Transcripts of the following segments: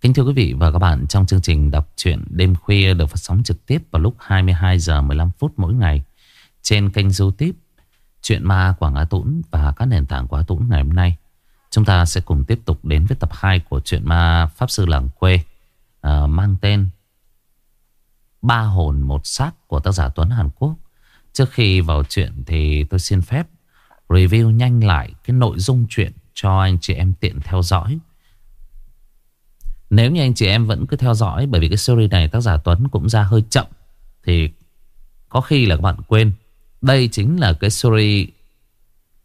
Kính thưa quý vị và các bạn, trong chương trình đọc truyện đêm khuya được phát sóng trực tiếp vào lúc 22 giờ 15 phút mỗi ngày trên kênh YouTube Chuyện ma Quảng Á Tũng và các nền tảng của Á Tũng ngày hôm nay. Chúng ta sẽ cùng tiếp tục đến với tập 2 của chuyện ma Pháp Sư Làng Quê uh, mang tên Ba Hồn Một Xác của tác giả Tuấn Hàn Quốc. Trước khi vào chuyện thì tôi xin phép review nhanh lại cái nội dung chuyện cho anh chị em tiện theo dõi. Nếu như anh chị em vẫn cứ theo dõi bởi vì cái series này tác giả Tuấn cũng ra hơi chậm thì có khi là các bạn quên. Đây chính là cái series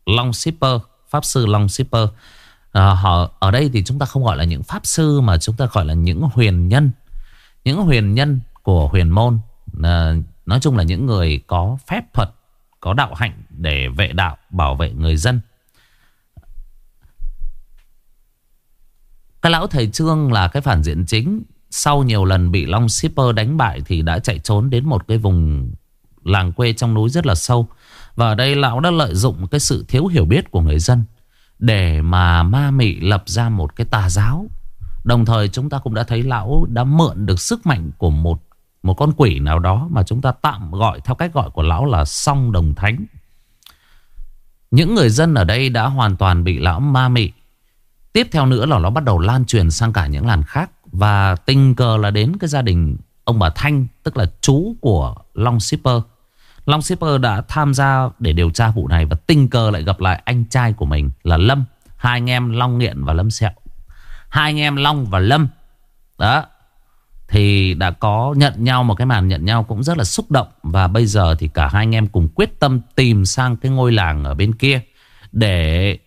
Long Shipper, Pháp Sư Long Shipper. À, họ ở đây thì chúng ta không gọi là những pháp sư mà chúng ta gọi là những huyền nhân. Những huyền nhân của huyền môn. À, nói chung là những người có phép thuật, có đạo hạnh để vệ đạo, bảo vệ người dân. Cái lão thầy Trương là cái phản diện chính. Sau nhiều lần bị Long Shipper đánh bại thì đã chạy trốn đến một cái vùng làng quê trong núi rất là sâu. Và ở đây lão đã lợi dụng cái sự thiếu hiểu biết của người dân để mà ma mị lập ra một cái tà giáo. Đồng thời chúng ta cũng đã thấy lão đã mượn được sức mạnh của một một con quỷ nào đó mà chúng ta tạm gọi, theo cách gọi của lão là song đồng thánh. Những người dân ở đây đã hoàn toàn bị lão ma mị Tiếp theo nữa là nó bắt đầu lan truyền sang cả những làn khác. Và tình cờ là đến cái gia đình ông bà Thanh, tức là chú của Long Shipper. Long Shipper đã tham gia để điều tra vụ này và tình cờ lại gặp lại anh trai của mình là Lâm. Hai anh em Long Nghiện và Lâm Sẹo. Hai anh em Long và Lâm. Đó. Thì đã có nhận nhau một cái màn nhận nhau cũng rất là xúc động. Và bây giờ thì cả hai anh em cùng quyết tâm tìm sang cái ngôi làng ở bên kia. Để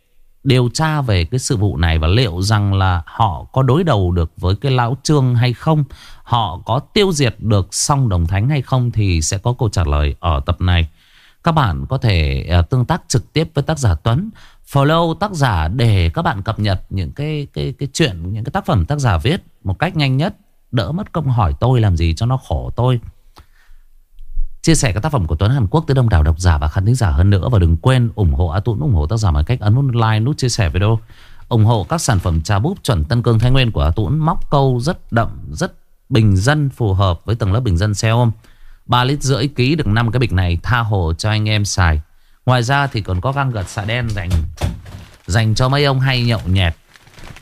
điều tra về cái sự vụ này và liệu rằng là họ có đối đầu được với cái lão trương hay không, họ có tiêu diệt được song đồng thánh hay không thì sẽ có câu trả lời ở tập này. Các bạn có thể ờ, tương tác trực tiếp với tác giả Tuấn, follow tác giả để các bạn cập nhật những cái cái cái chuyện, những cái tác phẩm tác giả viết một cách nhanh nhất, đỡ mất công hỏi tôi làm gì cho nó khổ tôi. Chia sẻ các tác phẩm của Tuấn Hàn Quốc tới đông đảo độc giả và khán thính giả hơn nữa. Và đừng quên ủng hộ A Tuấn, ủng hộ tác giả bằng cách ấn nút like, nút chia sẻ video. ủng hộ các sản phẩm trà búp chuẩn Tân Cương Thái Nguyên của A Tuấn. Móc câu rất đậm, rất bình dân, phù hợp với tầng lớp bình dân xe ôm. 3 lít rưỡi ký được 5 cái bịch này tha hồ cho anh em xài. Ngoài ra thì còn có găng gật xà đen dành dành cho mấy ông hay nhậu nhẹt.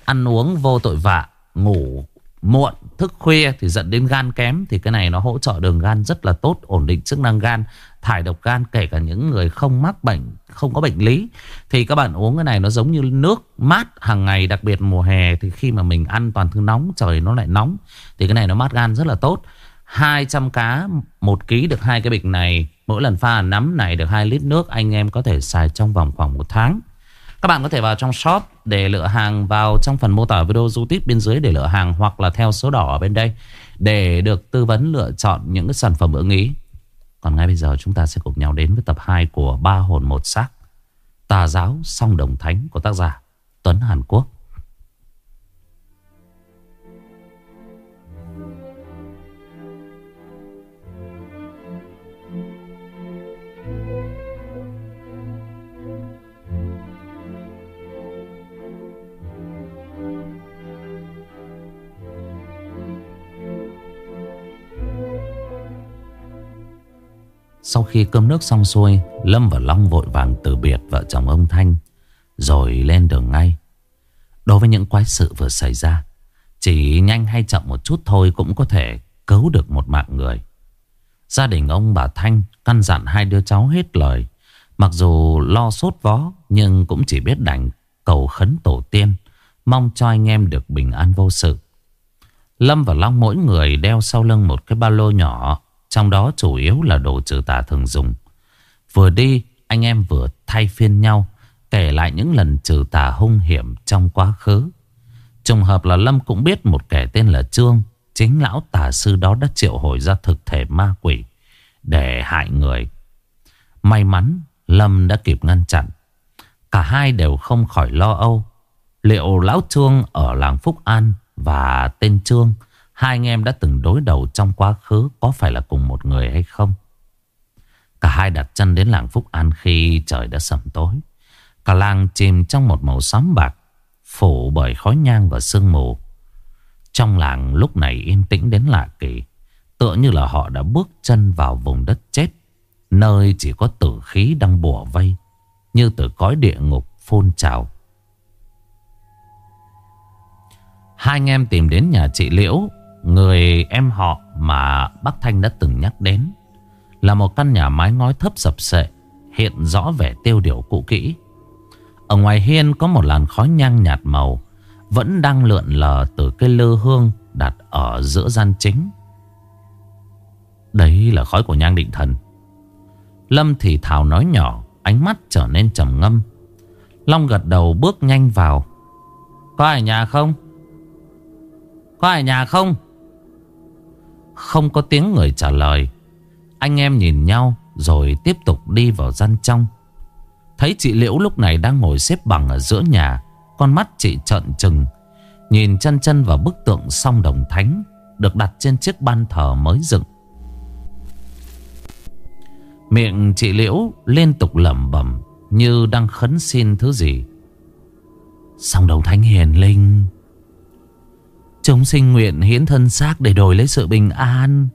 Ăn uống vô tội vạ, ngủ muộn, thức khuya thì dẫn đến gan kém, thì cái này nó hỗ trợ đường gan rất là tốt, ổn định chức năng gan, thải độc gan, kể cả những người không mắc bệnh, không có bệnh lý. Thì các bạn uống cái này nó giống như nước mát hàng ngày, đặc biệt mùa hè thì khi mà mình ăn toàn thứ nóng, trời nó lại nóng, thì cái này nó mát gan rất là tốt. 200 cá, một ký được hai cái bịch này, mỗi lần pha nắm này được 2 lít nước, anh em có thể xài trong vòng khoảng một tháng các bạn có thể vào trong shop để lựa hàng vào trong phần mô tả video YouTube bên dưới để lựa hàng hoặc là theo số đỏ ở bên đây để được tư vấn lựa chọn những cái sản phẩm ưng ý. Còn ngay bây giờ chúng ta sẽ cùng nhau đến với tập 2 của Ba hồn một xác, Tà giáo song đồng thánh của tác giả Tuấn Hàn Quốc. Sau khi cơm nước xong xuôi, Lâm và Long vội vàng từ biệt vợ chồng ông Thanh, Rồi lên đường ngay. Đối với những quái sự vừa xảy ra, Chỉ nhanh hay chậm một chút thôi Cũng có thể cứu được một mạng người. Gia đình ông bà Thanh Căn dặn hai đứa cháu hết lời, Mặc dù lo sốt vó, Nhưng cũng chỉ biết đành cầu khấn tổ tiên, Mong cho anh em được bình an vô sự. Lâm và Long mỗi người đeo sau lưng một cái ba lô nhỏ trong đó chủ yếu là đồ trừ tà thường dùng. Vừa đi, anh em vừa thay phiên nhau, Kể lại những lần trừ tà hung hiểm trong quá khứ. Trùng hợp là Lâm cũng biết một kẻ tên là Trương, Chính lão tà sư đó đã triệu hồi ra thực thể ma quỷ Để hại người. May mắn, Lâm đã kịp ngăn chặn. Cả hai đều không khỏi lo âu, Liệu lão Trương ở làng Phúc An Và tên Trương Hai anh em đã từng đối đầu trong quá khứ Có phải là cùng một người hay không? Cả hai đặt chân đến làng Phúc An Khi trời đã sầm tối. Cả làng chìm trong một màu xám bạc, Phủ bởi khói nhang và sương mù. Trong làng lúc này yên tĩnh đến lạ kỳ, Tựa như là họ đã bước chân vào vùng đất chết, Nơi chỉ có tử khí đang bùa vây, Như từ cõi địa ngục phun trào. Hai anh em tìm đến nhà chị Liễu Người em họ mà bác Thanh đã từng nhắc đến Là một căn nhà mái ngói thấp sập sệ, Hiện rõ vẻ tiêu điều cũ kỹ. Ở ngoài hiên có một làn khói nhang nhạt màu, Vẫn đang lượn lờ từ cây lư hương Đặt ở giữa gian chính. Đấy là khói của nhang định thần. Lâm thì thào nói nhỏ, Ánh mắt trở nên trầm ngâm. Long gật đầu bước nhanh vào. Có ai nhà không? Có ai nhà không? Không có tiếng người trả lời. Anh em nhìn nhau Rồi tiếp tục đi vào gian trong. Thấy chị Liễu lúc này đang ngồi xếp bằng ở giữa nhà, Con mắt chị trợn trừng, Nhìn chân chân vào bức tượng song đồng thánh Được đặt trên chiếc ban thờ mới dựng. Miệng chị Liễu liên tục lẩm bẩm Như đang khấn xin thứ gì. Song đồng thánh hiền linh Chúng sinh nguyện hiến thân xác để đổi lấy sự bình an.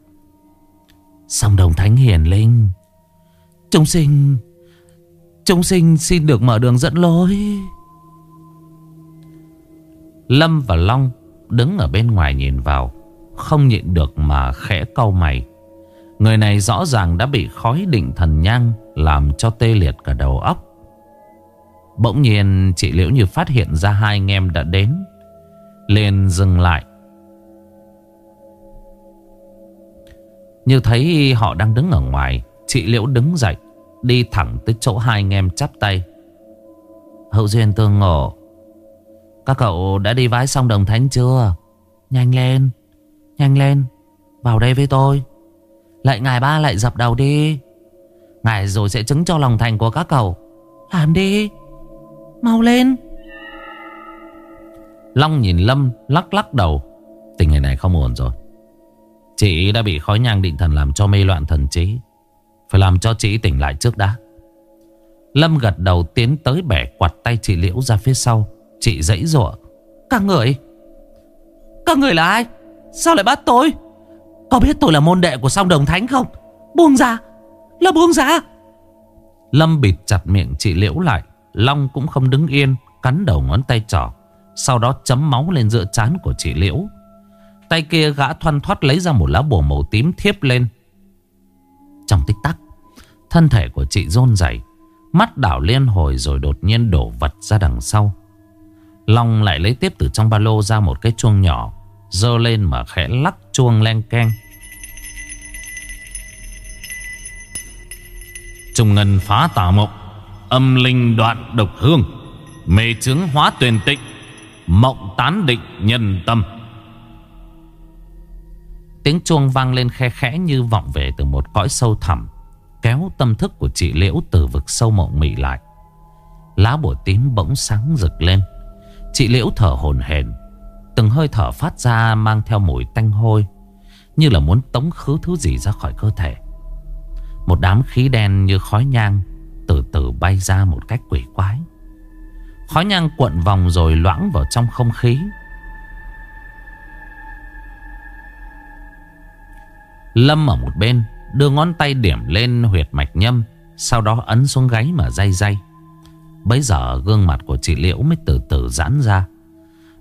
Song đồng thánh hiền linh. Chúng sinh... Chúng sinh xin được mở đường dẫn lối. Lâm và Long đứng ở bên ngoài nhìn vào. Không nhịn được mà khẽ cau mày. Người này rõ ràng đã bị khói định thần nhang làm cho tê liệt cả đầu óc. Bỗng nhiên, chị Liễu như phát hiện ra hai anh em đã đến liền dừng lại. Như thấy họ đang đứng ở ngoài, Chị Liễu đứng dậy, Đi thẳng tới chỗ hai anh em chắp tay. Hậu duyên tương ngộ, Các cậu đã đi vái xong đồng thánh chưa? Nhanh lên Nhanh lên, Vào đây với tôi. Lại ngài ba lại dập đầu đi. Ngài rồi sẽ chứng cho lòng thành của các cậu. Làm đi, Mau lên. Long nhìn Lâm, lắc lắc đầu. Tình hình này không ổn rồi. Chị đã bị khói nhang định thần làm cho mê loạn thần trí. Phải làm cho chị tỉnh lại trước đã. Lâm gật đầu tiến tới bẻ quạt tay chị Liễu ra phía sau. Chị dãy rủa Các người! Các người là ai? Sao lại bắt tôi? Có biết tôi là môn đệ của song đồng thánh không? Buông ra! Là buông ra! Lâm bịt chặt miệng chị Liễu lại. Long cũng không đứng yên, Cắn đầu ngón tay trỏ sau đó chấm máu lên giữa chán của chị Liễu. Tay kia gã thoăn thoát lấy ra một lá bùa màu tím thiếp lên. Trong tích tắc, Thân thể của chị rôn dày Mắt đảo liên hồi rồi đột nhiên đổ vật ra đằng sau. Long lại lấy tiếp từ trong ba lô ra một cái chuông nhỏ Dơ lên mà khẽ lắc chuông len keng. Trung ngân phá tà mộng Âm linh đoạn độc hương, Mê chứng hóa tuyền tịnh. Mộng tán định nhân tâm. Tiếng chuông vang lên khe khẽ như vọng về từ một cõi sâu thẳm, Kéo tâm thức của chị Liễu từ vực sâu mộng mị lại. Lá bùa tím bỗng sáng rực lên. Chị Liễu thở hồn hển, Từng hơi thở phát ra mang theo mùi tanh hôi, Như là muốn tống khứ thứ gì ra khỏi cơ thể. Một đám khí đen như khói nhang Từ từ bay ra một cách quỷ quái. Khói nhang cuộn vòng rồi loãng vào trong không khí. Lâm ở một bên, Đưa ngón tay điểm lên huyệt mạch nhâm, Sau đó ấn xuống gáy mà day day. Bấy giờ gương mặt của chị Liễu mới từ từ giãn ra.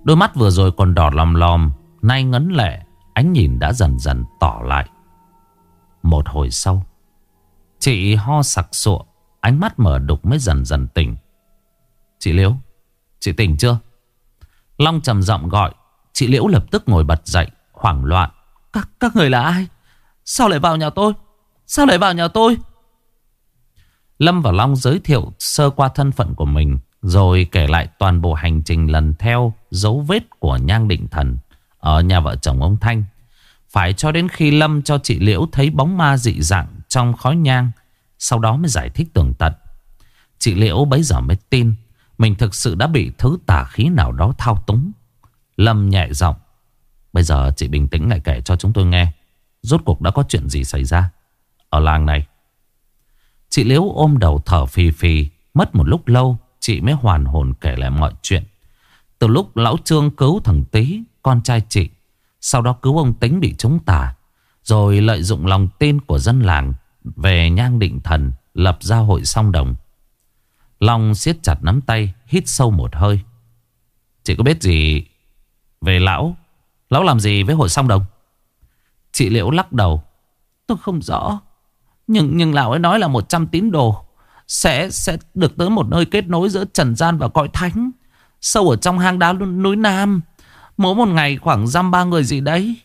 Đôi mắt vừa rồi còn đỏ lòm lòm, Nay ngấn lệ, Ánh nhìn đã dần dần tỏ lại. Một hồi sau, Chị ho sặc sụa, Ánh mắt mở đục mới dần dần tỉnh. Chị Liễu Chị tỉnh chưa? Long trầm giọng gọi Chị Liễu lập tức ngồi bật dậy Hoảng loạn. Các, các người là ai? Sao lại vào nhà tôi? Sao lại vào nhà tôi? Lâm và Long giới thiệu sơ qua thân phận của mình Rồi kể lại toàn bộ hành trình lần theo Dấu vết của nhang định thần Ở nhà vợ chồng ông Thanh. Phải cho đến khi Lâm cho chị Liễu thấy bóng ma dị dạng trong khói nhang Sau đó mới giải thích tường tận. Chị Liễu bấy giờ mới tin mình thực sự đã bị thứ tà khí nào đó thao túng. Lâm nhẹ giọng, Bây giờ chị bình tĩnh lại kể cho chúng tôi nghe, Rốt cuộc đã có chuyện gì xảy ra Ở làng này? Chị Liễu ôm đầu thở phì phì, Mất một lúc lâu, Chị mới hoàn hồn kể lại mọi chuyện. Từ lúc lão Trương cứu thằng Tý, Con trai chị, Sau đó cứu ông Tính bị trúng tà, Rồi lợi dụng lòng tin của dân làng Về nhang định thần Lập ra hội song đồng Long siết chặt nắm tay, Hít sâu một hơi. Chị có biết gì về lão? Lão làm gì với hội song đồng? Chị Liễu lắc đầu. Tôi không rõ. Nhưng nhưng lão ấy nói là 100 tín đồ Sẽ sẽ được tới một nơi kết nối giữa trần gian và cõi thánh, Sâu ở trong hang đá núi Nam. Mỗi một ngày khoảng dăm ba người gì đấy.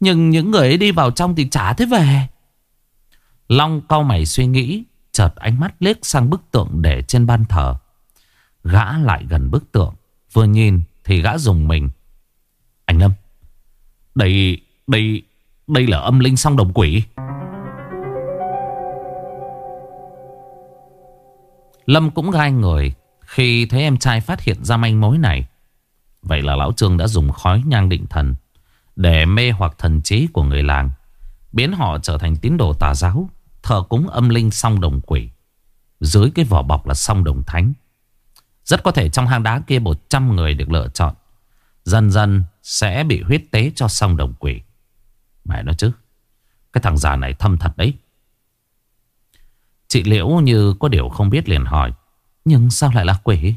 Nhưng những người ấy đi vào trong thì chả thế về. Long cau mày suy nghĩ. Chợt ánh mắt liếc sang bức tượng để trên ban thờ. Gã lại gần bức tượng Vừa nhìn thì gã dùng mình. Anh Lâm Đây, đây, đây là âm linh song đồng quỷ. Lâm cũng gai người Khi thấy em trai phát hiện ra manh mối này. Vậy là Lão Trương đã dùng khói nhang định thần Để mê hoặc thần trí của người làng Biến họ trở thành tín đồ tà giáo. Thờ cúng âm linh song đồng quỷ. Dưới cái vỏ bọc là song đồng thánh. Rất có thể trong hang đá kia 100 người được lựa chọn. Dần dần sẽ bị huyết tế cho song đồng quỷ. Mẹ nói chứ, Cái thằng già này thâm thật đấy. Chị Liễu như có điều không biết liền hỏi, Nhưng sao lại là quỷ?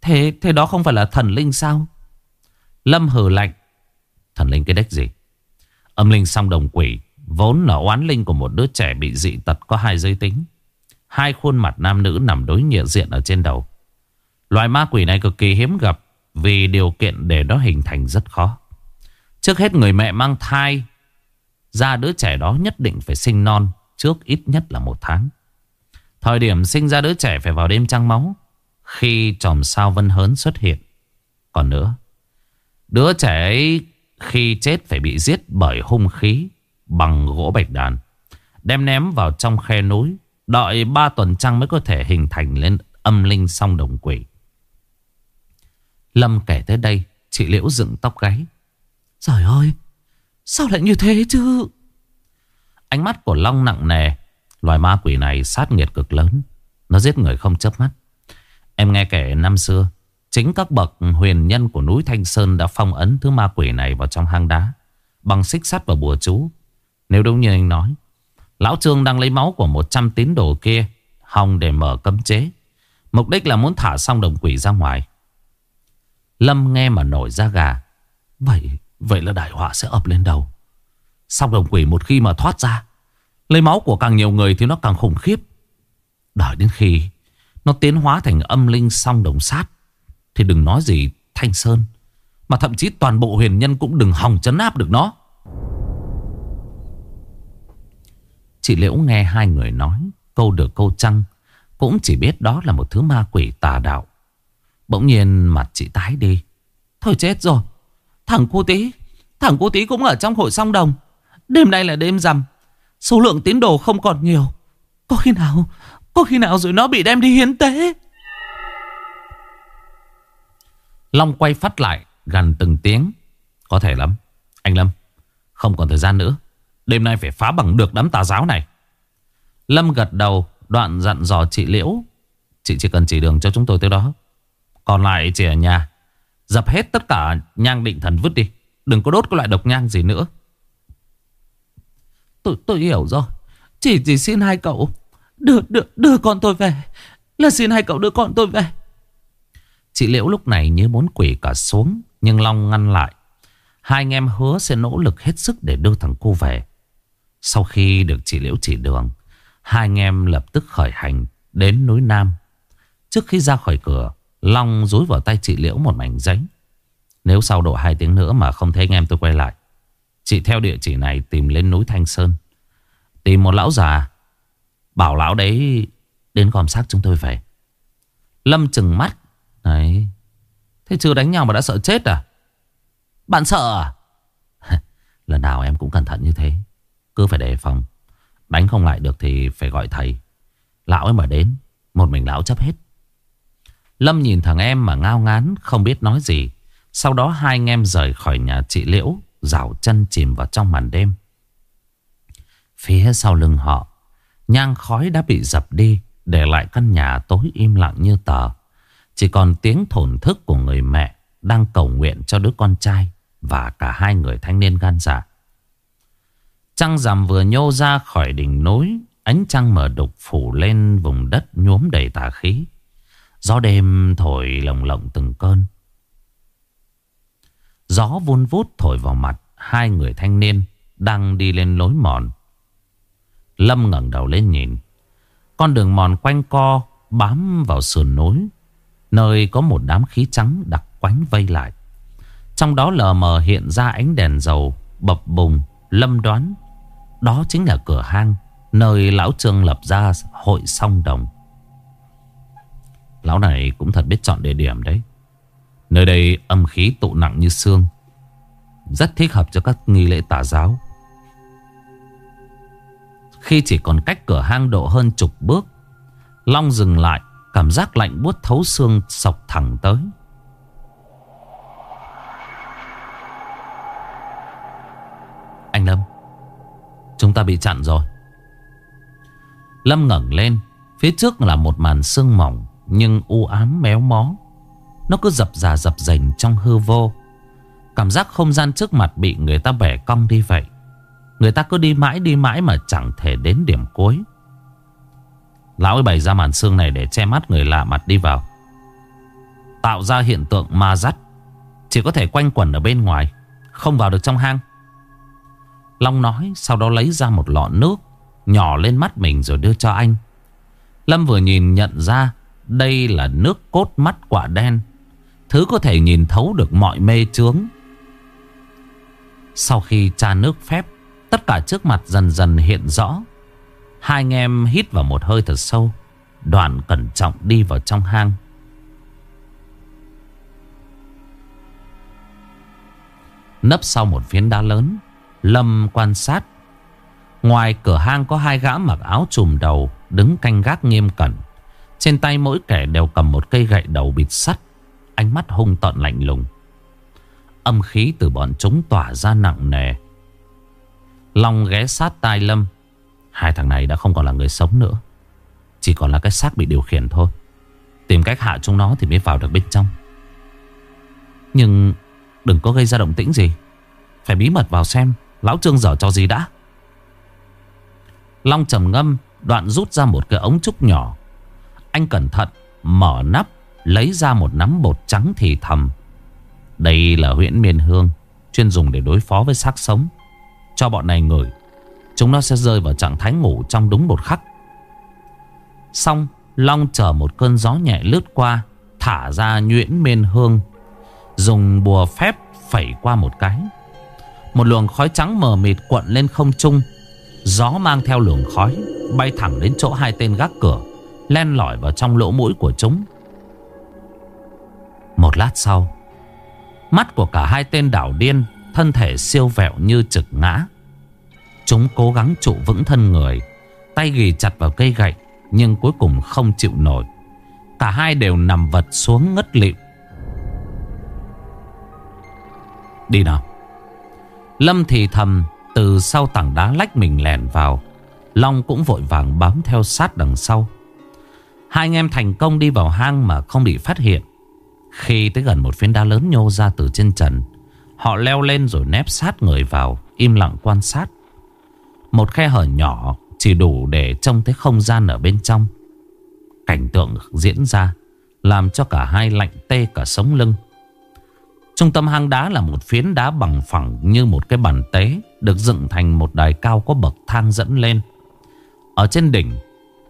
Thế thế đó không phải là thần linh sao? Lâm hừ lạnh, Thần linh cái đếch gì? Âm linh song đồng quỷ Vốn là oán linh của một đứa trẻ bị dị tật có hai giới tính. Hai khuôn mặt nam nữ nằm đối nhịa diện ở trên đầu. Loài ma quỷ này cực kỳ hiếm gặp Vì điều kiện để nó hình thành rất khó. Trước hết người mẹ mang thai Ra đứa trẻ đó nhất định phải sinh non Trước ít nhất là một tháng. Thời điểm sinh ra đứa trẻ phải vào đêm trăng máu Khi tròm sao vân hớn xuất hiện. Còn nữa, Đứa trẻ ấy khi chết phải bị giết bởi hung khí. Bằng gỗ bạch đàn. Đem ném vào trong khe núi Đợi 3 tuần trăng mới có thể hình thành lên âm linh song đồng quỷ. Lâm kể tới đây Chị Liễu dựng tóc gáy. Trời ơi Sao lại như thế chứ? Ánh mắt của Long nặng nề Loài ma quỷ này sát nghiệt cực lớn. Nó giết người không chớp mắt. Em nghe kể năm xưa Chính các bậc huyền nhân của núi Thanh Sơn Đã phong ấn thứ ma quỷ này vào trong hang đá Bằng xích sắt và bùa chú nếu đúng như anh nói, Lão Trương đang lấy máu của 100 tín đồ kia, Hòng để mở cấm chế. Mục đích là muốn thả xong đồng quỷ ra ngoài. Lâm nghe mà nổi da gà. Vậy Vậy là đại họa sẽ ập lên đầu. Xong đồng quỷ một khi mà thoát ra, Lấy máu của càng nhiều người thì nó càng khủng khiếp. Đợi đến khi Nó tiến hóa thành âm linh song đồng sát, Thì đừng nói gì Thanh Sơn, Mà thậm chí toàn bộ huyền nhân cũng đừng hòng chấn áp được nó. Chị Liễu nghe hai người nói Câu được câu trăng Cũng chỉ biết đó là một thứ ma quỷ tà đạo. Bỗng nhiên mặt chị tái đi. Thôi chết rồi, Thằng cô tí, Thằng cô tí cũng ở trong hội song đồng. Đêm nay là đêm rằm, Số lượng tín đồ không còn nhiều. Có khi nào, Có khi nào rồi nó bị đem đi hiến tế? Long quay phát lại Gần từng tiếng. Có thể lắm, Anh Lâm, Không còn thời gian nữa. Đêm nay phải phá bằng được đám tà giáo này. Lâm gật đầu Đoạn dặn dò chị Liễu. Chị chỉ cần chỉ đường cho chúng tôi tới đó. Còn lại chị ở nhà Dập hết tất cả nhang định thần vứt đi. Đừng có đốt cái loại độc nhang gì nữa. Tôi, tôi hiểu rồi. Chỉ chỉ xin hai cậu Đưa, đưa, đưa con tôi về. Là xin hai cậu đưa con tôi về. Chị Liễu lúc này như muốn quỷ cả xuống Nhưng Long ngăn lại. Hai anh em hứa sẽ nỗ lực hết sức để đưa thằng cô về. Sau khi được chị Liễu chỉ đường, Hai anh em lập tức khởi hành Đến núi Nam. Trước khi ra khỏi cửa, Long rúi vào tay chị Liễu một mảnh giấy. Nếu sau độ 2 tiếng nữa mà không thấy anh em tôi quay lại, Chị theo địa chỉ này tìm lên núi Thanh Sơn. Tìm một lão già, Bảo lão đấy Đến gom xác chúng tôi về. Lâm chừng mắt Đấy Thế chưa đánh nhau mà đã sợ chết à? Bạn sợ à? Lần nào em cũng cẩn thận như thế. Cứ phải đề phòng. Đánh không lại được thì phải gọi thầy. Lão ấy mà đến, Một mình lão chấp hết. Lâm nhìn thằng em mà ngao ngán, Không biết nói gì. Sau đó hai anh em rời khỏi nhà chị Liễu dạo chân chìm vào trong màn đêm. Phía sau lưng họ, Nhang khói đã bị dập đi, Để lại căn nhà tối im lặng như tờ. Chỉ còn tiếng thổn thức của người mẹ Đang cầu nguyện cho đứa con trai Và cả hai người thanh niên gan dạ. Trăng rằm vừa nhô ra khỏi đỉnh núi, Ánh trăng mở đục phủ lên vùng đất nhuốm đầy tà khí. Gió đêm thổi lồng lộng từng cơn. Gió vun vút thổi vào mặt Hai người thanh niên Đang đi lên lối mòn. Lâm ngẩng đầu lên nhìn. Con đường mòn quanh co Bám vào sườn núi, Nơi có một đám khí trắng đặc quánh vây lại. Trong đó lờ mờ hiện ra ánh đèn dầu Bập bùng, Lâm đoán đó chính là cửa hang, Nơi lão Trương lập ra hội song đồng. Lão này cũng thật biết chọn địa điểm đấy. Nơi đây âm khí tụ nặng như xương, Rất thích hợp cho các nghi lễ tà giáo. Khi chỉ còn cách cửa hang độ hơn chục bước, Long dừng lại, Cảm giác lạnh buốt thấu xương sọc thẳng tới. Anh Lâm Chúng ta bị chặn rồi. Lâm ngẩng lên, Phía trước là một màn sương mỏng, Nhưng u ám méo mó. Nó cứ dập dà dập dành trong hư vô. Cảm giác không gian trước mặt bị người ta bẻ cong đi vậy. Người ta cứ đi mãi đi mãi mà chẳng thể đến điểm cuối. Lão ấy bày ra màn xương này để che mắt người lạ mặt đi vào. Tạo ra hiện tượng ma dắt Chỉ có thể quanh quẩn ở bên ngoài, Không vào được trong hang. Long nói, sau đó lấy ra một lọ nước Nhỏ lên mắt mình rồi đưa cho anh. Lâm vừa nhìn nhận ra Đây là nước cốt mắt quả đen. Thứ có thể nhìn thấu được mọi mê chướng. Sau khi tra nước phép, Tất cả trước mặt dần dần hiện rõ. Hai anh em hít vào một hơi thật sâu Đoàn cẩn trọng đi vào trong hang. Nấp sau một phiến đá lớn Lâm quan sát. Ngoài cửa hang có hai gã mặc áo trùm đầu, Đứng canh gác nghiêm cẩn. Trên tay mỗi kẻ đều cầm một cây gậy đầu bịt sắt, Ánh mắt hung tợn lạnh lùng. Âm khí từ bọn chúng tỏa ra nặng nề. Long ghé sát tai Lâm. Hai thằng này đã không còn là người sống nữa. Chỉ còn là cái xác bị điều khiển thôi. Tìm cách hạ chúng nó thì mới vào được bên trong. Nhưng Đừng có gây ra động tĩnh gì. Phải bí mật vào xem. Lão Trương dở cho gì đã? Long trầm ngâm, Đoạn rút ra một cái ống trúc nhỏ. Anh cẩn thận, Mở nắp, Lấy ra một nắm bột trắng thì thầm. Đây là huyễn miên hương, Chuyên dùng để đối phó với xác sống. Cho bọn này ngửi, Chúng nó sẽ rơi vào trạng thái ngủ trong đúng một khắc. Xong, Long chờ một cơn gió nhẹ lướt qua, Thả ra nhuyễn miên hương, Dùng bùa phép phẩy qua một cái. Một luồng khói trắng mờ mịt cuộn lên không trung. Gió mang theo luồng khói, Bay thẳng đến chỗ hai tên gác cửa, Len lỏi vào trong lỗ mũi của chúng. Một lát sau, Mắt của cả hai tên đảo điên, Thân thể siêu vẹo như trực ngã. Chúng cố gắng trụ vững thân người, Tay ghi chặt vào cây gậy, Nhưng cuối cùng không chịu nổi. Cả hai đều nằm vật xuống ngất lịm. Đi nào. Lâm thì thầm, Từ sau tảng đá lách mình lèn vào Long cũng vội vàng bám theo sát đằng sau Hai anh em thành công đi vào hang mà không bị phát hiện Khi tới gần một phiến đá lớn nhô ra từ trên trần, Họ leo lên rồi nép sát người vào, Im lặng quan sát một khe hở nhỏ chỉ đủ để trông thấy không gian ở bên trong. Cảnh tượng diễn ra, làm cho cả hai lạnh tê cả sống lưng. Trung tâm hang đá là một phiến đá bằng phẳng như một cái bàn tế được dựng thành một đài cao có bậc thang dẫn lên. Ở trên đỉnh,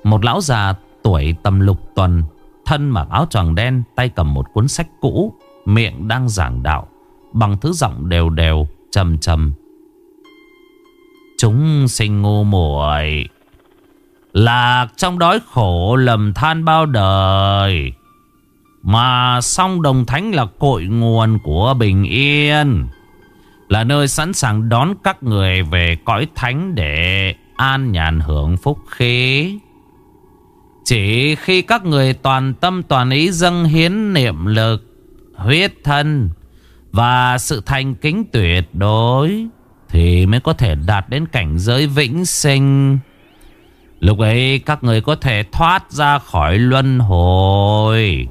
một lão già tuổi tầm lục tuần, thân mặc áo choàng đen, tay cầm một cuốn sách cũ, miệng đang giảng đạo bằng thứ giọng đều đều, trầm trầm Chúng sinh ngu muội Lạc trong đói khổ lầm than bao đời mà song đồng thánh là cội nguồn của bình yên Là nơi sẵn sàng đón các người về cõi thánh để an nhàn hưởng phúc khí. Chỉ khi các người toàn tâm toàn ý dâng hiến niệm lực, huyết thân và sự thành kính tuyệt đối thì mới có thể đạt đến cảnh giới vĩnh sinh. Lúc ấy các người có thể thoát ra khỏi luân hồi.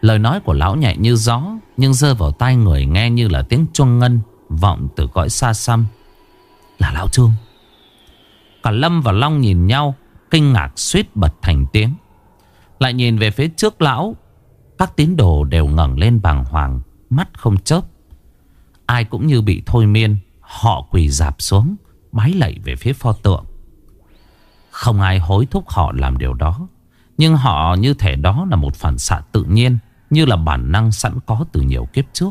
Lời nói của lão nhẹ như gió, Nhưng rơi vào tai người nghe như là tiếng chuông ngân Vọng từ cõi xa xăm. Là lão trương. Cả Lâm và Long nhìn nhau, Kinh ngạc suýt bật thành tiếng. Lại nhìn về phía trước lão, Các tín đồ đều ngẩng lên bàng hoàng, Mắt không chớp. Ai cũng như bị thôi miên, Họ quỳ dạp xuống, Bái lạy về phía pho tượng. Không ai hối thúc họ làm điều đó, Nhưng họ như thể đó là một phản xạ tự nhiên. Như là bản năng sẵn có từ nhiều kiếp trước.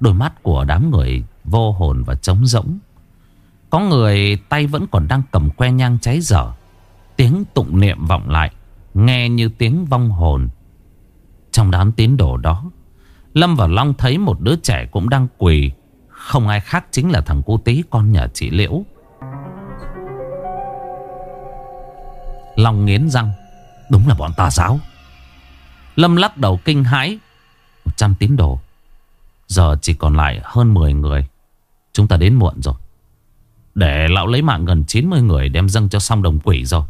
Đôi mắt của đám người vô hồn và trống rỗng. Có người tay vẫn còn đang cầm que nhang cháy dở. Tiếng tụng niệm vọng lại, Nghe như tiếng vong hồn. Trong đám tín đồ đó, Lâm và Long thấy một đứa trẻ cũng đang quỳ. Không ai khác chính là thằng cô tí con nhà chị Liễu. Long nghiến răng. Đúng là bọn tà giáo. Lâm lắc đầu kinh hãi một trăm tín đồ Giờ chỉ còn lại hơn 10 người Chúng ta đến muộn rồi Để lão lấy mạng gần 90 người Đem dâng cho xong đồng quỷ rồi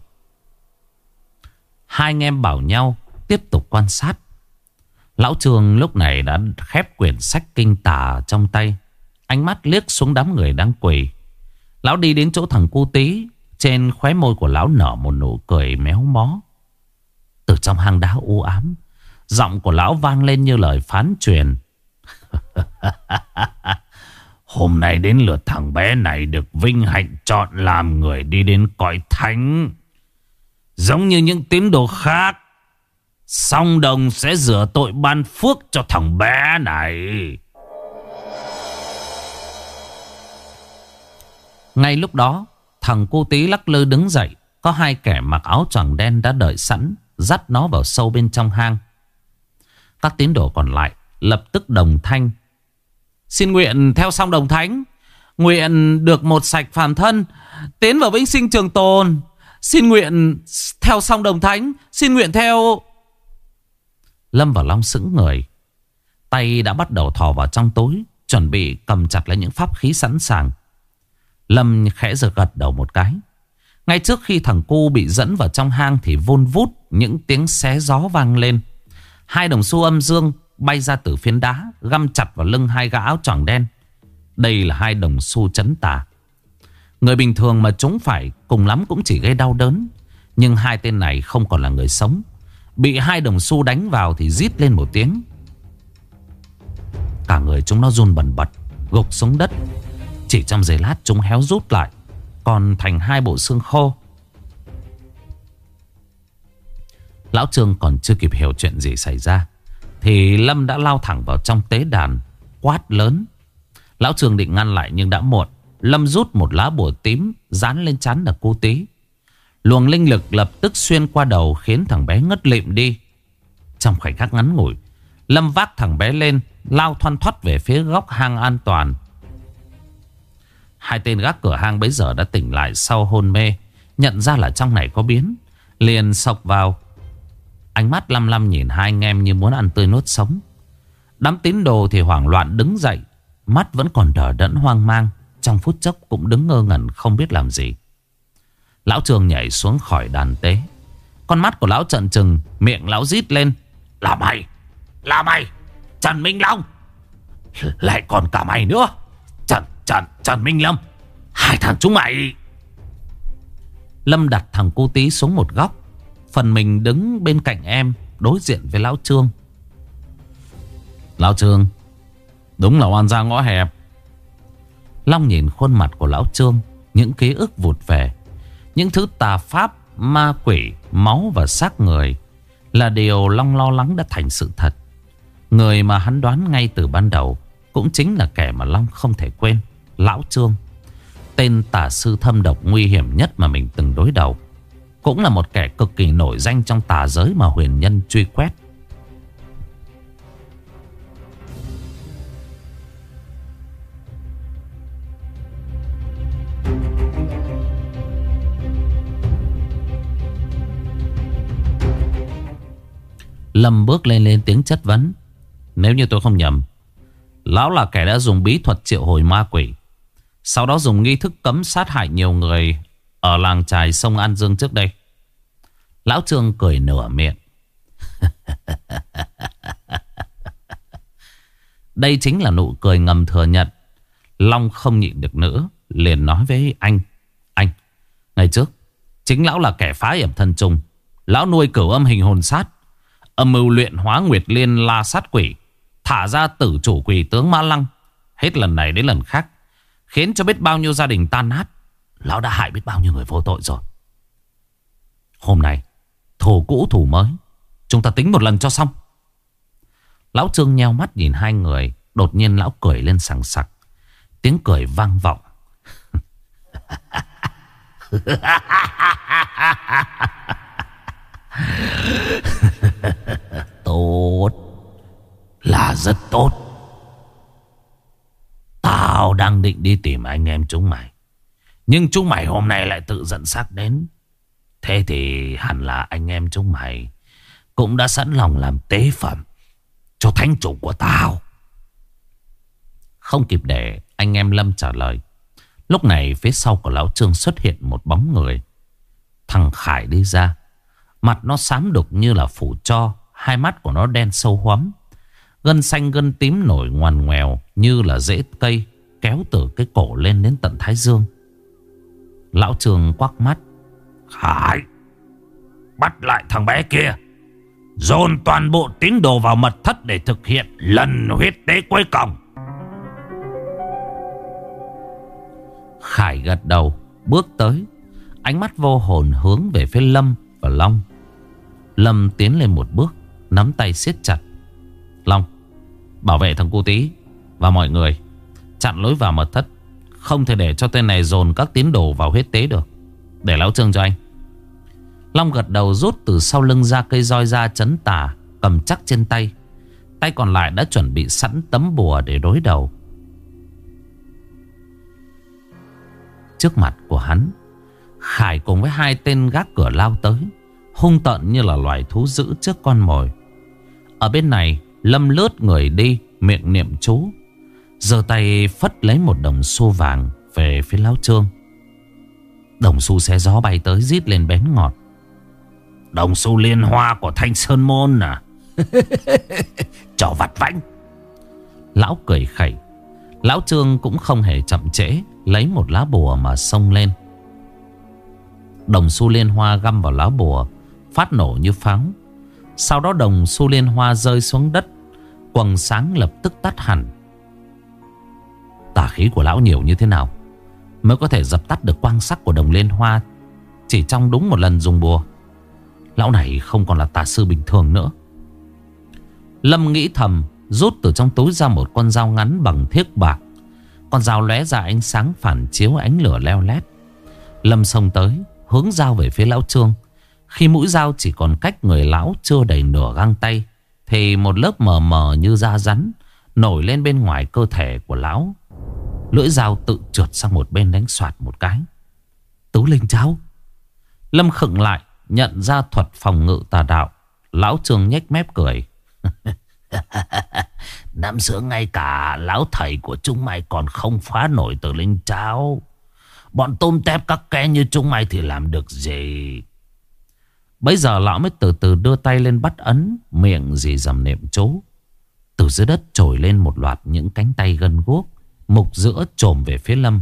Hai anh em bảo nhau Tiếp tục quan sát Lão Trường lúc này đã khép quyển sách kinh tà trong tay. Ánh mắt liếc xuống đám người đang quỳ. Lão đi đến chỗ thằng cu tí. Trên khóe môi của lão nở một nụ cười méo mó. Từ trong hang đá u ám. Giọng của lão vang lên như lời phán truyền. Hôm nay đến lượt thằng bé này được vinh hạnh chọn làm người đi đến cõi thánh. Giống như những tín đồ khác. Song đồng sẽ rửa tội ban phước cho thằng bé này. Ngay lúc đó, thằng cô tí lắc lư đứng dậy. Có hai kẻ mặc áo choàng đen đã đợi sẵn, dắt nó vào sâu bên trong hang. Các tín đồ còn lại lập tức đồng thanh. Xin nguyện theo song đồng thánh, nguyện được một sạch phàm thân, tiến vào vĩnh sinh trường tồn. Xin nguyện theo song đồng thánh, xin nguyện theo... Lâm và Long sững người. Tay đã bắt đầu thò vào trong tối. Chuẩn bị cầm chặt lấy những pháp khí sẵn sàng. Lâm khẽ giật gật đầu một cái. Ngay trước khi thằng cu bị dẫn vào trong hang thì vun vút những tiếng xé gió vang lên. Hai đồng xu âm dương bay ra từ phiến đá, găm chặt vào lưng hai gã áo choàng đen. Đây là hai đồng xu chấn tà. Người bình thường mà chúng phải cùng lắm cũng chỉ gây đau đớn. Nhưng hai tên này không còn là người sống. Bị hai đồng xu đánh vào thì rít lên một tiếng Cả người chúng nó run bần bật, Gục xuống đất Chỉ trong giây lát chúng héo rút lại, Còn thành hai bộ xương khô Lão Trương còn chưa kịp hiểu chuyện gì xảy ra Thì Lâm đã lao thẳng vào trong tế đàn Quát lớn Lão Trương định ngăn lại nhưng đã muộn Lâm rút một lá bùa tím Dán lên chắn là cô tí Luồng linh lực lập tức xuyên qua đầu khiến thằng bé ngất lịm đi. Trong khoảnh khắc ngắn ngủi, Lâm vác thằng bé lên, lao thoăn thoát về phía góc hang an toàn. Hai tên gác cửa hang bấy giờ đã tỉnh lại sau hôn mê, nhận ra là trong này có biến, liền sọc vào. Ánh mắt lăm lăm nhìn hai anh em như muốn ăn tươi nuốt sống. Đám tín đồ thì hoảng loạn đứng dậy, mắt vẫn còn đờ đẫn hoang mang, trong phút chốc cũng đứng ngơ ngẩn không biết làm gì. Lão Trường nhảy xuống khỏi đàn tế. Con mắt của lão trận trừng Miệng lão rít lên Là mày! Là mày! Trần Minh Long! Lại còn cả mày nữa! Trần Trần Trần Minh Lâm Hai thằng chúng mày! Lâm đặt thằng cô tí xuống một góc. Phần mình đứng bên cạnh em Đối diện với Lão Trương Lão Trương Đúng là oan ra ngõ hẹp Long nhìn khuôn mặt của Lão Trương Những ký ức vụt về những thứ tà pháp, ma quỷ, máu và xác người là điều Long lo lắng đã thành sự thật. Người mà hắn đoán ngay từ ban đầu cũng chính là kẻ mà Long không thể quên, Lão Trương. Tên tà sư thâm độc nguy hiểm nhất mà mình từng đối đầu. Cũng là một kẻ cực kỳ nổi danh trong tà giới mà huyền nhân truy quét. Lâm bước lên lên tiếng chất vấn Nếu như tôi không nhầm, Lão là kẻ đã dùng bí thuật triệu hồi ma quỷ, Sau đó dùng nghi thức cấm sát hại nhiều người ở làng trài sông An Dương trước đây Lão Trương cười nửa miệng Đây chính là nụ cười ngầm thừa nhận. Long không nhịn được nữa. Liền nói với anh. Anh, ngày trước, chính lão là kẻ phá hiểm thân trùng. Lão nuôi cửu âm hình hồn sát. Âm mưu luyện hóa nguyệt liên la sát quỷ. Thả ra tử chủ quỷ tướng Ma Lăng. Hết lần này đến lần khác. Khiến cho biết bao nhiêu gia đình tan nát. Lão đã hại biết bao nhiêu người vô tội rồi. Hôm nay, thù cũ thù mới. Chúng ta tính một lần cho xong. Lão Trương nheo mắt nhìn hai người. Đột nhiên lão cười lên sảng sặc. Tiếng cười vang vọng. tốt. Là rất tốt. Tao đang định đi tìm anh em chúng mày. Nhưng chúng mày hôm nay lại tự dẫn xác đến. Thế thì hẳn là anh em chúng mày cũng đã sẵn lòng làm tế phẩm cho thánh chủ của tao. Không kịp để anh em Lâm trả lời. Lúc này phía sau của Lão Trương xuất hiện một bóng người. Thằng Khải đi ra. Mặt nó xám đục như là phủ cho. Hai mắt của nó đen sâu hoắm. Gân xanh gân tím nổi ngoằn ngoèo như là rễ cây kéo từ cái cổ lên đến tận thái dương. Lão Trương quắc mắt. Khải! Bắt lại thằng bé kia! Dồn toàn bộ tín đồ vào mật thất để thực hiện lần huyết tế cuối cùng. Khải gật đầu, bước tới. Ánh mắt vô hồn hướng về phía Lâm và Long. Lâm tiến lên một bước, nắm tay siết chặt. Long, bảo vệ thằng cu tí và mọi người. Chặn lối vào mật thất. Không thể để cho tên này dồn các tín đồ vào huyết tế được. Để lão trương cho anh. Long gật đầu rút từ sau lưng ra cây roi ra chấn tà, Cầm chắc trên tay Tay còn lại đã chuẩn bị sẵn tấm bùa để đối đầu Trước mặt của hắn, Khải cùng với hai tên gác cửa lao tới, Hung tận như là loài thú dữ trước con mồi Ở bên này, Lâm lướt người đi, Miệng niệm chú giơ tay phất lấy một đồng xu vàng Về phía lão trương. Đồng xu xe gió bay tới rít lên bén ngọt. Đồng xu liên hoa của Thanh Sơn Môn à? Trò vặt vãnh. Lão cười khẩy. Lão Trương cũng không hề chậm trễ Lấy một lá bùa mà xông lên. Đồng xu liên hoa găm vào lá bùa Phát nổ như pháo. Sau đó đồng xu liên hoa rơi xuống đất Quầng sáng lập tức tắt hẳn Tà khí của lão nhiều như thế nào Mới có thể dập tắt được quang sắc của đồng liên hoa Chỉ trong đúng một lần dùng bùa? Lão này không còn là tà sư bình thường nữa. Lâm nghĩ thầm, Rút từ trong túi ra một con dao ngắn bằng thiếc bạc. Con dao lóe ra ánh sáng phản chiếu ánh lửa leo lét. Lâm xông tới, Hướng dao về phía lão trương. Khi mũi dao chỉ còn cách người lão chưa đầy nửa găng tay, Thì một lớp mờ mờ như da rắn Nổi lên bên ngoài cơ thể của lão. Lưỡi dao tự trượt sang một bên đánh soạt một cái Tứ linh cháu Lâm khựng lại Nhận ra thuật phòng ngự tà đạo Lão Trương nhếch mép cười. Năm xưa ngay cả lão thầy của chúng mày còn không phá nổi từ linh cháo. Bọn tôm tép các kẻ như chúng mày thì làm được gì? Bây giờ lão mới từ từ đưa tay lên bắt ấn, miệng gì dầm niệm chú. Từ dưới đất trồi lên một loạt những cánh tay gân guốc, mục giữa trồm về phía Lâm.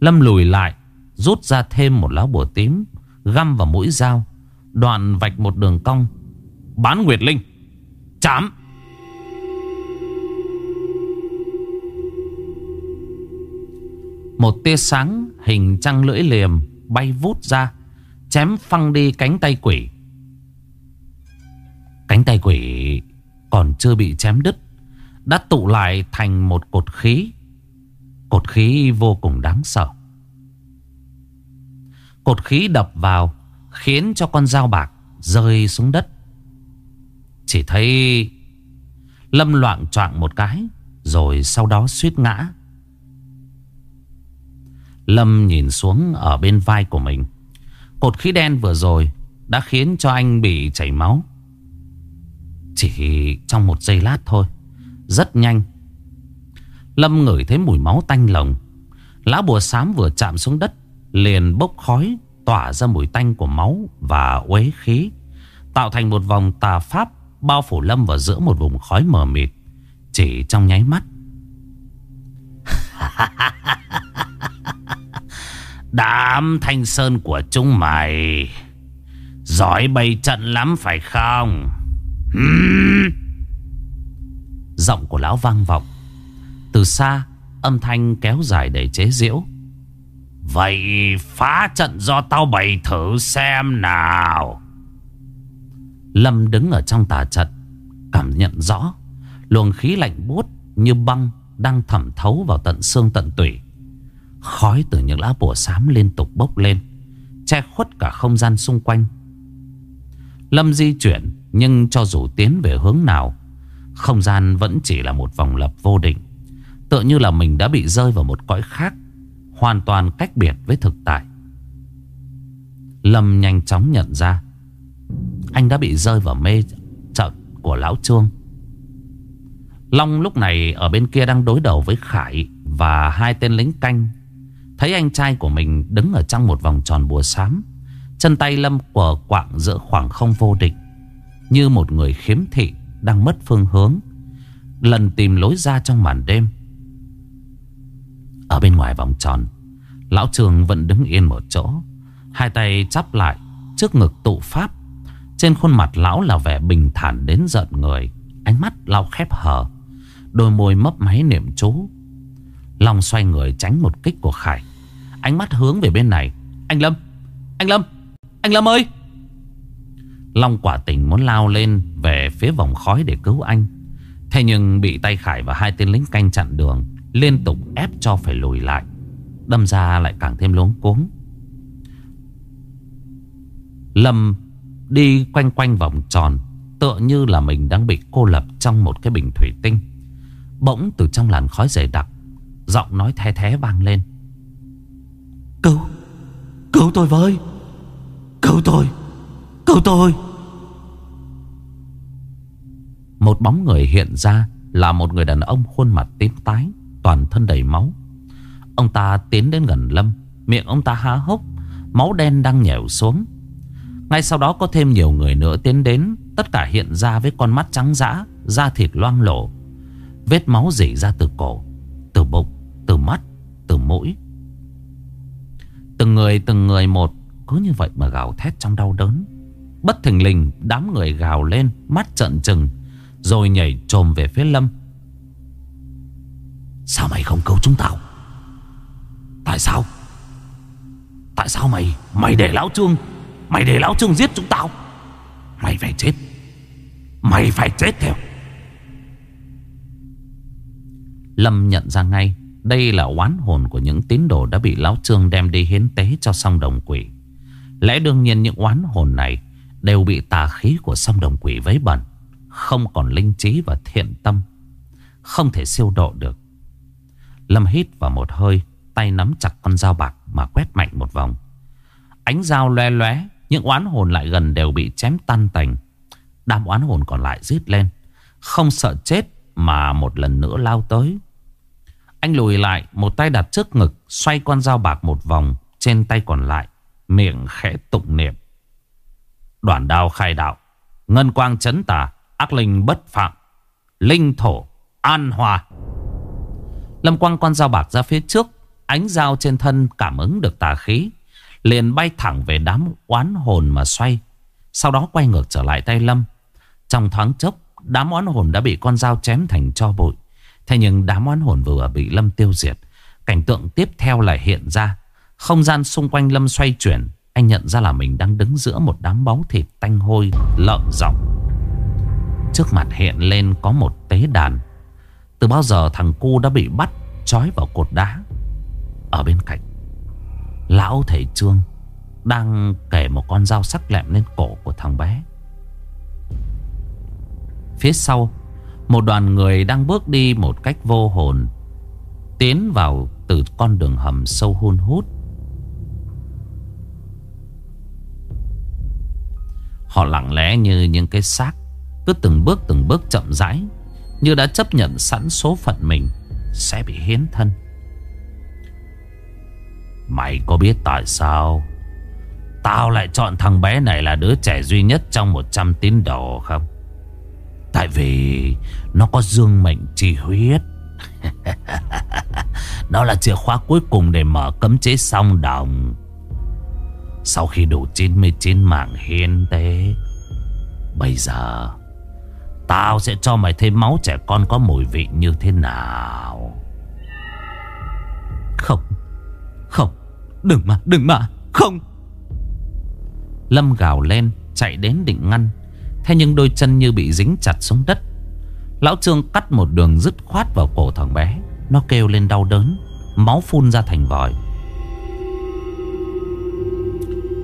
Lâm lùi lại, rút ra thêm một lá bùa tím, Găm vào mũi dao Đoạn vạch một đường cong. Bán Nguyệt Linh. Chám. Một tia sáng hình trăng lưỡi liềm bay vút ra Chém phăng đi cánh tay quỷ. Cánh tay quỷ còn chưa bị chém đứt Đã tụ lại thành một cột khí. Cột khí vô cùng đáng sợ. Cột khí đập vào Khiến cho con dao bạc rơi xuống đất. Chỉ thấy Lâm loạn choạng một cái, Rồi sau đó suýt ngã. Lâm nhìn xuống ở bên vai của mình. Cột khí đen vừa rồi Đã khiến cho anh bị chảy máu. Chỉ trong một giây lát thôi, Rất nhanh Lâm ngửi thấy mùi máu tanh lồng. Lá bùa xám vừa chạm xuống đất, Liền bốc khói, Tỏa ra mùi tanh của máu và uế khí, Tạo thành một vòng tà pháp Bao phủ Lâm vào giữa một vùng khói mờ mịt, Chỉ trong nháy mắt. Đám thanh sơn của chúng mày, Giỏi bày trận lắm phải không? Giọng của lão vang vọng. Từ xa, Âm thanh kéo dài để chế giễu. Vậy phá trận do tao bày thử xem nào. Lâm đứng ở trong tà trận, Cảm nhận rõ Luồng khí lạnh buốt như băng Đang thẩm thấu vào tận xương tận tủy. Khói từ những lá bùa xám liên tục bốc lên, Che khuất cả không gian xung quanh. Lâm di chuyển, Nhưng cho dù tiến về hướng nào, Không gian vẫn chỉ là một vòng lập vô định. Tựa như là mình đã bị rơi vào một cõi khác, Hoàn toàn cách biệt với thực tại. Lâm nhanh chóng nhận ra, Anh đã bị rơi vào mê trận của Lão Trương. Long lúc này ở bên kia đang đối đầu với Khải Và hai tên lính canh. Thấy anh trai của mình đứng ở trong một vòng tròn bùa xám Chân tay Lâm quờ quạng giữa khoảng không vô định Như một người khiếm thị đang mất phương hướng, Lần tìm lối ra trong màn đêm. Ở bên ngoài vòng tròn, Lão Trường vẫn đứng yên một chỗ, Hai tay chắp lại Trước ngực tụ pháp. Trên khuôn mặt lão là vẻ bình thản đến giận người, Ánh mắt lão khép hờ, Đôi môi mấp máy niệm chú. Long xoay người tránh một kích của Khải, Ánh mắt hướng về bên này. Anh Lâm Anh Lâm Anh Lâm ơi! Long quả tình muốn lao lên Về phía vòng khói để cứu anh. Thế nhưng bị tay Khải và hai tên lính canh chặn đường Liên tục ép cho phải lùi lại Đâm ra lại càng thêm luống cuống. Lâm đi quanh quanh vòng tròn Tựa như là mình đang bị cô lập trong một cái bình thủy tinh. Bỗng từ trong làn khói dày đặc Giọng nói the thế vang lên. Cứu Cứu tôi với Cứu tôi Cứu tôi. Một bóng người hiện ra Là một người đàn ông khuôn mặt tím tái Toàn thân đầy máu. Ông ta tiến đến gần Lâm Miệng ông ta há hốc Máu đen đang nhèo xuống. Ngay sau đó có thêm nhiều người nữa tiến đến Tất cả hiện ra với con mắt trắng dã Da thịt loang lổ. Vết máu rỉ ra từ cổ Từ bụng, từ mắt, từ mũi. Từng người từng người một Cứ như vậy mà gào thét trong đau đớn. Bất thình lình đám người gào lên Mắt trợn trừng Rồi nhảy trồm về phía Lâm. Sao mày không cứu chúng tao? Tại sao? Tại sao mày Mày để Lão Trương, Mày để Lão Trương giết chúng tao? Mày phải chết. Mày phải chết theo. Lâm nhận ra ngay, Đây là oán hồn của những tín đồ Đã bị Lão Trương đem đi hiến tế cho song đồng quỷ. Lẽ đương nhiên những oán hồn này Đều bị tà khí của song đồng quỷ vấy bẩn, Không còn linh trí và thiện tâm, Không thể siêu độ được. Lâm hít vào một hơi, Tay nắm chặt con dao bạc Mà quét mạnh một vòng. Ánh dao loe loé, Những oán hồn lại gần đều bị chém tan tành. Đám oán hồn còn lại rít lên. Không sợ chết Mà một lần nữa lao tới. Anh lùi lại, Một tay đặt trước ngực, Xoay con dao bạc một vòng, Trên tay còn lại, Miệng khẽ tụng niệm. Đoàn đao khai đạo, Ngân quang chấn tà, Ác linh bất phạm, Linh thổ an hòa. Lâm quang con dao bạc ra phía trước, Ánh dao trên thân cảm ứng được tà khí, Liền bay thẳng về đám oán hồn mà xoay. Sau đó quay ngược trở lại tay Lâm. Trong thoáng chốc, Đám oán hồn đã bị con dao chém thành cho bụi. Thế nhưng đám oán hồn vừa bị Lâm tiêu diệt, Cảnh tượng tiếp theo lại hiện ra. Không gian xung quanh Lâm xoay chuyển, Anh nhận ra là mình đang đứng giữa một đám báu thịt tanh hôi, lợn rộng Trước mặt hiện lên có một tế đàn. Từ bao giờ thằng cu đã bị bắt, Trói vào cột đá? Ở bên cạnh, Lão thầy Trương Đang kể một con dao sắc lẹm lên cổ của thằng bé. Phía sau, Một đoàn người đang bước đi một cách vô hồn, Tiến vào từ con đường hầm sâu hun hút. Họ lặng lẽ như những cái xác, Cứ từng bước từng bước chậm rãi. Như đã chấp nhận sẵn số phận mình, Sẽ bị hiến thân. Mày có biết tại sao Tao lại chọn thằng bé này là đứa trẻ duy nhất trong 100 tín đồ không? Tại vì Nó có dương mệnh chi huyết. Đó là chìa khóa cuối cùng để mở cấm chế song đồng. Sau khi đủ 99 mạng hiến tế, Bây giờ Tao sẽ cho mày thêm máu trẻ con có mùi vị như thế nào. Không Không, Đừng mà đừng mà, Không. Lâm gào lên, chạy đến định ngăn. Thế nhưng đôi chân như bị dính chặt xuống đất. Lão Trương cắt một đường dứt khoát vào cổ thằng bé. Nó kêu lên đau đớn, Máu phun ra thành vòi.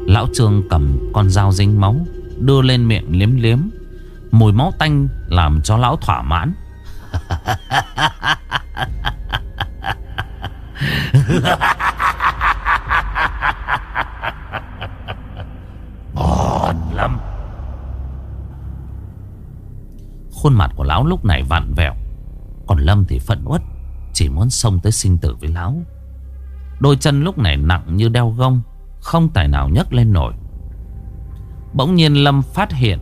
Lão Trương cầm con dao dính máu, Đưa lên miệng liếm liếm. Mùi máu tanh làm cho lão thỏa mãn. Ngon lắm. Khuôn mặt của lão lúc này vặn vẹo Còn Lâm thì phận uất Chỉ muốn xông tới sinh tử với lão. Đôi chân lúc này nặng như đeo gông Không tài nào nhấc lên nổi. Bỗng nhiên Lâm phát hiện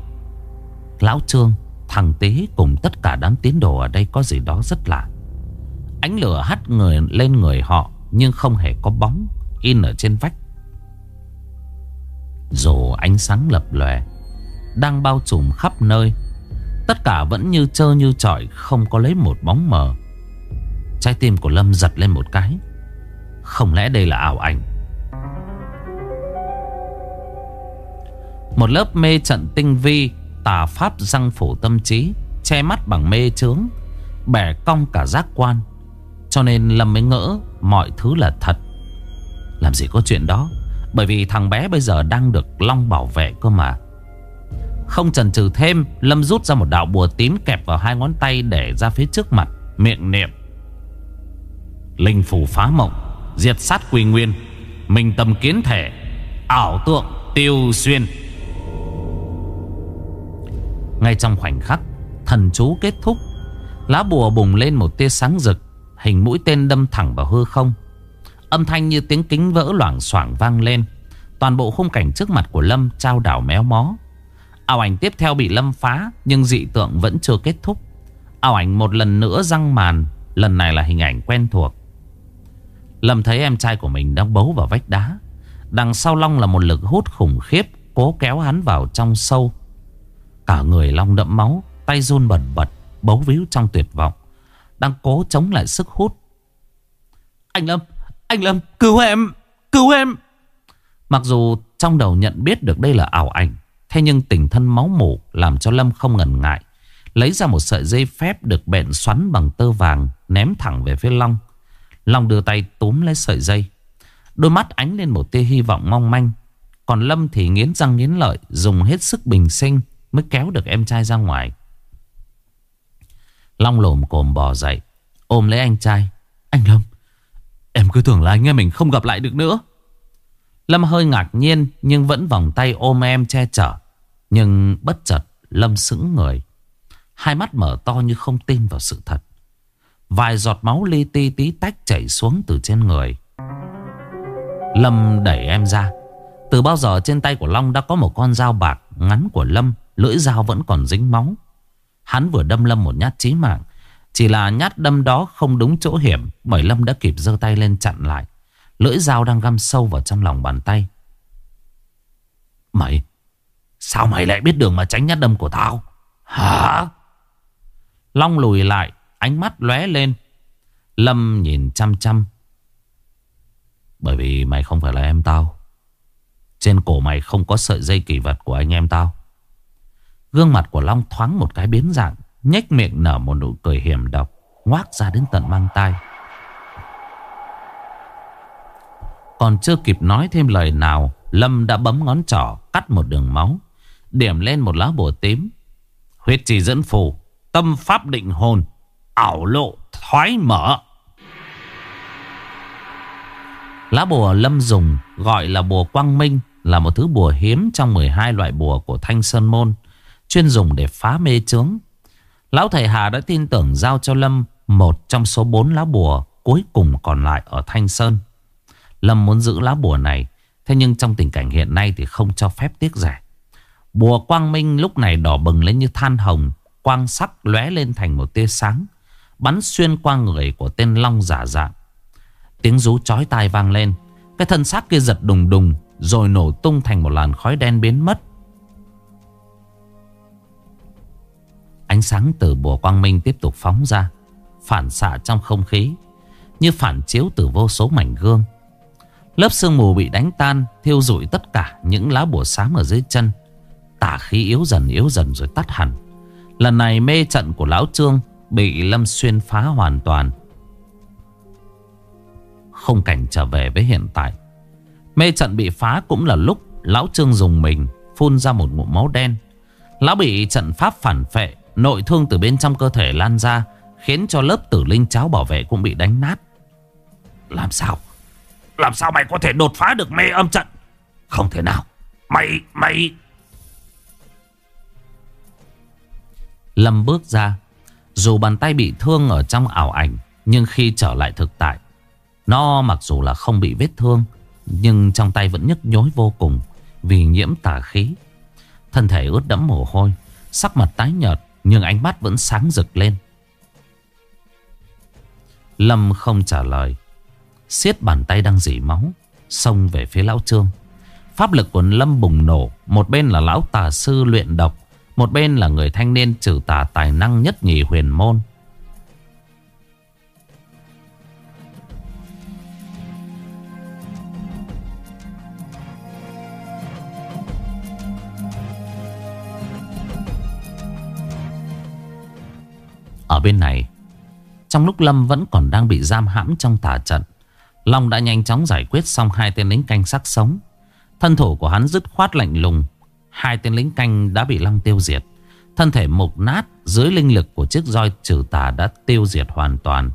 Lão Trương, Thằng Tế cùng tất cả đám tín đồ ở đây có gì đó rất lạ. Ánh lửa hắt người lên người họ, Nhưng không hề có bóng, In ở trên vách. Dù ánh sáng lập lòe, Đang bao trùm khắp nơi, Tất cả vẫn như trơ như trọi, Không có lấy một bóng mờ. Trái tim của Lâm giật lên một cái. Không lẽ đây là ảo ảnh? Một lớp mê trận tinh vi Tà pháp răng phủ tâm trí, Che mắt bằng mê trướng Bẻ cong cả giác quan. Cho nên Lâm mới ngỡ Mọi thứ là thật. Làm gì có chuyện đó? Bởi vì thằng bé bây giờ đang được Long bảo vệ cơ mà. Không chần chừ thêm, Lâm rút ra một đạo bùa tím kẹp vào hai ngón tay Để ra phía trước mặt, Miệng niệm. Linh phủ phá mộng, Diệt sát quỳ nguyên, Minh tâm kiến thể, Ảo tượng tiêu xuyên ngay trong khoảnh khắc, Thần chú kết thúc. Lá bùa bùng lên một tia sáng rực, Hình mũi tên đâm thẳng vào hư không. Âm thanh như tiếng kính vỡ loảng xoảng vang lên. Toàn bộ khung cảnh trước mặt của Lâm trao đảo méo mó. Ảo ảnh tiếp theo bị Lâm phá, Nhưng dị tượng vẫn chưa kết thúc. Ảo ảnh một lần nữa răng màn, Lần này là hình ảnh quen thuộc. Lâm thấy em trai của mình đang bấu vào vách đá. Đằng sau Long là một lực hút khủng khiếp, Cố kéo hắn vào trong sâu. Cả người Long đẫm máu, Tay run bẩn bật, Bấu víu trong tuyệt vọng. Đang cố chống lại sức hút. Anh Lâm Anh Lâm, cứu em Cứu em. Mặc dù trong đầu nhận biết được đây là ảo ảnh, Thế nhưng tình thân máu mủ Làm cho Lâm không ngần ngại. Lấy ra một sợi dây phép được bện xoắn bằng tơ vàng, Ném thẳng về phía Long. Long đưa tay túm lấy sợi dây. Đôi mắt ánh lên một tia hy vọng mong manh. Còn Lâm thì nghiến răng nghiến lợi, Dùng hết sức bình sinh. Mới kéo được em trai ra ngoài. Long lồm cồm bò dậy, Ôm lấy anh trai. Anh Lâm, Em cứ tưởng là anh em mình không gặp lại được nữa. Lâm hơi ngạc nhiên Nhưng vẫn vòng tay ôm em che chở. Nhưng bất chợt, Lâm sững người. Hai mắt mở to như không tin vào sự thật. Vài giọt máu li ti tí tách chảy xuống từ trên người. Lâm đẩy em ra. Từ bao giờ trên tay của Long đã có một con dao bạc ngắn của Lâm Lưỡi dao vẫn còn dính máu. Hắn vừa đâm Lâm một nhát chí mạng. Chỉ là nhát đâm đó không đúng chỗ hiểm, Bởi Lâm đã kịp giơ tay lên chặn lại. Lưỡi dao đang găm sâu vào trong lòng bàn tay. Mày, Sao mày lại biết đường mà tránh nhát đâm của tao? Hả? Long lùi lại, Ánh mắt lóe lên. Lâm nhìn chăm chăm. Bởi vì mày không phải là em tao. Trên cổ mày không có sợi dây kỷ vật của anh em tao. Gương mặt của Long thoáng một cái biến dạng, nhếch miệng nở một nụ cười hiểm độc, Ngoác ra đến tận mang tay Còn chưa kịp nói thêm lời nào, Lâm đã bấm ngón trỏ, Cắt một đường máu, Điểm lên một lá bùa tím. Huyết trì dẫn phù, Tâm pháp định hồn, Ảo lộ, thoái mở. Lá bùa Lâm dùng, Gọi là bùa quang minh, Là một thứ bùa hiếm trong 12 loại bùa của Thanh Sơn Môn. Chuyên dùng để phá mê chướng Lão thầy Hà đã tin tưởng giao cho Lâm Một trong số bốn lá bùa Cuối cùng còn lại ở Thanh Sơn Lâm muốn giữ lá bùa này, Thế nhưng trong tình cảnh hiện nay thì không cho phép tiếc rẻ. Bùa quang minh lúc này đỏ bừng lên như than hồng. Quang sắc lóe lên thành một tia sáng. Bắn xuyên qua người của tên Long giả dạng. Tiếng rú chói tai vang lên. Cái thân xác kia giật đùng đùng. Rồi nổ tung thành một làn khói đen biến mất. Ánh sáng từ bùa quang minh tiếp tục phóng ra. Phản xạ trong không khí. Như phản chiếu từ vô số mảnh gương. Lớp sương mù bị đánh tan, thiêu rụi tất cả những lá bùa xám ở dưới chân. Tả khí yếu dần yếu dần rồi tắt hẳn. Lần này mê trận của Lão Trương bị Lâm Xuyên phá hoàn toàn. Không cảnh trở về với hiện tại. Mê trận bị phá cũng là lúc Lão Trương dùng mình phun ra một ngụm máu đen. Lão bị trận pháp phản phệ, nội thương từ bên trong cơ thể lan ra, khiến cho lớp tử linh cháo bảo vệ cũng bị đánh nát. Làm sao? Làm sao mày có thể đột phá được mê âm trận Không thể nào Mày, mày Lâm bước ra Dù bàn tay bị thương ở trong ảo ảnh Nhưng khi trở lại thực tại Nó mặc dù là không bị vết thương Nhưng trong tay vẫn nhức nhối vô cùng Vì nhiễm tà khí Thân thể ướt đẫm mồ hôi Sắc mặt tái nhợt nhưng ánh mắt vẫn sáng rực lên. Lâm không trả lời. Siết bàn tay đang dỉ máu, Xông về phía lão trương. Pháp lực của Lâm bùng nổ. Một bên là lão tà sư luyện độc, Một bên là người thanh niên trừ tà tài năng nhất nhì huyền môn. Ở bên này Trong lúc Lâm vẫn còn đang bị giam hãm trong tà trận Long đã nhanh chóng giải quyết xong hai tên lính canh sắc sống. Thân thủ của hắn dứt khoát lạnh lùng. Hai tên lính canh đã bị Long tiêu diệt. Thân thể mục nát dưới linh lực của chiếc roi trừ tà đã tiêu diệt hoàn toàn.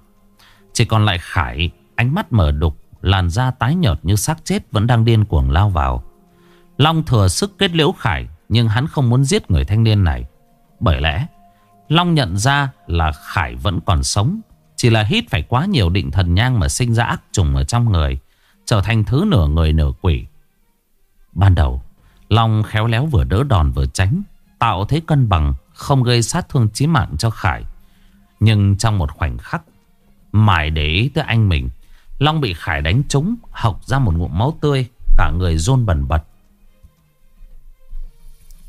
Chỉ còn lại Khải, ánh mắt mở đục, làn da tái nhợt như xác chết vẫn đang điên cuồng lao vào. Long thừa sức kết liễu Khải, nhưng hắn không muốn giết người thanh niên này. Bởi lẽ, Long nhận ra là Khải vẫn còn sống chỉ là hít phải quá nhiều định thần nhang mà sinh ra ác trùng ở trong người. Trở thành thứ nửa người nửa quỷ. Ban đầu, Long khéo léo vừa đỡ đòn vừa tránh. Tạo thế cân bằng, không gây sát thương chí mạng cho Khải. Nhưng trong một khoảnh khắc, mải để ý tới anh mình. Long bị Khải đánh trúng, học ra một ngụm máu tươi. Cả người rôn bần bật.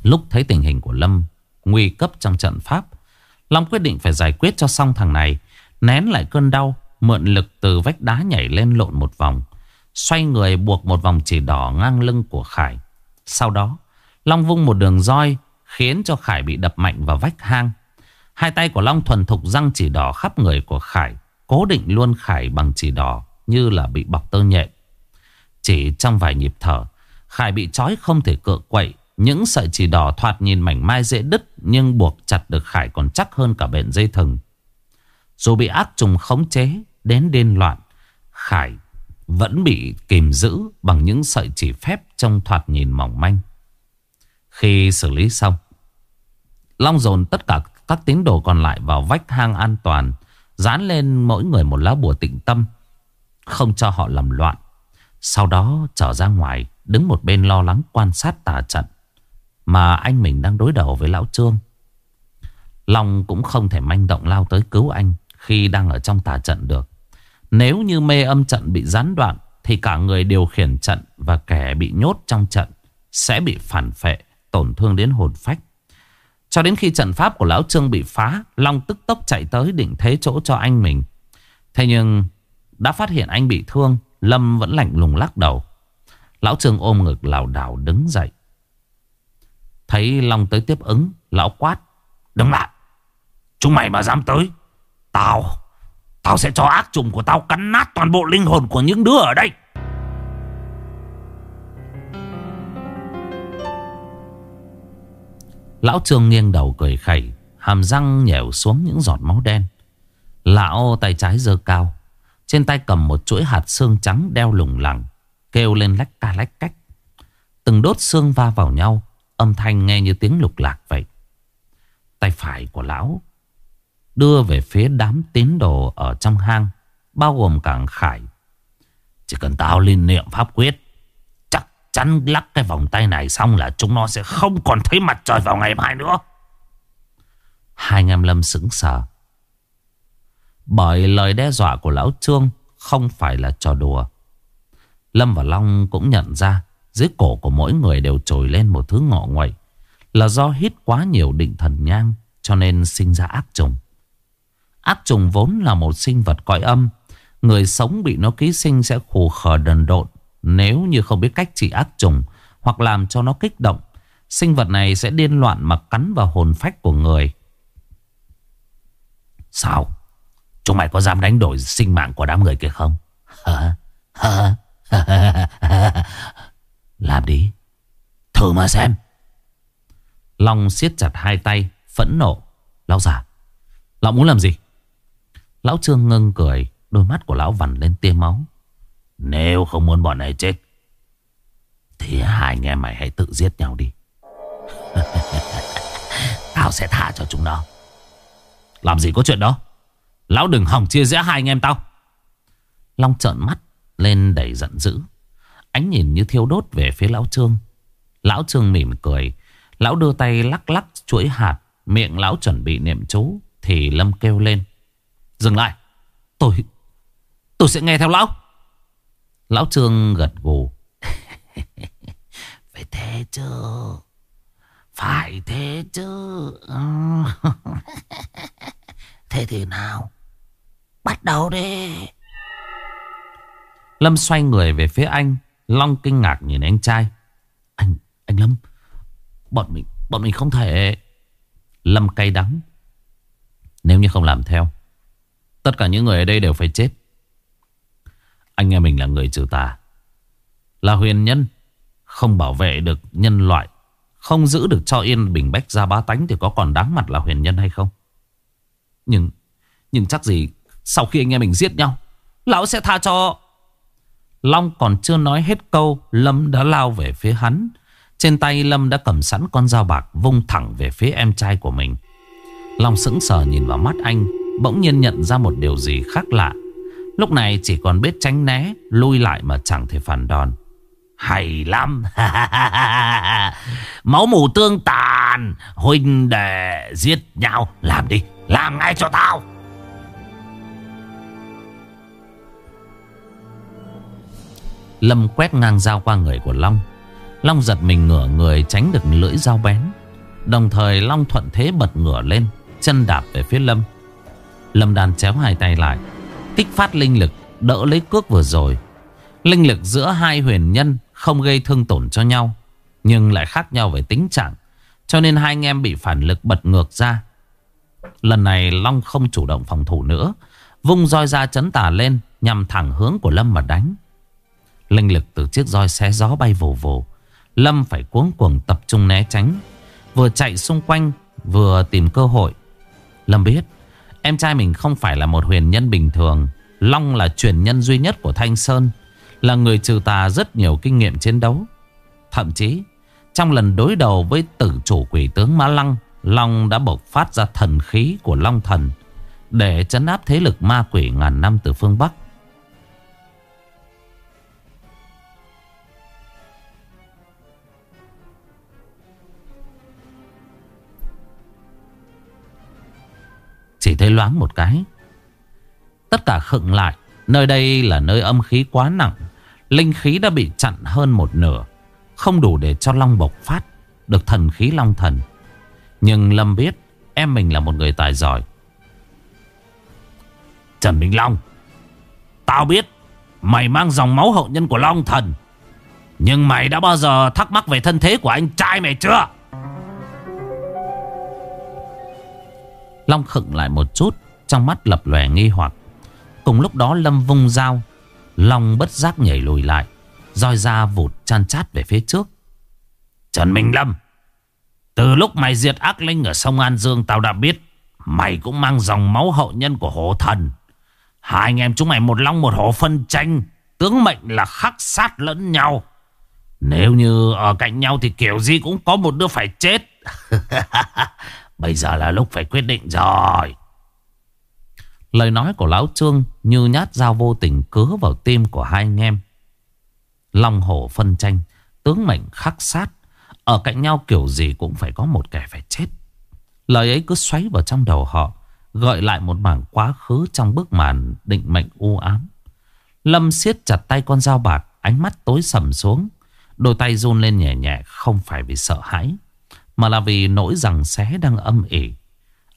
Lúc thấy tình hình của Lâm nguy cấp trong trận pháp, Long quyết định phải giải quyết cho xong thằng này. Nén lại cơn đau, Mượn lực từ vách đá nhảy lên lộn một vòng. Xoay người buộc một vòng chỉ đỏ ngang lưng của Khải. Sau đó, Long vung một đường roi, Khiến cho Khải bị đập mạnh vào vách hang. Hai tay của Long thuần thục răng chỉ đỏ khắp người của Khải, Cố định luôn Khải bằng chỉ đỏ Như là bị bọc tơ nhện. Chỉ trong vài nhịp thở, Khải bị trói không thể cựa quậy những sợi chỉ đỏ thoạt nhìn mảnh mai dễ đứt Nhưng buộc chặt được Khải còn chắc hơn cả bện dây thừng dù bị ác trùng khống chế đến điên loạn, Khải vẫn bị kìm giữ bằng những sợi chỉ phép trong thoạt nhìn mỏng manh. Khi xử lý xong, Long dồn tất cả các tín đồ còn lại vào vách hang an toàn, dán lên mỗi người một lá bùa tịnh tâm, không cho họ làm loạn. Sau đó trở ra ngoài, đứng một bên lo lắng quan sát tà trận, mà anh mình đang đối đầu với lão Trương. Long cũng không thể manh động lao tới cứu anh khi đang ở trong tà trận được. Nếu như mê âm trận bị gián đoạn thì cả người điều khiển trận và kẻ bị nhốt trong trận sẽ bị phản phệ, tổn thương đến hồn phách. Cho đến khi trận pháp của Lão Trương bị phá, Long tức tốc chạy tới định thế chỗ cho anh mình. Thế nhưng đã phát hiện anh bị thương, Lâm vẫn lạnh lùng lắc đầu. Lão Trương ôm ngực lảo đảo đứng dậy. Thấy Long tới tiếp ứng, lão quát. đứng lại, chúng mày mà dám tới, Tao Tao sẽ cho ác trùng của tao cắn nát toàn bộ linh hồn của những đứa ở đây. Lão Trương nghiêng đầu cười khẩy Hàm răng nhẻo xuống những giọt máu đen. Lão tay trái giơ cao Trên tay cầm một chuỗi hạt xương trắng đeo lủng lẳng Kêu lên lách ca lách cách. Từng đốt xương va vào nhau Âm thanh nghe như tiếng lục lạc vậy Tay phải của lão đưa về phía đám tín đồ ở trong hang, bao gồm cả Khải. Chỉ cần tao liên niệm pháp quyết, chắc chắn lắc cái vòng tay này xong là chúng nó sẽ không còn thấy mặt trời vào ngày mai nữa. Hai anh em Lâm sững sờ. Bởi lời đe dọa của Lão Trương không phải là trò đùa. Lâm và Long cũng nhận ra dưới cổ của mỗi người đều trồi lên một thứ ngọ nguậy. Là do hít quá nhiều định thần nhang, cho nên sinh ra ác trùng. Ác trùng vốn là một sinh vật cõi âm. Người sống bị nó ký sinh sẽ khù khờ đần độn nếu như không biết cách trị ác trùng, hoặc làm cho nó kích động. Sinh vật này sẽ điên loạn mà cắn vào hồn phách của người. Sao? Chúng mày có dám đánh đổi sinh mạng của đám người kia không? Hả? Hả? Làm đi. Thử mà xem. Long siết chặt hai tay, phẫn nộ. Lão già, lão muốn làm gì? Lão Trương ngưng cười, đôi mắt của lão vằn lên tia máu. Nếu không muốn bọn này chết, thì hai anh em mày hãy tự giết nhau đi. tao sẽ thả cho chúng nó. Làm gì có chuyện đó? Lão đừng hòng chia rẽ hai anh em tao. Long trợn mắt lên đầy giận dữ. Ánh nhìn như thiêu đốt về phía lão Trương. Lão Trương mỉm cười. Lão đưa tay lắc lắc chuỗi hạt. Miệng lão chuẩn bị niệm chú. Thì Lâm kêu lên. Dừng lại. Tôi... Tôi sẽ nghe theo lão. Lão Trương gật gù. Phải thế chứ. Phải thế chứ. thế thì nào? Bắt đầu đi. Lâm xoay người về phía anh. Long kinh ngạc nhìn anh trai. Anh, anh Lâm. Bọn mình, bọn mình không thể. Lâm cay đắng. Nếu như không làm theo. Tất cả những người ở đây đều phải chết. Anh em mình là người trừ tà. Là huyền nhân. Không bảo vệ được nhân loại. Không giữ được cho yên bình bách ra bá tánh thì có còn đáng mặt là huyền nhân hay không? Nhưng, nhưng chắc gì sau khi anh em mình giết nhau, lão sẽ tha cho... Long còn chưa nói hết câu, Lâm đã lao về phía hắn. Trên tay Lâm đã cầm sẵn con dao bạc vung thẳng về phía em trai của mình. Long sững sờ nhìn vào mắt anh, bỗng nhiên nhận ra một điều gì khác lạ. Lúc này chỉ còn biết tránh né, lui lại mà chẳng thể phản đòn. Hay lắm Máu mù tương tàn Huynh đệ giết nhau Làm đi Làm ngay cho tao Lâm quét ngang dao qua người của Long. Long giật mình ngửa người tránh được lưỡi dao bén. Đồng thời Long thuận thế bật ngửa lên, Chân đạp về phía Lâm. Lâm đàn chéo hai tay lại, Kích phát linh lực, Đỡ lấy cước vừa rồi. Linh lực giữa hai huyền nhân Không gây thương tổn cho nhau, Nhưng lại khác nhau về tính trạng, Cho nên hai anh em bị phản lực bật ngược ra. Lần này Long không chủ động phòng thủ nữa, Vung roi ra chấn tả lên, Nhằm thẳng hướng của Lâm mà đánh. Linh lực từ chiếc roi xé gió bay vồ vồ. Lâm phải cuống cuồng tập trung né tránh. Vừa chạy xung quanh, Vừa tìm cơ hội. Lâm biết, Em trai mình không phải là một huyền nhân bình thường. Long là truyền nhân duy nhất của Thanh Sơn, Là người trừ tà rất nhiều kinh nghiệm chiến đấu. Thậm chí, Trong lần đối đầu với tử chủ quỷ tướng Mã Lăng, Long đã bộc phát ra thần khí của Long Thần Để chấn áp thế lực ma quỷ ngàn năm từ phương Bắc. Chỉ thấy loáng một cái. Tất cả khựng lại. Nơi đây là nơi âm khí quá nặng. Linh khí đã bị chặn hơn một nửa. Không đủ để cho Long bộc phát Được thần khí Long thần. Nhưng Lâm biết Em mình là một người tài giỏi. Trần Minh Long, Tao biết Mày mang dòng máu hậu nhân của Long thần. Nhưng mày đã bao giờ thắc mắc về thân thế của anh trai mày chưa? Long khựng lại một chút, Trong mắt lập lòe nghi hoặc. Cùng lúc đó Lâm vung dao, Long bất giác nhảy lùi lại, roi ra vụt chan chát về phía trước. Trần Minh Lâm, Từ lúc mày diệt ác linh ở sông An Dương, Tao đã biết Mày cũng mang dòng máu hậu nhân của hổ thần. Hai anh em chúng mày một long, một hổ phân tranh, Tướng mệnh là khắc sát lẫn nhau. Nếu như ở cạnh nhau thì kiểu gì cũng có một đứa phải chết. Bây giờ là lúc phải quyết định rồi. Lời nói của Lão Trương như nhát dao vô tình cứa vào tim của hai anh em. Long hổ phân tranh. tướng mệnh khắc sát. Ở cạnh nhau kiểu gì cũng phải có một kẻ phải chết. Lời ấy cứ xoáy vào trong đầu họ. Gợi lại một mảng quá khứ trong bức màn định mệnh u ám. Lâm siết chặt tay con dao bạc. Ánh mắt tối sầm xuống. Đôi tay run lên nhẹ nhẹ, không phải vì sợ hãi. Mà là vì nỗi rằng xé đang âm ỉ.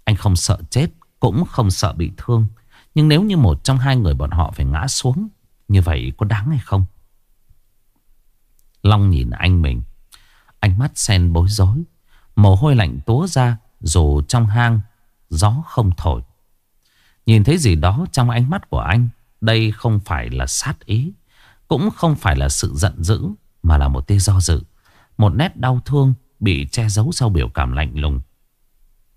Anh không sợ chết. Cũng không sợ bị thương. Nhưng nếu như một trong hai người bọn họ phải ngã xuống. Như vậy có đáng hay không? Long nhìn anh mình. Ánh mắt sen bối rối. Mồ hôi lạnh túa ra, dù trong hang, gió không thổi. Nhìn thấy gì đó trong ánh mắt của anh. Đây không phải là sát ý. Cũng không phải là sự giận dữ. Mà là một tia do dự. Một nét đau thương bị che giấu sau biểu cảm lạnh lùng.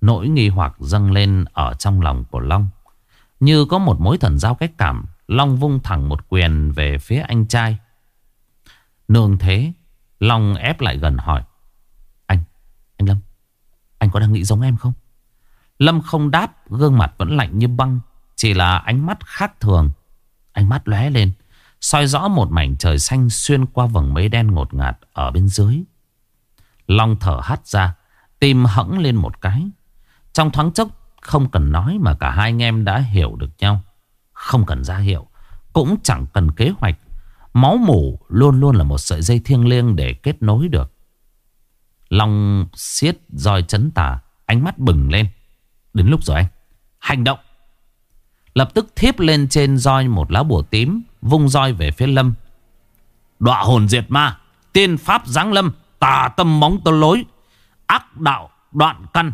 Nỗi nghi hoặc dâng lên ở trong lòng của Long. Như có một mối thần giao cách cảm Long vung thẳng một quyền về phía anh trai Nương thế Long ép lại gần hỏi Anh, anh Lâm Anh có đang nghĩ giống em không? Lâm không đáp Gương mặt vẫn lạnh như băng Chỉ là ánh mắt khác thường Ánh mắt lóe lên soi rõ một mảnh trời xanh xuyên qua vầng mây đen ngột ngạt ở bên dưới. Long thở hắt ra, tim hẫng lên một cái. Trong thoáng chốc, không cần nói mà cả hai anh em đã hiểu được nhau. Không cần ra hiệu, cũng chẳng cần kế hoạch. Máu mủ luôn luôn là một sợi dây thiêng liêng để kết nối được. Long siết roi chấn tà, ánh mắt bừng lên. Đến lúc rồi anh, hành động. Lập tức thiếp lên trên roi một lá bùa tím, vung roi về phía Lâm. Đọa hồn diệt ma, tiên pháp giáng lâm, tà tâm móng tơ lối, ác đạo đoạn căn.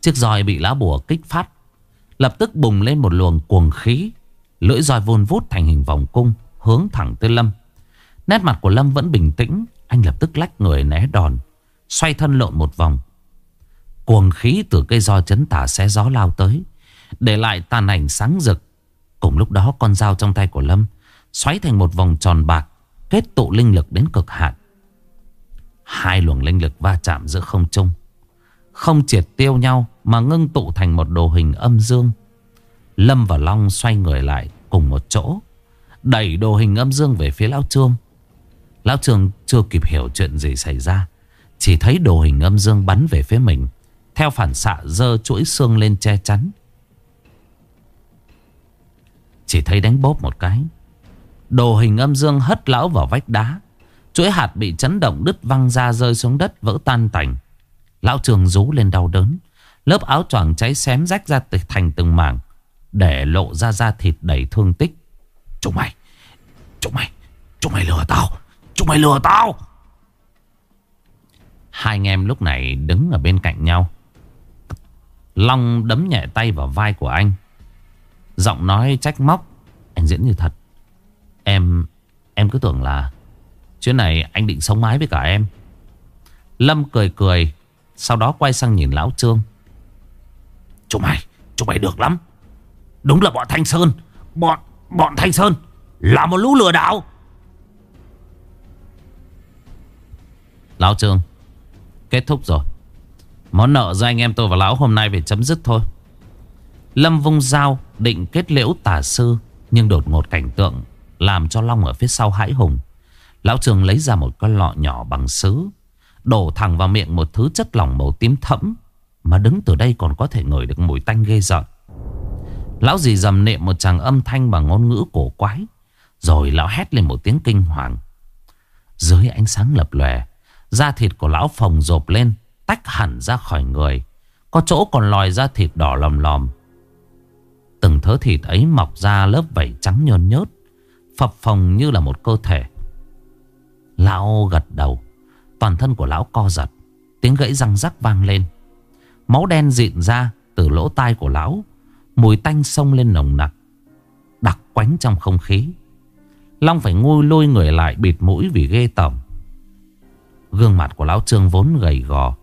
Chiếc roi bị lá bùa kích phát, lập tức bùng lên một luồng cuồng khí. Lưỡi roi vun vút thành hình vòng cung, hướng thẳng tới Lâm. Nét mặt của Lâm vẫn bình tĩnh, anh lập tức lách người né đòn, xoay thân lộn một vòng. Cuồng khí từ cây roi chấn tả xé gió lao tới, để lại tàn ảnh sáng rực. Cùng lúc đó con dao trong tay của Lâm xoáy thành một vòng tròn bạc, kết tụ linh lực đến cực hạn. Hai luồng linh lực va chạm giữa không trung. Không triệt tiêu nhau mà ngưng tụ thành một đồ hình âm dương. Lâm và Long xoay người lại cùng một chỗ. Đẩy đồ hình âm dương về phía Lão Trương. Lão Trương chưa kịp hiểu chuyện gì xảy ra. Chỉ thấy đồ hình âm dương bắn về phía mình. Theo phản xạ dơ chuỗi xương lên che chắn. Chỉ thấy đánh bóp một cái. Đồ hình âm dương hất lão vào vách đá. Chuỗi hạt bị chấn động đứt văng ra rơi xuống đất, vỡ tan tành. Lão trường rú lên đau đớn. Lớp áo choàng cháy xém rách ra thành từng mảng. Để lộ ra da thịt đầy thương tích. Chúng mày! Chúng mày! Chúng mày lừa tao! Chúng mày lừa tao! Hai anh em lúc này đứng ở bên cạnh nhau. Long đấm nhẹ tay vào vai của anh. Giọng nói trách móc. Anh diễn như thật. Em... Em cứ tưởng là chuyện này anh định sống mái với cả em. Lâm cười cười. Sau đó quay sang nhìn Lão Trương. Chúng mày, chúng mày được lắm. Đúng là bọn Thanh Sơn. Bọn, bọn Thanh Sơn là một lũ lừa đảo. Lão Trương, kết thúc rồi. Món nợ do anh em tôi và Lão hôm nay phải chấm dứt thôi. Lâm vung dao định kết liễu tà sư. Nhưng đột ngột cảnh tượng làm cho Long ở phía sau hãi hùng. Lão Trường lấy ra một con lọ nhỏ bằng sứ. Đổ thẳng vào miệng một thứ chất lỏng màu tím thẫm. Mà đứng từ đây còn có thể ngửi được mùi tanh ghê giận. Lão dì dầm niệm một tràng âm thanh bằng ngôn ngữ cổ quái. Rồi lão hét lên một tiếng kinh hoàng. Dưới ánh sáng lập lòe, da thịt của lão phồng rộp lên, tách hẳn ra khỏi người. Có chỗ còn lòi da thịt đỏ lòm lòm. Từng thớ thịt ấy mọc ra lớp vảy trắng nhơn nhớt, phập phồng như là một cơ thể. Lão gật đầu, toàn thân của lão co giật, tiếng gãy răng rắc vang lên. Máu đen dịn ra từ lỗ tai của lão, mùi tanh sông lên nồng nặc, đặc quánh trong không khí. Long phải ngôi lôi người lại bịt mũi vì ghê tởm. Gương mặt của lão Trương vốn gầy gò,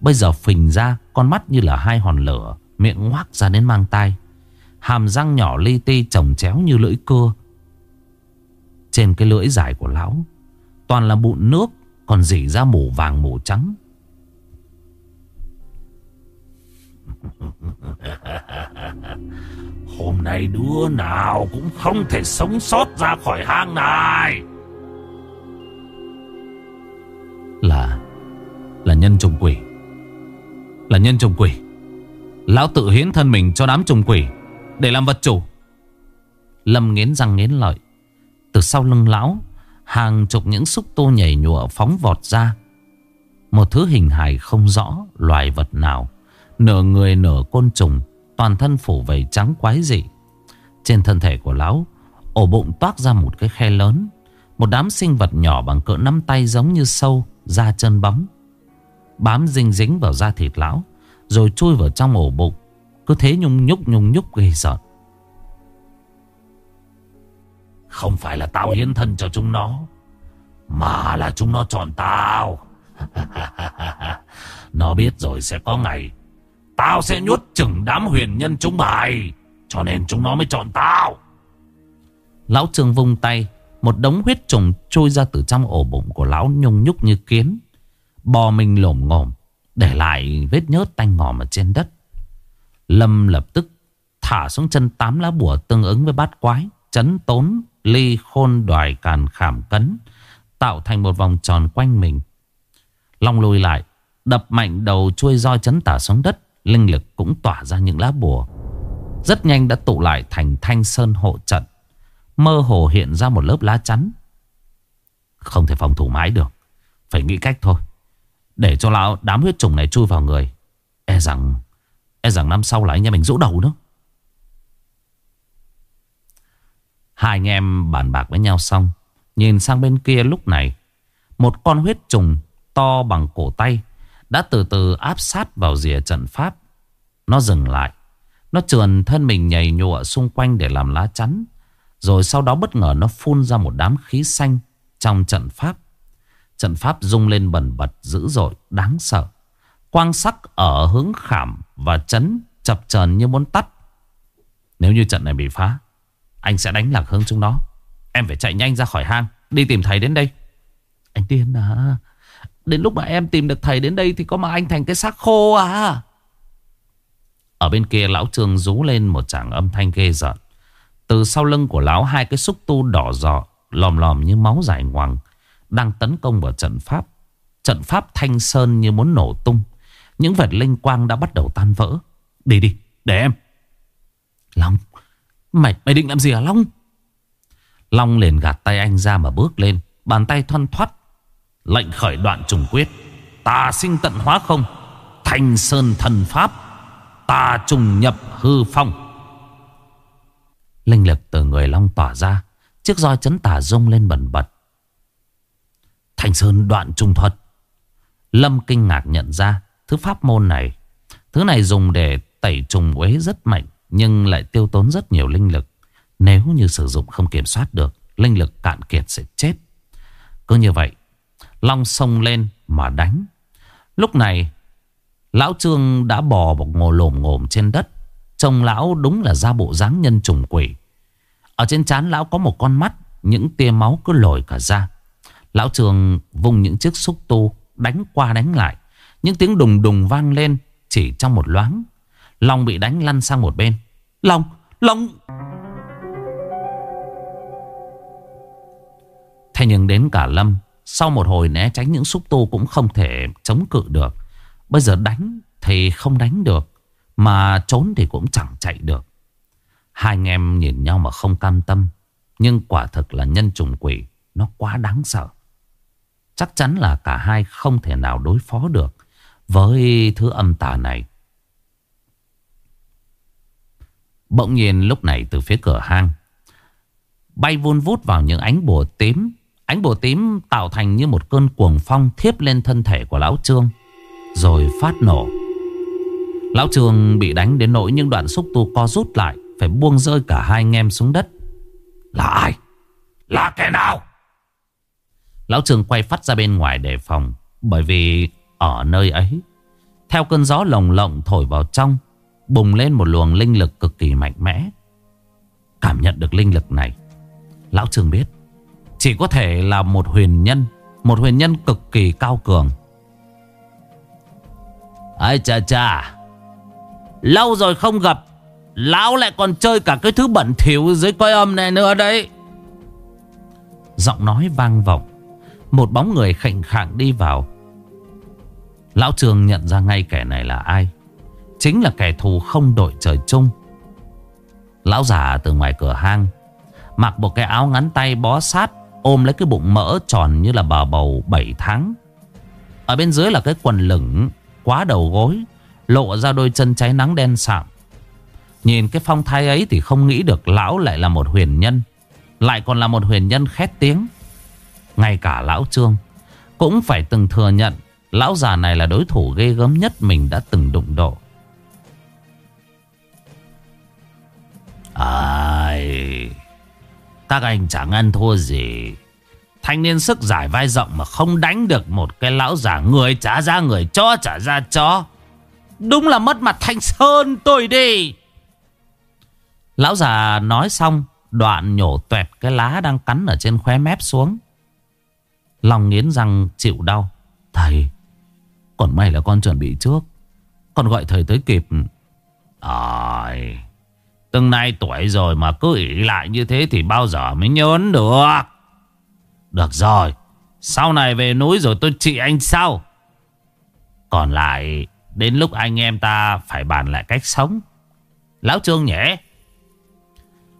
bây giờ phình ra, con mắt như là hai hòn lửa, miệng ngoác ra đến mang tai. Hàm răng nhỏ li ti trồng chéo như lưỡi cưa. Trên cái lưỡi dài của lão, toàn là bụn nước, còn dỉ ra mủ vàng mủ trắng. Hôm nay đứa nào cũng không thể sống sót ra khỏi hang này. nhân trùng quỷ Là nhân trùng quỷ Lão tự hiến thân mình cho đám trùng quỷ Để làm vật chủ Lâm nghiến răng nghiến lợi Từ sau lưng lão Hàng chục những xúc tu nhảy nhụa phóng vọt ra. Một thứ hình hài không rõ Loài vật nào. Nửa người nửa côn trùng, Toàn thân phủ vầy trắng quái dị. Trên thân thể của lão, Ổ bụng toát ra một cái khe lớn. Một đám sinh vật nhỏ bằng cỡ nắm tay giống như sâu, Da chân bóng. Bám dinh dính vào da thịt lão, Rồi chui vào trong ổ bụng. Cứ thế nhung nhúc nhung nhúc gây sợ Không phải là tao hiến thân cho chúng nó Mà là chúng nó chọn tao. Nó biết rồi sẽ có ngày Tao sẽ nuốt chừng đám huyền nhân chúng bài Cho nên chúng nó mới chọn tao. Lão Trương vung tay Một đống huyết trùng trôi ra từ trong ổ bụng của lão nhung nhúc như kiến Bò mình lổm ngổm Để lại vết nhớt tanh ngòm ở trên đất. Lâm lập tức thả xuống chân tám lá bùa tương ứng với bát quái Chấn tốn, ly, khôn, đoài, càn, khảm, cấn Tạo thành một vòng tròn quanh mình. Long lùi lại Đập mạnh đầu chuôi roi chấn tả xuống đất Linh lực cũng tỏa ra những lá bùa. Rất nhanh đã tụ lại thành thanh sơn hộ trận. Mơ hồ hiện ra một lớp lá chắn. Không thể phòng thủ mãi được Phải nghĩ cách thôi. Để cho lão đám huyết trùng này chui vào người. E rằng E rằng năm sau là anh em mình rũ đầu nữa Hai anh em bàn bạc với nhau xong, Nhìn sang bên kia lúc này, Một con huyết trùng to bằng cổ tay Đã từ từ áp sát vào rìa trận pháp. Nó dừng lại, Nó trườn thân mình nhảy nhụa xung quanh để làm lá chắn, Rồi sau đó bất ngờ nó phun ra một đám khí xanh Trong trận pháp. Trận pháp rung lên bẩn bật dữ dội, đáng sợ. Quang sắc ở hướng khảm và chấn chập chờn như muốn tắt. Nếu như trận này bị phá anh sẽ đánh lạc hướng chúng nó. Em phải chạy nhanh ra khỏi hang, Đi tìm thầy đến đây. Anh Tiên à Đến lúc mà em tìm được thầy đến đây Thì có mà anh thành cái xác khô à? Ở bên kia, lão trương rú lên Một tràng âm thanh ghê giận Từ sau lưng của lão, Hai cái xúc tu đỏ dọ, Lòm lòm như máu dài ngoằng, Đang tấn công vào trận pháp. Trận pháp thanh sơn như muốn nổ tung. Những vệt linh quang đã bắt đầu tan vỡ. Đi đi, để em. Long Mày, mày định làm gì hả Long? Long liền gạt tay anh ra mà bước lên Bàn tay thoăn thoát. Lệnh khởi đoạn trùng quyết. Tà sinh tận hóa không? Thành sơn thần pháp. Tà trùng nhập hư phong. Linh lực từ người Long tỏa ra. Chiếc roi chấn tà rung lên bẩn bật. Thành sơn đoạn trùng thuật. Lâm kinh ngạc nhận ra Thứ pháp môn này. Thứ này dùng để tẩy trùng uế rất mạnh. Nhưng lại tiêu tốn rất nhiều linh lực. Nếu như sử dụng không kiểm soát được, Linh lực cạn kiệt sẽ chết. Cứ như vậy, Long sông lên mà đánh. Lúc này, Lão Trương đã bò một ngồi lồm ngồm trên đất. Trông lão đúng là ra bộ dáng nhân trùng quỷ. Ở trên trán lão có một con mắt, Những tia máu cứ lồi cả ra. Lão Trương vùng những chiếc xúc tu, Đánh qua đánh lại. Những tiếng đùng đùng vang lên Chỉ trong một loáng. Long bị đánh lăn sang một bên. Long, Long! Thế nhưng đến cả Lâm Sau một hồi né tránh những xúc tu Cũng không thể chống cự được. Bây giờ đánh thì không đánh được Mà trốn thì cũng chẳng chạy được. Hai anh em nhìn nhau mà không cam tâm Nhưng quả thực là nhân trùng quỷ Nó quá đáng sợ. Chắc chắn là cả hai không thể nào đối phó được Với thứ âm tà này. Bỗng nhiên lúc này từ phía cửa hang, Bay vun vút vào những ánh bùa tím Ánh bùa tím tạo thành như một cơn cuồng phong Thiếp lên thân thể của Lão Trương, Rồi phát nổ Lão Trương bị đánh đến nỗi những đoạn xúc tu co rút lại, Phải buông rơi cả hai anh em xuống đất Là ai? Là kẻ nào? Lão Trương quay phát ra bên ngoài đề phòng, Bởi vì ở nơi ấy, Theo cơn gió lồng lộng thổi vào trong Bùng lên một luồng linh lực cực kỳ mạnh mẽ. Cảm nhận được linh lực này, Lão Trương biết, Chỉ có thể là một huyền nhân, Một huyền nhân cực kỳ cao cường. Ây chà chà, Lâu rồi không gặp, Lão lại còn chơi cả cái thứ bẩn thỉu dưới coi âm này nữa đấy. Giọng nói vang vọng, Một bóng người khệnh khạng đi vào. Lão Trương nhận ra ngay kẻ này là ai? Chính là kẻ thù không đội trời chung. Lão già từ ngoài cửa hang, Mặc một cái áo ngắn tay bó sát, Ôm lấy cái bụng mỡ tròn như là bà bầu 7 tháng. Ở bên dưới là cái quần lửng, Quá đầu gối, Lộ ra đôi chân cháy nắng đen sạm. Nhìn cái phong thái ấy thì không nghĩ được lão lại là một huyền nhân, Lại còn là một huyền nhân khét tiếng. Ngay cả lão Trương Cũng phải từng thừa nhận, Lão già này là đối thủ ghê gớm nhất mình đã từng đụng độ. Ai... Các anh chẳng ăn thua gì Thanh niên sức giải vai rộng mà không đánh được một cái lão già người trả ra người cho trả ra cho. Đúng là mất mặt Thanh Sơn tôi đi. Lão già nói xong đoạn nhổ tuẹt cái lá đang cắn ở trên khóe mép xuống. Lòng nghiến răng chịu đau. Thầy, còn may là con chuẩn bị trước. Con gọi thầy tới kịp. Ôi... Từng nay tuổi rồi mà cứ ỉ lại như thế thì bao giờ mới nhớn được. Được rồi. Sau này về núi rồi tôi trị anh sau. Còn lại đến lúc anh em ta phải bàn lại cách sống. Lão Trương nhỉ?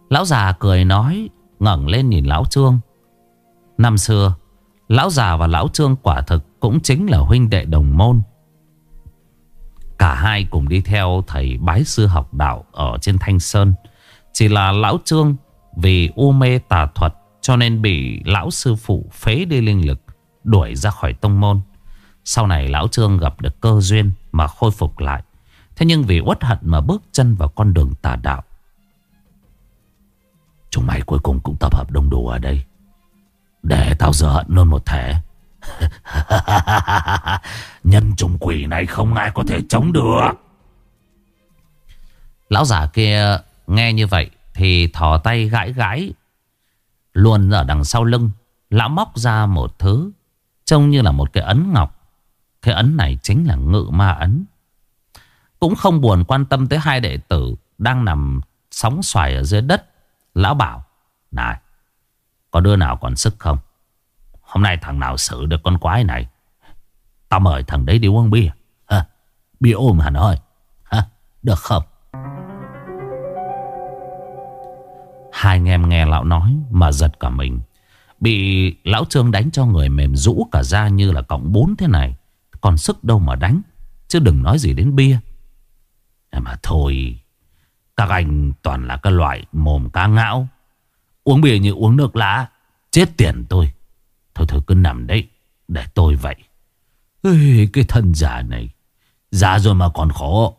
Lão già cười nói ngẩng lên nhìn Lão Trương. Năm xưa, Lão già và Lão Trương quả thực cũng chính là huynh đệ đồng môn. Cả hai cùng đi theo thầy bái sư học đạo ở trên Thanh Sơn. Chỉ là lão Trương vì u mê tà thuật cho nên bị lão sư phụ phế đi linh lực, đuổi ra khỏi tông môn. Sau này lão Trương gặp được cơ duyên mà khôi phục lại. Thế nhưng vì uất hận mà bước chân vào con đường tà đạo. Chúng mày cuối cùng cũng tập hợp đông đủ ở đây. Để tao giờ hận luôn một thể. Nhân trùng quỷ này không ai có thể chống được. Lão giả kia nghe như vậy Thì thò tay gãi gãi, Luôn ở đằng sau lưng, Lão móc ra một thứ, Trông như là một cái ấn ngọc. Cái ấn này chính là ngự ma ấn. Cũng không buồn quan tâm tới hai đệ tử Đang nằm sóng xoài ở dưới đất, Lão bảo, Này, Có đứa nào còn sức không? Hôm nay thằng nào xử được con quái này? Tao mời thằng đấy đi uống bia. Ha, Bia ôm hẳn ơi? Ha, Được không? Hai anh em nghe lão nói Mà giật cả mình. Bị lão Trương đánh cho người mềm rũ cả da Như là cộng bốn thế này. Còn sức đâu mà đánh Chứ đừng nói gì đến bia. Mà thôi Các anh toàn là các loại mồm cá ngão. Uống bia như uống nước lá Chết tiền tôi. Thôi thôi cứ nằm đấy Để tôi vậy. Ê, Cái thân già này Già rồi mà còn khổ.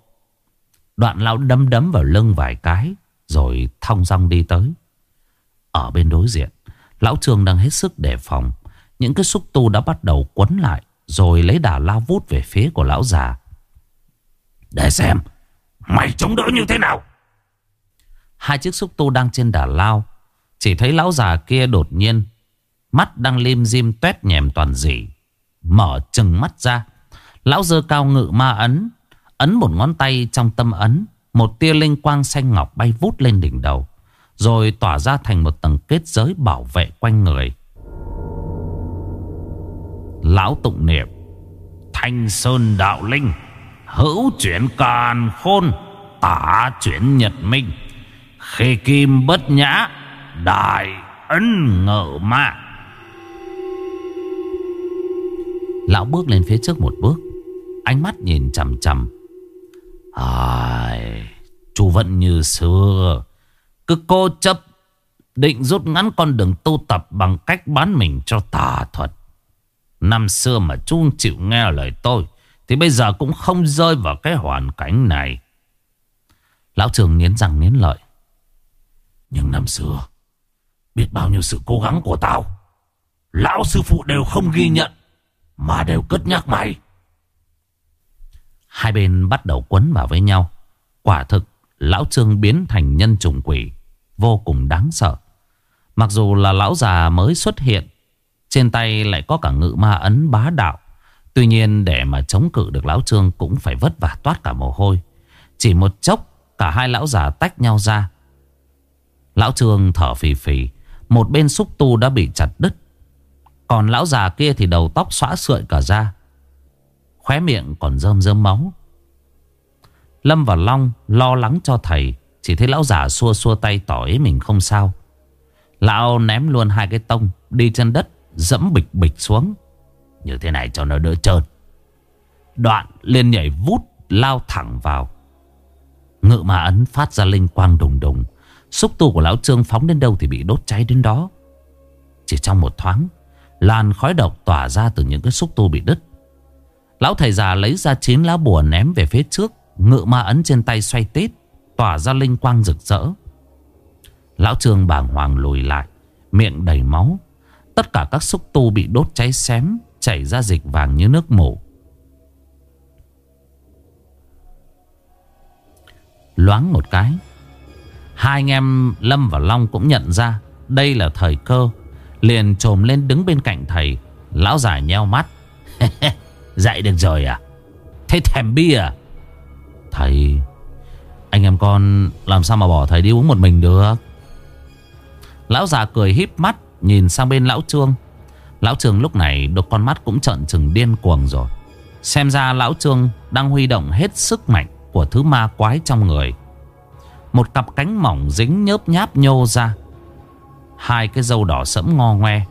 Đoạn lão đấm đấm vào lưng vài cái Rồi thong dong đi tới. Ở bên đối diện Lão Trương đang hết sức đề phòng. Những cái xúc tu đã bắt đầu quấn lại Rồi lấy đà lao vút về phía của lão già. Để xem Mày chống đỡ như thế nào? Hai chiếc xúc tu đang trên đà lao Chỉ thấy lão già kia đột nhiên Mắt đang lim dim tuét nhèm toàn dị. Mở chừng mắt ra. Lão dơ cao ngự ma ấn. Ấn một ngón tay trong tâm ấn. Một tia linh quang xanh ngọc bay vút lên đỉnh đầu. Rồi tỏa ra thành một tầng kết giới bảo vệ quanh người. Lão tụng niệm. Thanh Sơn Đạo Linh, Hữu chuyển càn khôn, Tả chuyển nhật minh. Khê kim bất nhã, Đại ân ngợ ma. Lão bước lên phía trước một bước. Ánh mắt nhìn chằm chằm. Ai, Chú vẫn như xưa. Cứ cô chấp Định rút ngắn con đường tu tập Bằng cách bán mình cho tà thuật. Năm xưa mà chú chịu nghe lời tôi Thì bây giờ cũng không rơi vào cái hoàn cảnh này. Lão trường nghiến răng nghiến lợi. Nhưng năm xưa Biết bao nhiêu sự cố gắng của tao Lão sư phụ đều không ghi nhận mà đều cất nhắc mày Hai bên bắt đầu quấn vào với nhau. Quả thực, Lão Trương biến thành nhân trùng quỷ, Vô cùng đáng sợ. Mặc dù là lão già mới xuất hiện, Trên tay lại có cả ngự ma ấn bá đạo. Tuy nhiên, để mà chống cự được lão Trương Cũng phải vất vả toát cả mồ hôi. Chỉ một chốc, Cả hai lão già tách nhau ra. Lão Trương thở phì phì, Một bên xúc tu đã bị chặt đứt còn lão già kia thì đầu tóc xõa sượt cả ra Khóe miệng còn rơm rơm máu. Lâm và Long lo lắng cho thầy, Chỉ thấy lão già xua xua tay tỏ ý mình không sao. Lão ném luôn hai cái tông Đi trên đất, Dẫm bịch bịch xuống. Như thế này cho nó đỡ trơn. Đoạn lên nhảy vút, Lao thẳng vào. Ngự mà ấn phát ra linh quang đùng đùng. Xúc tu của lão Trương phóng đến đâu Thì bị đốt cháy đến đó. Chỉ trong một thoáng Làn khói độc tỏa ra từ những cái xúc tu bị đứt. Lão thầy già lấy ra chín lá bùa ném về phía trước, Ngự ma ấn trên tay xoay tít, Tỏa ra linh quang rực rỡ. Lão Trương bàng hoàng lùi lại, Miệng đầy máu. Tất cả các xúc tu bị đốt cháy xém, Chảy ra dịch vàng như nước mổ Loáng một cái, Hai anh em Lâm và Long cũng nhận ra Đây là thời cơ Liền trồm lên đứng bên cạnh thầy. Lão già nheo mắt. Dạy được rồi à? Thế thèm bia à? Thầy, Anh em con làm sao mà bỏ thầy đi uống một mình được? Lão già cười híp mắt, Nhìn sang bên lão Trương. Lão Trương lúc này đôi con mắt cũng trợn trừng điên cuồng rồi. Xem ra lão Trương đang huy động hết sức mạnh Của thứ ma quái trong người. Một cặp cánh mỏng dính nhớp nháp nhô ra. Hai cái dâu đỏ sẫm ngo ngoe.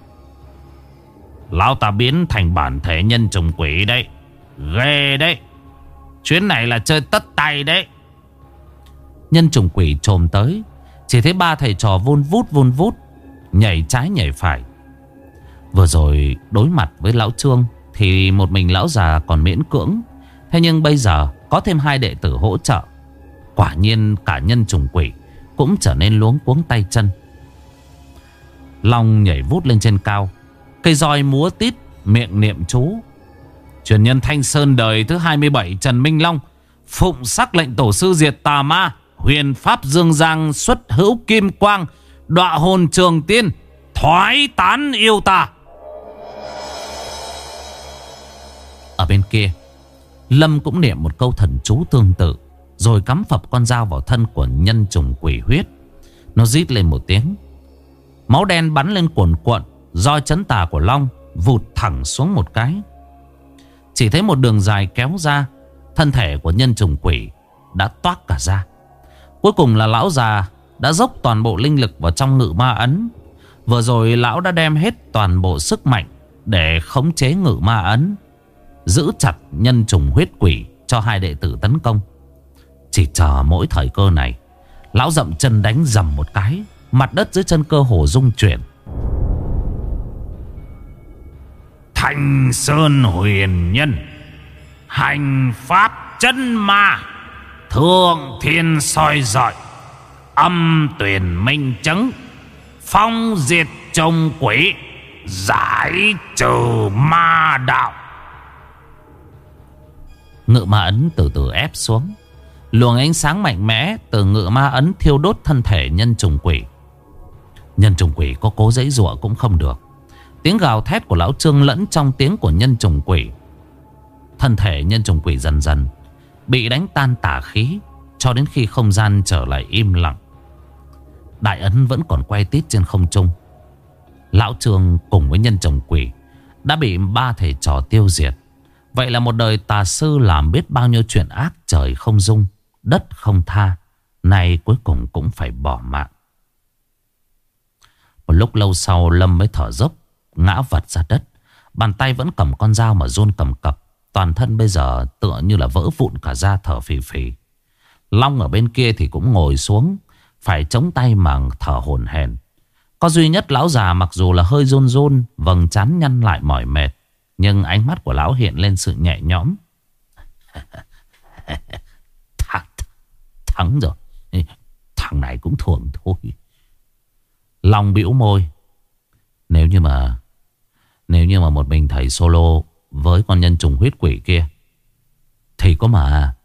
Lão ta biến thành bản thể nhân trùng quỷ đấy. Ghê đấy. Chuyến này là chơi tất tay đấy. Nhân trùng quỷ trồm tới. Chỉ thấy ba thầy trò vun vút vun vút, Nhảy trái nhảy phải. Vừa rồi đối mặt với lão Trương Thì một mình lão già còn miễn cưỡng. Thế nhưng bây giờ có thêm hai đệ tử hỗ trợ. Quả nhiên cả nhân trùng quỷ Cũng trở nên luống cuống tay chân. Long nhảy vút lên trên cao. Cây roi múa tít, Miệng niệm chú. Truyền nhân Thanh Sơn đời thứ 27 Trần Minh Long, Phụng sắc lệnh tổ sư diệt tà ma, Huyền Pháp Dương Giang xuất hữu kim quang, Đọa hồn trường tiên, Thoái tán yêu ta. Ở bên kia, Lâm cũng niệm một câu thần chú tương tự, Rồi cắm phập con dao vào thân của nhân trùng quỷ huyết. Nó rít lên một tiếng Máu đen bắn lên cuồn cuộn, do chấn tà của Long Vụt thẳng xuống một cái. Chỉ thấy một đường dài kéo ra, Thân thể của nhân trùng quỷ Đã toát cả ra. Cuối cùng là lão già Đã dốc toàn bộ linh lực vào trong ngự ma ấn. Vừa rồi lão đã đem hết toàn bộ sức mạnh Để khống chế ngự ma ấn, Giữ chặt nhân trùng huyết quỷ Cho hai đệ tử tấn công. Chỉ chờ mỗi thời cơ này, Lão dậm chân đánh dầm một cái. Mặt đất dưới chân cơ hồ rung chuyển. Thanh Sơn huyền nhân, Hành pháp chân ma Thượng thiên soi dọi, Âm tuyển minh chứng, Phong diệt trồng quỷ, Giải trừ ma đạo. Ngự ma ấn từ từ ép xuống. Luồng ánh sáng mạnh mẽ Từ ngự ma ấn thiêu đốt thân thể nhân trùng quỷ. Nhân trùng quỷ có cố dãy rụa cũng không được. Tiếng gào thét của lão Trương lẫn trong tiếng của nhân trùng quỷ. Thân thể nhân trùng quỷ dần dần Bị đánh tan tả khí, Cho đến khi không gian trở lại im lặng. Đại ấn vẫn còn quay tít trên không trung. Lão Trương cùng với nhân trùng quỷ Đã bị ba thầy trò tiêu diệt. Vậy là một đời tà sư làm biết bao nhiêu chuyện ác Trời không dung, Đất không tha Này cuối cùng cũng phải bỏ mạng. Một lúc lâu sau Lâm mới thở dốc Ngã vật ra đất. Bàn tay vẫn cầm con dao mà run cầm cập. Toàn thân bây giờ tựa như là vỡ vụn cả da thở phì phì. Long ở bên kia thì cũng ngồi xuống Phải chống tay mà thở hồn hển. Có duy nhất lão già mặc dù là hơi run run Vầng chán nhăn lại mỏi mệt Nhưng ánh mắt của lão hiện lên sự nhẹ nhõm. Thắng, thắng rồi. Thằng này cũng thường thôi. Long bĩu môi. Nếu như mà Nếu như mà một mình thầy solo Với con nhân trùng huyết quỷ kia Thì có mà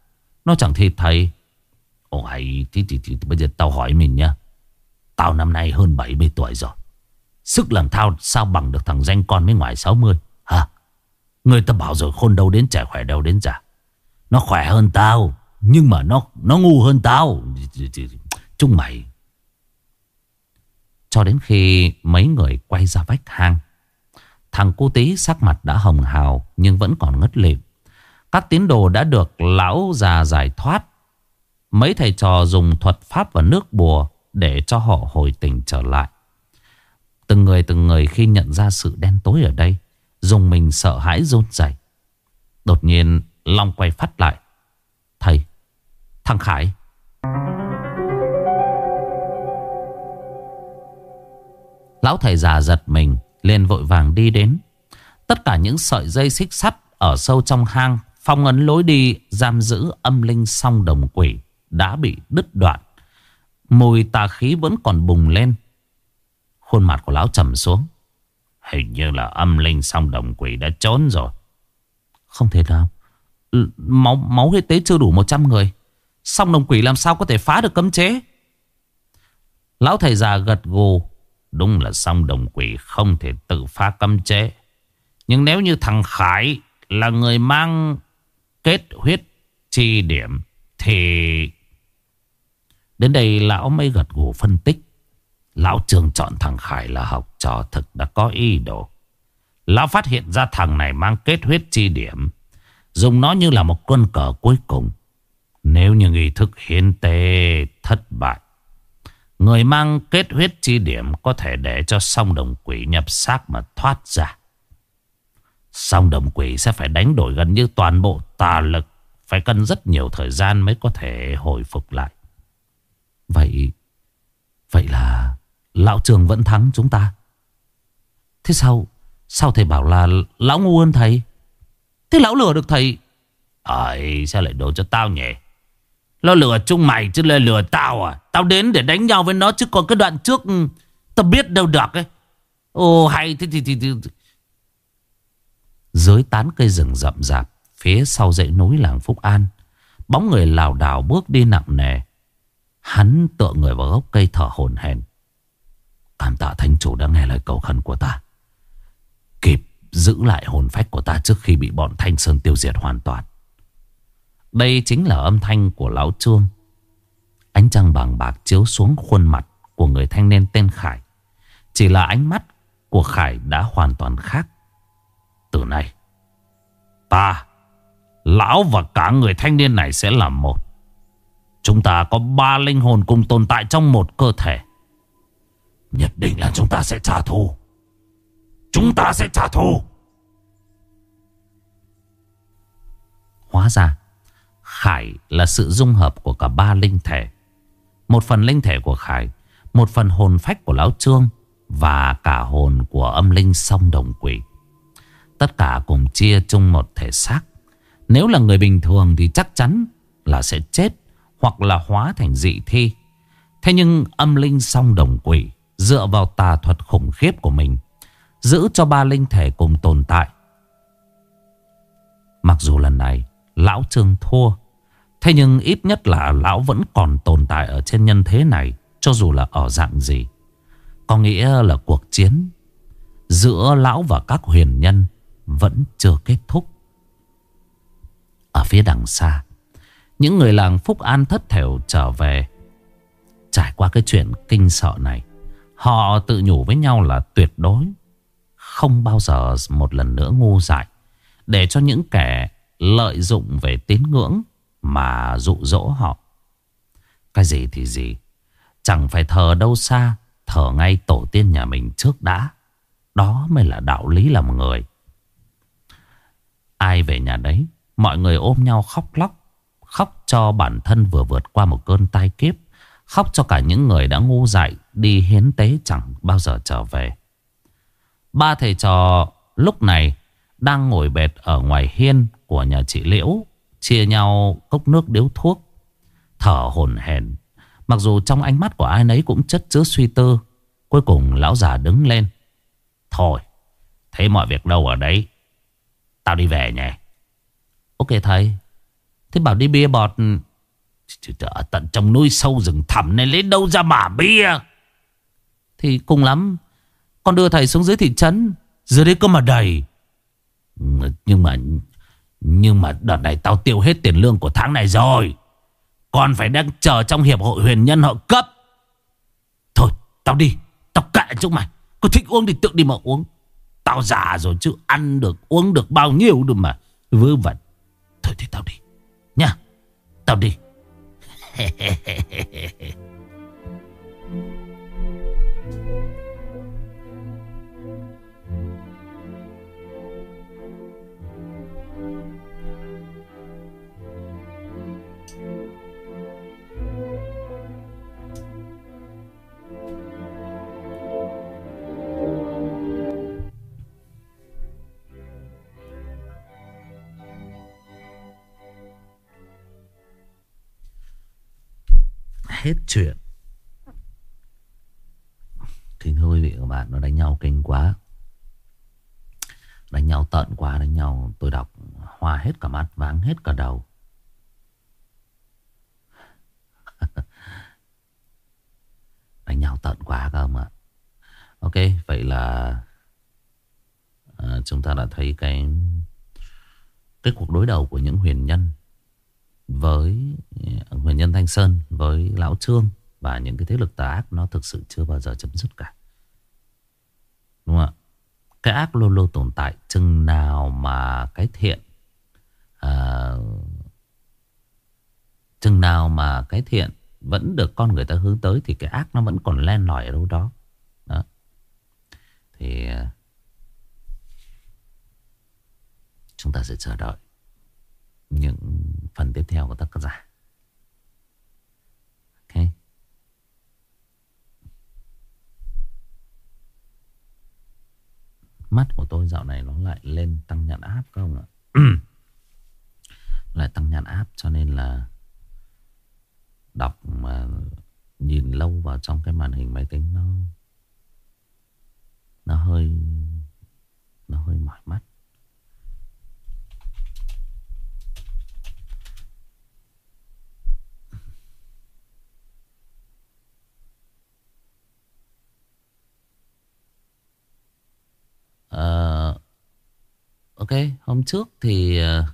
Nó chẳng thịt thầy. Ồ hay thì, thì, thì, thì bây giờ tao hỏi mình nha Tao năm nay hơn 70 tuổi rồi. Sức làm thao sao bằng được thằng danh con mới ngoài 60 Hả? Người ta bảo rồi khôn đâu đến trẻ khỏe đâu đến già. Nó khỏe hơn tao Nhưng mà nó nó ngu hơn tao. Chúng mày. Cho đến khi mấy người quay ra vách hang Thằng cu tí sắc mặt đã hồng hào Nhưng vẫn còn ngất lịm Các tín đồ đã được lão già giải thoát. Mấy thầy trò dùng thuật pháp và nước bùa để cho họ hồi tỉnh trở lại. Từng người từng người khi nhận ra sự đen tối ở đây, dùng mình sợ hãi rôn rẩy. Đột nhiên Long quay phát lại. Thầy, thằng Khải. Lão thầy già giật mình, liền vội vàng đi đến. Tất cả những sợi dây xích sắt ở sâu trong hang, phong ấn lối đi, giam giữ âm linh song đồng quỷ đã bị đứt đoạn. Mùi tà khí vẫn còn bùng lên. Khuôn mặt của lão trầm xuống. Hình như là âm linh song đồng quỷ đã trốn rồi. Không thể nào. Máu máu huyết tế chưa đủ 100 người. Song đồng quỷ làm sao có thể phá được cấm chế? Lão thầy già gật gù. Đúng là song đồng quỷ không thể tự phá cấm chế. Nhưng nếu như thằng Khải là người mang kết huyết chi điểm, thì... Đến đây lão mới gật gù phân tích. Lão trường chọn thằng Khải là học trò thực đã có ý đồ. Lão phát hiện ra thằng này mang kết huyết chi điểm. Dùng nó như là một quân cờ cuối cùng. Nếu như nghi thức hiến tế thất bại. Người mang kết huyết chi điểm có thể để cho song đồng quỷ nhập xác mà thoát ra. Song đồng quỷ sẽ phải đánh đổi gần như toàn bộ tà lực. Phải cần rất nhiều thời gian mới có thể hồi phục lại. Vậy... Vậy là... Lão trường vẫn thắng chúng ta. Thế sao... Sao thầy bảo là lão ngu hơn thầy? Thế lão lừa được thầy. Ấy sao lại đổ cho tao nhỉ? Nó lừa chung mày chứ là lừa tao à? Tao đến để đánh nhau với nó chứ còn cái đoạn trước ừ, tao biết đâu được ấy. Ồ hay thế thì, thì, thì, thì. Dưới tán cây rừng rậm rạp Phía sau dãy núi làng Phúc An Bóng người lảo đảo bước đi nặng nề. Hắn tựa người vào gốc cây thở hổn hển. Cảm tạ thánh chủ đã nghe lời cầu khẩn của ta. Kịp giữ lại hồn phách của ta trước khi bị bọn Thanh Sơn tiêu diệt hoàn toàn. Đây chính là âm thanh của Lão Trương. Ánh trăng bằng bạc chiếu xuống khuôn mặt của người thanh niên tên Khải. Chỉ là ánh mắt của Khải đã hoàn toàn khác. Từ nay, Ta, Lão và cả người thanh niên này sẽ là một. Chúng ta có ba linh hồn cùng tồn tại trong một cơ thể. Nhất định là chúng ta sẽ trả thù. Chúng ta sẽ trả thù. Hóa ra, Khải là sự dung hợp của cả ba linh thể. Một phần linh thể của Khải, Một phần hồn phách của Lão Trương Và cả hồn của âm linh song đồng quỷ. Tất cả cùng chia chung một thể xác. Nếu là người bình thường thì chắc chắn là sẽ chết Hoặc là hóa thành dị thi. Thế nhưng âm linh song đồng quỷ Dựa vào tà thuật khủng khiếp của mình, Giữ cho ba linh thể cùng tồn tại. Mặc dù lần này Lão Trương thua Thế nhưng ít nhất là lão vẫn còn tồn tại ở trên nhân thế này Cho dù là ở dạng gì Có nghĩa là cuộc chiến Giữa lão và các huyền nhân vẫn chưa kết thúc. Ở phía đằng xa, những người làng Phúc An thất thểu trở về. Trải qua cái chuyện kinh sợ này, họ tự nhủ với nhau là tuyệt đối không bao giờ một lần nữa ngu dại để cho những kẻ lợi dụng về tín ngưỡng mà dụ dỗ họ. Cái gì thì gì, chẳng phải thờ đâu xa, thờ ngay tổ tiên nhà mình trước đã. Đó mới là đạo lý làm người. Ai về nhà đấy Mọi người ôm nhau khóc lóc Khóc cho bản thân vừa vượt qua một cơn tai kiếp Khóc cho cả những người đã ngu dại Đi hiến tế chẳng bao giờ trở về Ba thầy trò lúc này Đang ngồi bệt ở ngoài hiên Của nhà chị Liễu Chia nhau cốc nước điếu thuốc. Thở hổn hển. Mặc dù trong ánh mắt của ai nấy cũng chất chứa suy tư, Cuối cùng lão già đứng lên. Thôi thấy mọi việc đâu ở đấy? Tao đi về nhỉ? Ok thầy. Thế bảo đi bia bọt. Ở tận trong núi sâu rừng thẳm này lấy đâu ra mà bia? Thì cùng lắm, Con đưa thầy xuống dưới thị trấn. Dưới đấy có mà đầy. Nhưng mà nhưng mà đợt này tao tiêu hết tiền lương của tháng này rồi. Còn phải đang chờ trong hiệp hội huyền nhân họ cấp. Thôi, tao đi. Tao kệ chúng mày. Có thích uống thì tự đi mà uống. Tao già rồi chứ, ăn được, uống được bao nhiêu được mà. Vớ vẩn. Thôi thì tao đi. Nha. Tao đi. hết chuyện. Kính thưa quý vị các bạn Nó đánh nhau kinh quá. Đánh nhau tận quá Đánh nhau tôi đọc hoa hết cả mắt Váng hết cả đầu. Đánh nhau tận quá các ông ạ. Ok vậy là à, Chúng ta đã thấy cái Cái cuộc đối đầu của những huyền nhân với à, huyền nhân Thanh Sơn với Lão Trương và những cái thế lực tà ác nó thực sự chưa bao giờ chấm dứt cả. Đúng không ạ? Cái ác luôn luôn tồn tại chừng nào mà cái thiện à, chừng nào mà cái thiện vẫn được con người ta hướng tới thì cái ác nó vẫn còn len lỏi ở đâu đó. Đó. Thì à, chúng ta sẽ chờ đợi những phần tiếp theo của tác giả. Ok. Mắt của tôi dạo này nó lại lên tăng nhãn áp không ạ? lại tăng nhãn áp cho nên là đọc mà nhìn lâu vào trong cái màn hình máy tính nó nó hơi nó hơi mỏi mắt. Uh, ok, hôm trước thì uh,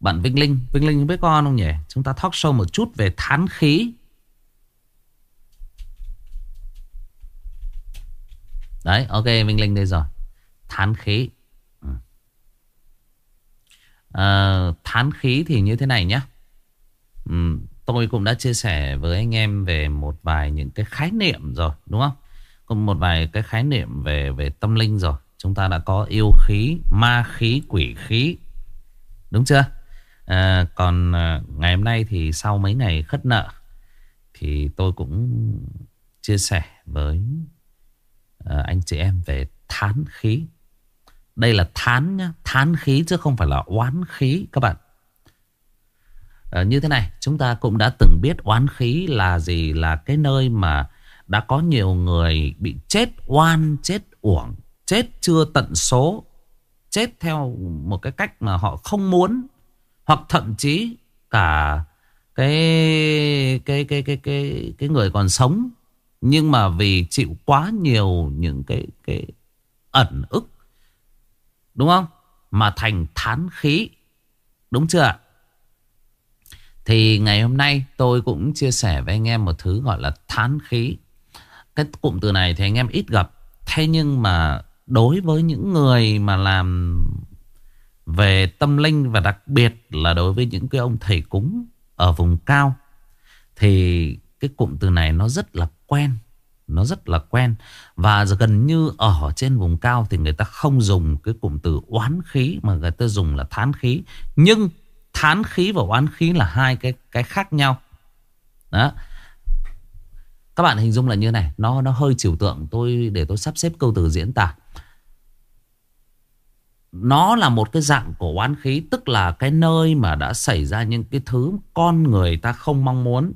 bạn Vinh Linh, Vinh Linh biết con không nhỉ? Chúng ta talk show một chút về thán khí. Đấy, ok, Vinh Linh đây rồi. Thán khí. Uh, thán khí thì như thế này nhé. Um, ừ, tôi cũng đã chia sẻ với anh em về một vài những cái khái niệm rồi, đúng không? Cùng một vài cái khái niệm về về tâm linh rồi. Chúng ta đã có yêu khí, ma khí, quỷ khí. Đúng chưa? À, còn à, ngày hôm nay thì sau mấy ngày khất nợ thì tôi cũng chia sẻ với à, anh chị em về thán khí. Đây là thán nhá, thán khí chứ không phải là oán khí các bạn. À, như thế này, chúng ta cũng đã từng biết oán khí là gì là cái nơi mà đã có nhiều người bị chết oan, chết uổng, chết chưa tận số, chết theo một cái cách mà họ không muốn, hoặc thậm chí cả cái cái cái cái cái cái người còn sống. Nhưng mà vì chịu quá nhiều những cái cái ẩn ức đúng không? Mà thành thán khí đúng chưa ạ? Thì ngày hôm nay tôi cũng chia sẻ với anh em một thứ gọi là thán khí cái cụm từ này thì anh em ít gặp. Thế nhưng mà đối với những người mà làm về tâm linh và đặc biệt là đối với những cái ông thầy cúng ở vùng cao, thì cái cụm từ này nó rất là quen. Nó rất là quen Và gần như ở trên vùng cao Thì người ta không dùng cái cụm từ oán khí, Mà người ta dùng là thán khí Nhưng thán khí và oán khí là hai cái cái khác nhau Đó các bạn hình dung là như này, Nó nó hơi trừu tượng tôi Để tôi sắp xếp câu từ diễn tả. Nó là một cái dạng của oán khí, Tức là cái nơi mà đã xảy ra những cái thứ Con người ta không mong muốn,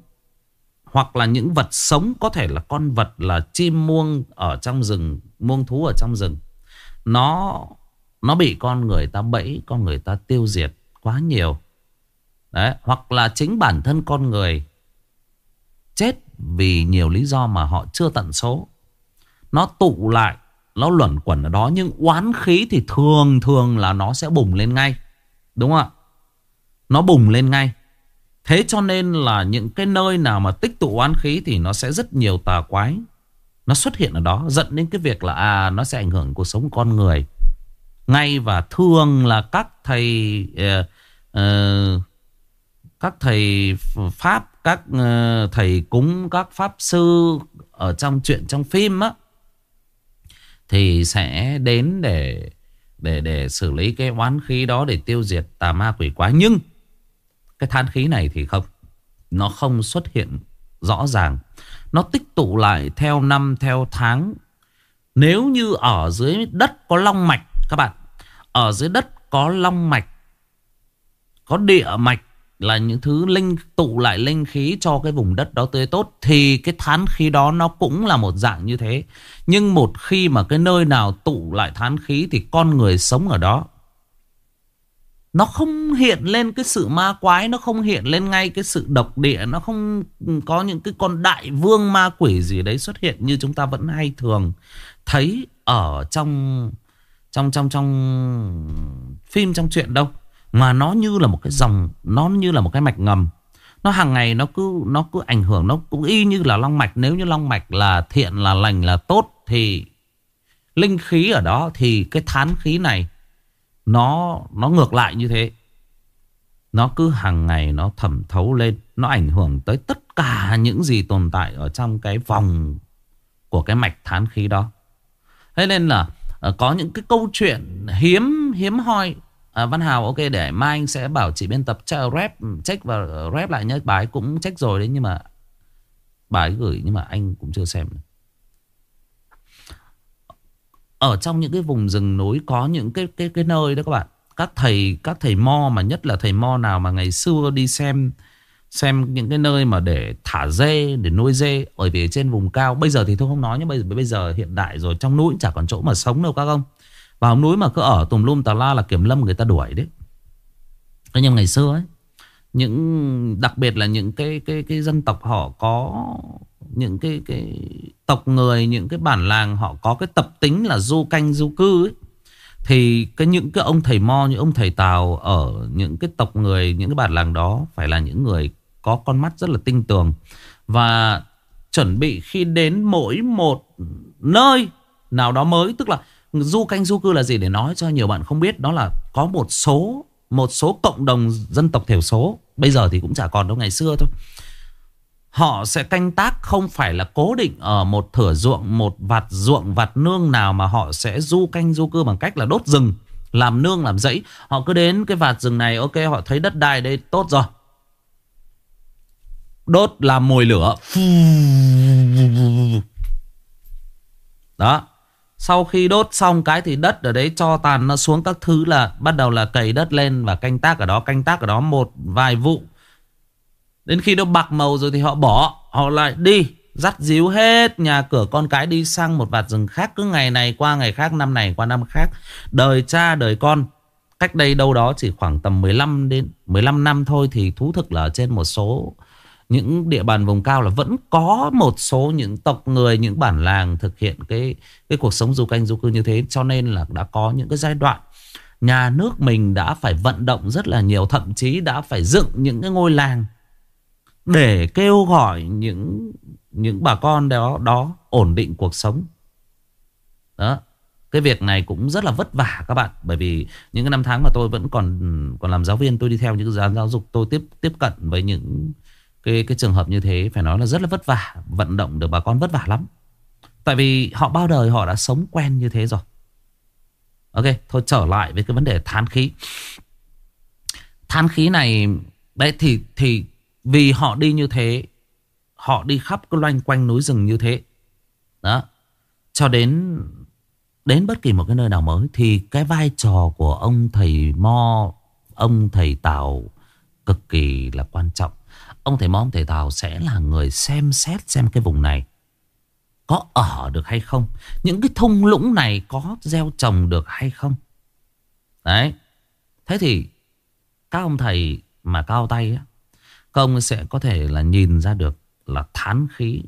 Hoặc là những vật sống, Có thể là con vật, là chim muông Ở trong rừng, Muông thú ở trong rừng. Nó Nó bị con người ta bẫy, Con người ta tiêu diệt quá nhiều. Đấy, Hoặc là chính bản thân con người Chết vì nhiều lý do mà họ chưa tận số. Nó tụ lại Nó luẩn quẩn ở đó Nhưng oán khí thì thường thường là nó sẽ bùng lên ngay Đúng không ạ? Nó bùng lên ngay. Thế cho nên là những cái nơi nào mà tích tụ oán khí Thì nó sẽ rất nhiều tà quái. Nó xuất hiện ở đó Dẫn đến cái việc là à Nó sẽ ảnh hưởng cuộc sống con người. Ngay và thường là các thầy uh, uh, các thầy pháp các ờ, thầy cúng, các pháp sư ở trong chuyện trong phim á, thì sẽ đến để để để xử lý cái oán khí đó để tiêu diệt tà ma quỷ quái. Nhưng cái than khí này thì không, nó không xuất hiện rõ ràng. Nó tích tụ lại theo năm, theo tháng. Nếu như ở dưới đất có long mạch, các bạn, ở dưới đất có long mạch, có địa mạch là những thứ linh, tụ lại linh khí cho cái vùng đất đó tươi tốt, thì cái thán khí đó nó cũng là một dạng như thế. Nhưng một khi mà cái nơi nào tụ lại thán khí thì con người sống ở đó nó không hiện lên cái sự ma quái, Nó không hiện lên ngay cái sự độc địa, Nó không có những cái con đại vương ma quỷ gì đấy xuất hiện Như chúng ta vẫn hay thường thấy ở trong trong trong trong phim, trong chuyện đâu mà nó như là một cái dòng, nó như là một cái mạch ngầm. Nó hàng ngày nó cứ nó cứ ảnh hưởng, nó cũng y như là long mạch. Nếu như long mạch là thiện, là lành, là tốt, thì linh khí ở đó, thì cái thán khí này nó nó ngược lại như thế. Nó cứ hàng ngày nó thẩm thấu lên. Nó ảnh hưởng tới tất cả những gì tồn tại ở trong cái vòng của cái mạch thán khí đó. Thế nên là ờ, có những cái câu chuyện hiếm hiếm hoi À, Văn Hào ok để mai anh sẽ bảo chị biên tập rep ừ, check và ờ, rep lại nhé. Bà ấy cũng check rồi đấy nhưng mà bà ấy gửi nhưng mà anh cũng chưa xem. Ở trong những cái vùng rừng núi có những cái cái cái nơi đó các bạn. Các thầy các thầy mo mà nhất là thầy mo nào mà ngày xưa đi xem xem những cái nơi mà để thả dê để nuôi dê ở vì trên vùng cao bây giờ thì tôi không nói nhưng bây giờ bây giờ hiện đại rồi trong núi chả còn chỗ mà sống đâu các ông vào núi mà cứ ở tùm lum tà la là kiểm lâm người ta đuổi đấy. Thế nhưng ngày xưa ấy, những, đặc biệt là những cái cái cái dân tộc họ có những cái cái tộc người, những cái bản làng họ có cái tập tính là du canh, du cư ấy, thì cái những cái ông thầy mo, những ông thầy tào ở những cái tộc người, những cái bản làng đó phải là những người có con mắt rất là tinh tường và chuẩn bị khi đến mỗi một nơi nào đó mới, tức là Du canh du cư là gì để nói cho nhiều bạn không biết Đó là có một số Một số cộng đồng dân tộc thiểu số Bây giờ thì cũng chả còn đâu ngày xưa thôi Họ sẽ canh tác không phải là cố định ở một thửa ruộng, một vạt ruộng, vạt nương nào mà họ sẽ du canh du cư bằng cách là đốt rừng, làm nương, làm rẫy. Họ cứ đến cái vạt rừng này, ok, họ thấy đất đai đây tốt rồi. Đốt làm mồi lửa. Đó. Sau khi đốt xong cái thì đất ở đấy cho tàn nó xuống các thứ là bắt đầu là cày đất lên và canh tác ở đó, canh tác ở đó một vài vụ. Đến khi nó bạc màu rồi thì họ bỏ, họ lại đi, dắt díu hết nhà cửa con cái đi sang một vạt rừng khác cứ ngày này qua ngày khác, năm này qua năm khác. Đời cha đời con cách đây đâu đó chỉ khoảng tầm 15 đến 15 năm thôi thì thú thực là trên một số những địa bàn vùng cao là vẫn có một số những tộc người, những bản làng thực hiện cái cái cuộc sống du canh du cư như thế. Cho nên là đã có những cái giai đoạn nhà nước mình đã phải vận động rất là nhiều. Thậm chí đã phải dựng những cái ngôi làng để kêu gọi những những bà con đó đó ổn định cuộc sống. Đó. Cái việc này cũng rất là vất vả các bạn Bởi vì những cái năm tháng mà tôi vẫn còn còn làm giáo viên Tôi đi theo những giáo dục Tôi tiếp tiếp cận với những cái cái trường hợp như thế phải nói là rất là vất vả, vận động được bà con vất vả lắm. Tại vì họ bao đời họ đã sống quen như thế rồi. Ok, thôi trở lại với cái vấn đề than khí. Than khí này, đấy, thì thì vì họ đi như thế, họ đi khắp cái loanh quanh núi rừng như thế. Đó. Cho đến đến bất kỳ một cái nơi nào mới thì cái vai trò của ông thầy mo, ông thầy tào cực kỳ là quan trọng. Ông thầy mong thầy Tào sẽ là người xem xét xem cái vùng này có ở được hay không. Những cái thung lũng này có gieo trồng được hay không. Đấy. Thế thì các ông thầy mà cao tay á, các ông sẽ có thể là nhìn ra được là thán khí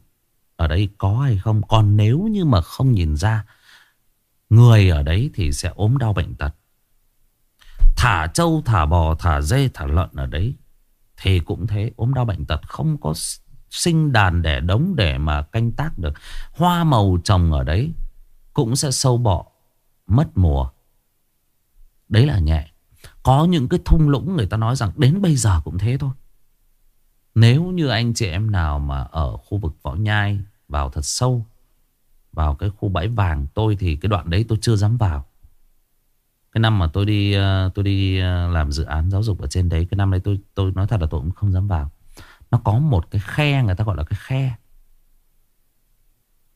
ở đây có hay không. Còn nếu như mà không nhìn ra, người ở đấy thì sẽ ốm đau bệnh tật. Thả trâu, thả bò, thả dê, thả lợn ở đấy thì cũng thế. Ốm đau bệnh tật không có sinh đàn để đống để mà canh tác được. Hoa màu trồng ở đấy cũng sẽ sâu bọ, mất mùa. Đấy là nhẹ. Có những cái thung lũng người ta nói rằng Đến bây giờ cũng thế thôi. Nếu như anh chị em nào mà Ở khu vực Võ Nhai Vào thật sâu, Vào cái khu bãi vàng Tôi thì cái đoạn đấy tôi chưa dám vào. Cái năm mà tôi đi ờ, Tôi đi ờ, làm dự án giáo dục ở trên đấy Cái năm đấy tôi tôi nói thật là tôi cũng không dám vào. Nó có một cái khe Người ta gọi là cái khe.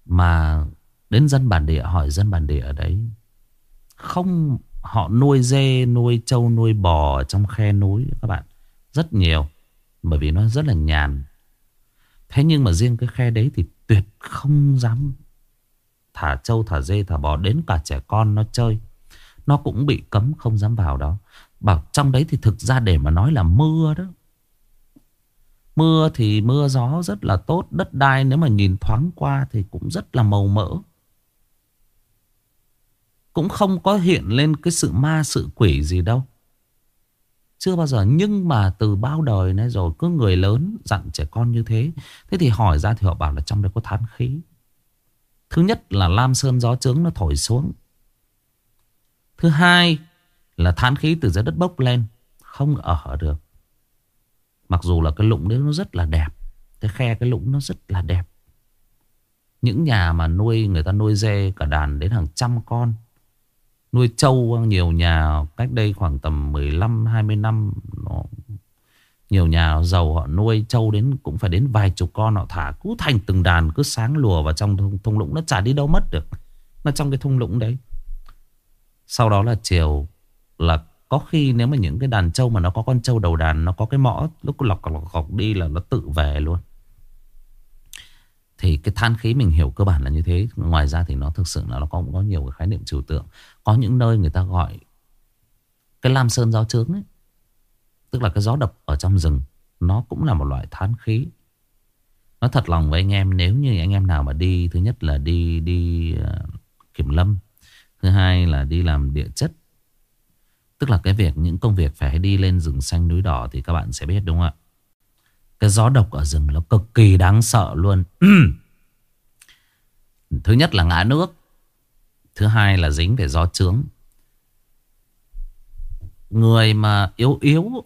Mà Đến dân bản địa hỏi dân bản địa ở đấy Không Họ nuôi dê, nuôi trâu, nuôi bò Trong khe núi các bạn. Rất nhiều Bởi vì nó rất là nhàn. Thế nhưng mà riêng cái khe đấy thì tuyệt không dám Thả trâu, thả dê, thả bò Đến cả trẻ con nó chơi. Nó cũng bị cấm không dám vào đó. Bảo trong đấy thì thực ra để mà nói là mưa đó. Mưa thì mưa gió rất là tốt, Đất đai nếu mà nhìn thoáng qua thì cũng rất là màu mỡ. Cũng không có hiện lên cái sự ma sự quỷ gì đâu. Chưa bao giờ, Nhưng mà từ bao đời này rồi, Cứ người lớn, dặn trẻ con như thế. Thế thì hỏi ra thì họ bảo là trong đây có thán khí. Thứ nhất là lam sơn gió trướng nó thổi xuống. Thứ hai là than khí từ dưới đất bốc lên Không ở được. Mặc dù là cái lũng đấy nó rất là đẹp Cái khe cái lũng nó rất là đẹp. Những nhà mà nuôi Người ta nuôi dê cả đàn đến hàng trăm con Nuôi trâu nhiều nhà cách đây khoảng tầm 15-20 năm nó, Nhiều nhà giàu họ nuôi trâu đến cũng phải đến vài chục con họ thả Cứ thành từng đàn cứ sáng lùa vào trong thung, thung lũng Nó chả đi đâu mất được. Nó trong cái thung lũng đấy. Sau đó là chiều Là có khi nếu mà những cái đàn trâu mà nó có con trâu đầu đàn Nó có cái mõ lúc lọc lọc lọc đi là nó tự về luôn. Thì cái than khí mình hiểu cơ bản là như thế. Ngoài ra thì nó thực sự là nó có, có nhiều cái khái niệm trừu tượng. Có những nơi người ta gọi Cái lam sơn gió trướng ấy Tức là cái gió độc ở trong rừng Nó cũng là một loại than khí. Nó thật lòng với anh em Nếu như anh em nào mà đi Thứ nhất là đi đi uh, kiểm lâm Thứ hai là đi làm địa chất. Tức là cái việc Những công việc phải đi lên rừng xanh núi đỏ Thì các bạn sẽ biết đúng không ạ? Cái gió độc ở rừng nó cực kỳ đáng sợ luôn. Thứ nhất là ngã nước. Thứ hai là dính về gió trướng. Người mà yếu yếu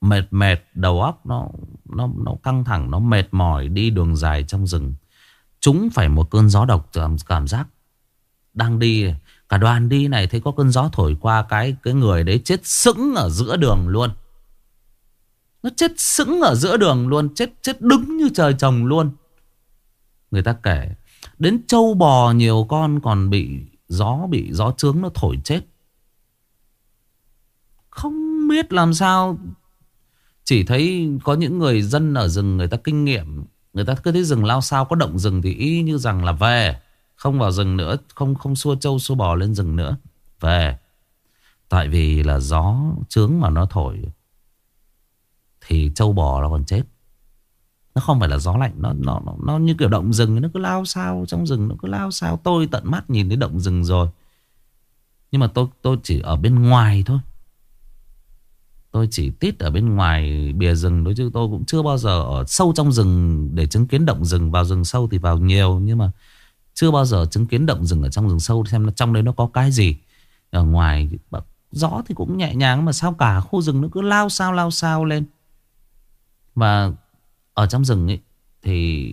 Mệt mệt Đầu óc nó nó nó căng thẳng Nó mệt mỏi đi đường dài trong rừng. Chúng phải một cơn gió độc cảm, cảm giác đang đi. Cả đoàn đi này thấy có cơn gió thổi qua, Cái cái người đấy chết sững ở giữa đường luôn. Nó chết sững ở giữa đường luôn, Chết chết đứng như trời trồng luôn. Người ta kể, Đến trâu bò nhiều con còn bị Gió bị gió trướng nó thổi chết. Không biết làm sao, Chỉ thấy có những người dân ở rừng, Người ta kinh nghiệm. Người ta cứ thấy rừng lao sao, có động rừng Thì y như rằng là về. Không vào rừng nữa Không không xua trâu xua bò lên rừng nữa. Về. Tại vì là gió trướng mà nó thổi thì trâu bò nó còn chết. Nó không phải là gió lạnh Nó nó nó, nó như kiểu động rừng Nó cứ lao sao trong rừng Nó cứ lao sao Tôi tận mắt nhìn thấy động rừng rồi. Nhưng mà tôi tôi chỉ ở bên ngoài thôi. Tôi chỉ tít ở bên ngoài bìa rừng thôi chứ tôi cũng chưa bao giờ ở sâu trong rừng để chứng kiến động rừng. Vào rừng sâu thì vào nhiều nhưng mà chưa bao giờ chứng kiến động rừng ở trong rừng sâu xem trong đấy nó có cái gì. Ở ngoài gió thì cũng nhẹ nhàng mà sao cả khu rừng nó cứ lao sao lao sao lên. Và ở trong rừng ấy thì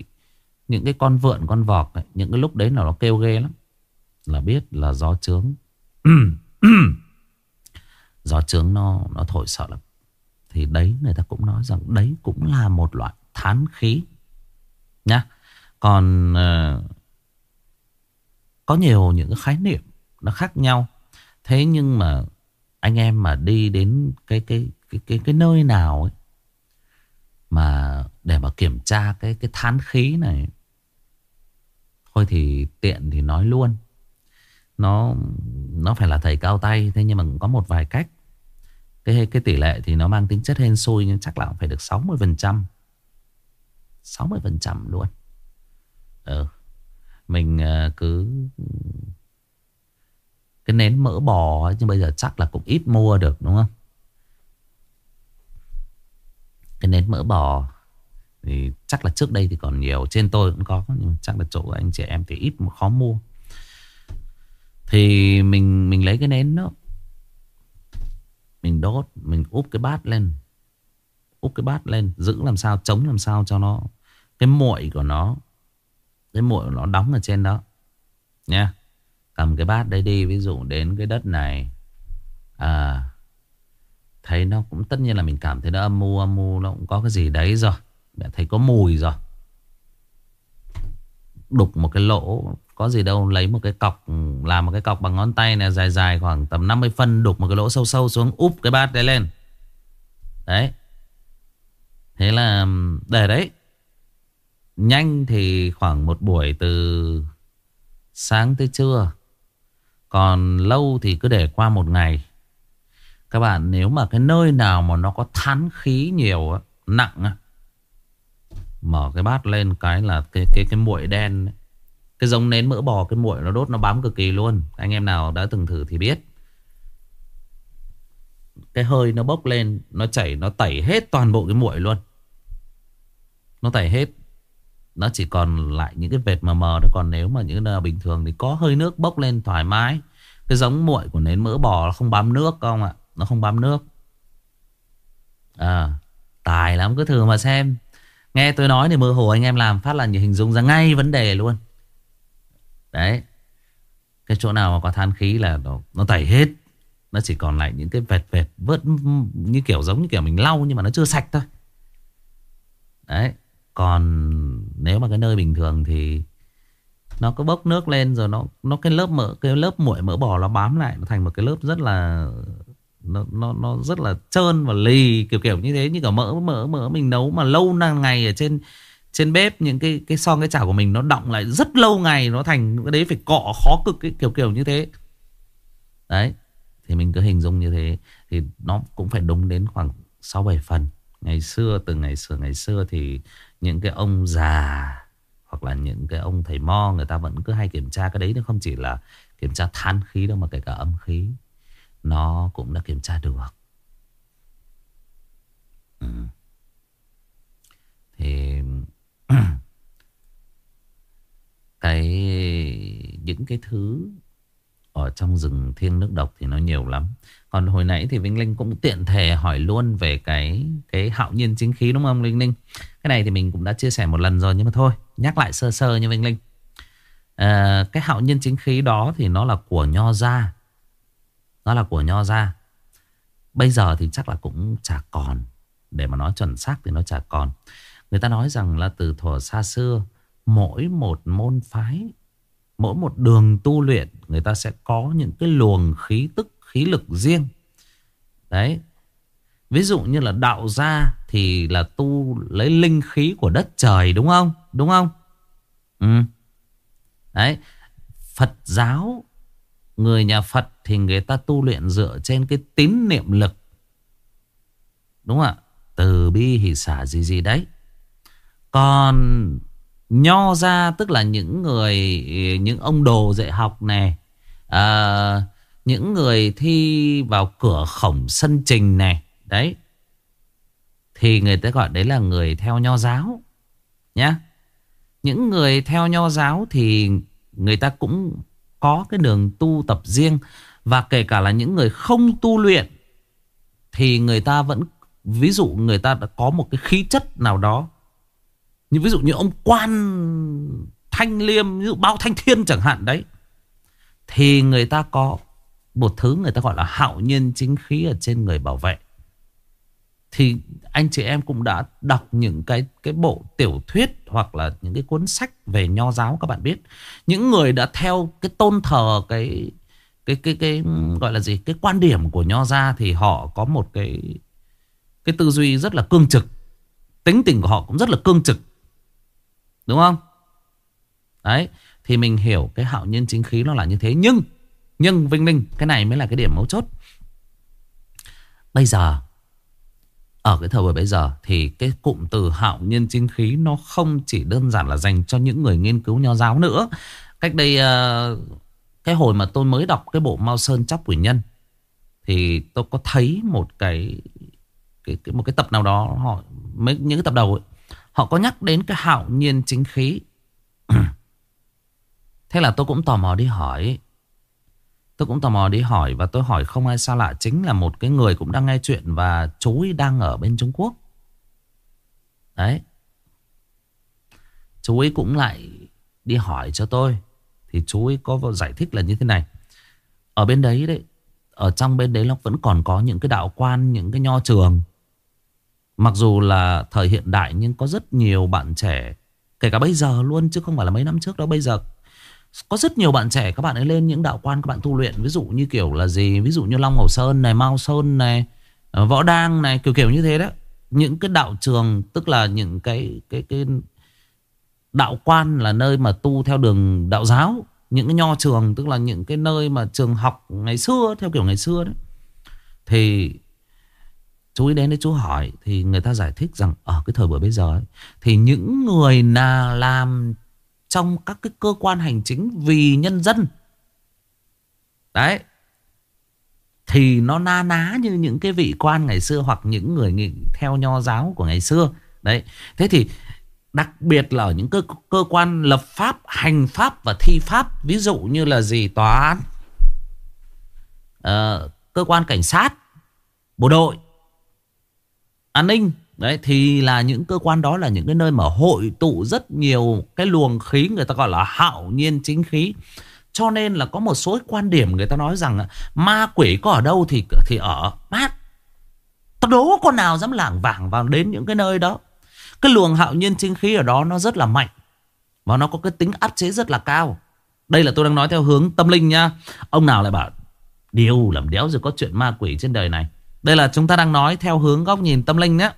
những cái con vượn, con vọt ấy, những cái lúc đấy nào nó kêu ghê lắm. Là biết là gió trướng. gió trướng nó nó thổi sợ lắm. Thì đấy người ta cũng nói rằng đấy cũng là một loại thán khí. Nhá. Còn uh, có nhiều những khái niệm nó khác nhau. Thế nhưng mà anh em mà đi đến cái cái cái cái cái nơi nào ấy, mà để mà kiểm tra cái cái thán khí này, Thôi thì tiện thì nói luôn. Nó nó phải là thầy cao tay, Thế nhưng mà cũng có một vài cách. Cái cái tỷ lệ thì nó mang tính chất hên xui, Nhưng chắc là phải được 60% 60% luôn. Ừ. Mình ờ, cứ Cái nến mỡ bò Nhưng bây giờ chắc là cũng ít mua được, đúng không? Cái nến mỡ bò thì chắc là trước đây thì còn nhiều, trên tôi cũng có, nhưng chắc là chỗ anh chị em thì ít mà khó mua. Thì mình mình lấy cái nến đó, Mình đốt, Mình úp cái bát lên, Úp cái bát lên, Giữ làm sao, chống làm sao cho nó, Cái muội của nó Thế muội nó đóng ở trên đó. Nha Cầm cái bát đấy đi, Ví dụ đến cái đất này. À Thấy nó cũng, tất nhiên là mình cảm thấy nó âm mưu âm mưu Nó cũng có cái gì đấy rồi. Mẹ thấy có mùi rồi. Đục một cái lỗ, Có gì đâu, lấy một cái cọc, Làm một cái cọc bằng ngón tay này, dài dài khoảng tầm 50 phân, Đục một cái lỗ sâu sâu xuống, Úp cái bát đấy lên. Đấy. Thế là, để đấy. Nhanh thì khoảng một buổi từ sáng tới trưa. Còn lâu thì cứ để qua một ngày. Các bạn, nếu mà cái nơi nào mà nó có thán khí nhiều Nặng Mở cái bát lên cái là cái cái cái muội đen ấy. Cái giống nến mỡ bò, cái muội nó đốt nó bám cực kỳ luôn. Anh em nào đã từng thử thì biết. Cái hơi nó bốc lên, Nó chảy, nó tẩy hết toàn bộ cái muội luôn. Nó tẩy hết nó chỉ còn lại những cái vệt mờ mờ thôi. Còn nếu mà những nơi bình thường thì có hơi nước bốc lên thoải mái. Cái giống muội của nến mỡ bò nó không bám nước không ạ. Nó không bám nước. À Tài lắm cứ thử mà xem. Nghe tôi nói thì mơ hồ anh em làm phát là hình dung ra ngay vấn đề luôn. Đấy. Cái chỗ nào mà có than khí là nó, nó tẩy hết. Nó chỉ còn lại những cái vệt vệt Vớt như kiểu giống như kiểu mình lau Nhưng mà nó chưa sạch thôi. Đấy. Còn nếu mà cái nơi bình thường thì Nó có bốc nước lên rồi nó nó cái lớp mỡ, cái lớp muội mỡ bò nó bám lại, nó thành một cái lớp rất là, nó nó nó rất là trơn và lì, kiểu kiểu như thế. Như cả mỡ mỡ mỡ mình nấu mà lâu ngày ở trên trên bếp, những cái cái son cái chảo của mình nó động lại rất lâu ngày, nó thành cái đấy phải cọ khó cực cái kiểu kiểu như thế. Đấy, thì mình cứ hình dung như thế. Thì nó cũng phải đúng đến khoảng 6 7 phần ngày xưa, từ ngày xưa ngày xưa thì những cái ông già hoặc là những cái ông thầy mo, người ta vẫn cứ hay kiểm tra cái đấy nó không chỉ là kiểm tra than khí đâu, mà kể cả âm khí. Nó cũng đã kiểm tra được. Ừ. thì cái, những cái thứ ở trong rừng thiêng nước độc thì nó nhiều lắm còn hồi nãy thì Vinh Linh cũng tiện thể hỏi luôn về cái cái hạo nhiên chính khí đúng không Linh Linh? Cái này thì mình cũng đã chia sẻ một lần rồi nhưng mà thôi nhắc lại sơ sơ như Vinh Linh. À, cái hạo nhiên chính khí đó thì nó là của nho gia. Nó là của nho gia. Bây giờ thì chắc là cũng chả còn. Để mà nói chuẩn xác thì nó chả còn. Người ta nói rằng là từ thuở xa xưa Mỗi một môn phái Mỗi một đường tu luyện Người ta sẽ có những cái luồng khí tức Khí lực riêng Đấy Ví dụ như là đạo gia Thì là tu lấy linh khí của đất trời đúng không Đúng không Ừ Đấy Phật giáo Người nhà Phật thì người ta tu luyện dựa trên cái tín niệm lực. Đúng không ạ? Từ bi hỷ xả gì gì đấy. Còn nho ra tức là những người, những ông đồ dạy học này. À, những người thi vào cửa khổng sân trình này. Đấy. Thì người ta gọi đấy là người theo nho giáo. Nhá. Những người theo nho giáo thì người ta cũng có cái đường tu tập riêng, và kể cả là những người không tu luyện thì người ta vẫn, ví dụ người ta đã có một cái khí chất nào đó, như ví dụ như ông quan thanh liêm, ví dụ bao thanh thiên chẳng hạn đấy, thì người ta có một thứ người ta gọi là hạo nhiên chính khí ở trên người bảo vệ. Thì anh chị em cũng đã đọc những cái cái bộ tiểu thuyết hoặc là những cái cuốn sách về nho giáo, các bạn biết. Những người đã theo cái tôn thờ, cái cái cái cái, gọi là gì, cái quan điểm của nho gia thì họ có một cái cái tư duy rất là cương trực. Tính tình của họ cũng rất là cương trực. Đúng không? Đấy, thì mình hiểu cái hạo nhiên chính khí nó là như thế. Nhưng nhưng vinh linh cái này mới là cái điểm mấu chốt bây giờ ở cái thời buổi bây giờ thì cái cụm từ hạo nhiên chính khí nó không chỉ đơn giản là dành cho những người nghiên cứu nho giáo nữa. Cách đây ờ, cái hồi mà tôi mới đọc cái bộ Mao Sơn Chóc Quỷ Nhân thì tôi có thấy một cái, cái, cái một cái tập nào đó họ mấy những cái tập đầu ấy, họ có nhắc đến cái hạo nhiên chính khí. Thế là tôi cũng tò mò đi hỏi Tôi cũng tò mò đi hỏi và tôi hỏi không ai xa lạ chính là một cái người cũng đang nghe chuyện và chú ấy đang ở bên Trung Quốc. Đấy. Chú ấy cũng lại đi hỏi cho tôi. Thì chú ấy có giải thích là như thế này. Ở bên đấy đấy, ở trong bên đấy nó vẫn còn có những cái đạo quan, những cái nho trường. Mặc dù là thời hiện đại nhưng có rất nhiều bạn trẻ, kể cả bây giờ luôn chứ không phải là mấy năm trước đó, bây giờ có rất nhiều bạn trẻ các bạn ấy lên những đạo quan các bạn tu luyện ví dụ như kiểu là gì? Ví dụ như long hầu sơn này mao sơn này ờ, võ đang này kiểu kiểu như thế đó những cái đạo trường tức là những cái cái cái đạo quan là nơi mà tu theo đường đạo giáo. Những cái nho trường tức là những cái nơi mà trường học ngày xưa theo kiểu ngày xưa đấy. Thì chú ý đến đấy chú hỏi thì người ta giải thích rằng ở cái thời buổi bây giờ ấy, thì những người nào làm trong các cái cơ quan hành chính vì nhân dân. Đấy. Thì nó na ná như những cái vị quan ngày xưa hoặc những người theo nho giáo của ngày xưa. Đấy. Thế thì đặc biệt là ở những cơ, cơ quan lập pháp, hành pháp và thi pháp. Ví dụ như là gì? Tòa án, uh, cơ quan cảnh sát, bộ đội, an ninh Đấy, thì là những cơ quan đó là những cái nơi mà hội tụ rất nhiều cái luồng khí người ta gọi là hạo nhiên chính khí. Cho nên là có một số quan điểm người ta nói rằng ma quỷ có ở đâu thì thì ở mát. Tao đố con nào dám lảng vảng vào đến những cái nơi đó. Cái luồng hạo nhiên chính khí ở đó nó rất là mạnh. Và nó có cái tính áp chế rất là cao. Đây là tôi đang nói theo hướng tâm linh nha. Ông nào lại bảo, điều làm đéo rồi có chuyện ma quỷ trên đời này. Đây là chúng ta đang nói theo hướng góc nhìn tâm linh nhé.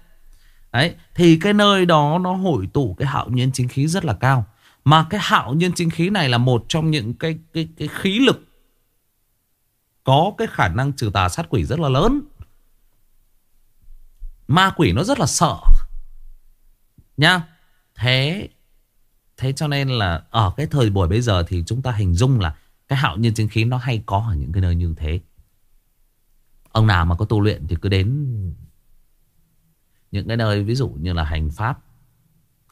Đấy, thì cái nơi đó nó hội tụ cái hạo nhiên chính khí rất là cao. Mà cái hạo nhiên chính khí này là một trong những cái cái cái khí lực có cái khả năng trừ tà sát quỷ rất là lớn. Ma quỷ nó rất là sợ. Nha. Thế thế cho nên là ở cái thời buổi bây giờ thì chúng ta hình dung là cái hạo nhiên chính khí nó hay có ở những cái nơi như thế. Ông nào mà có tu luyện thì cứ đến những cái nơi ví dụ như là hành pháp,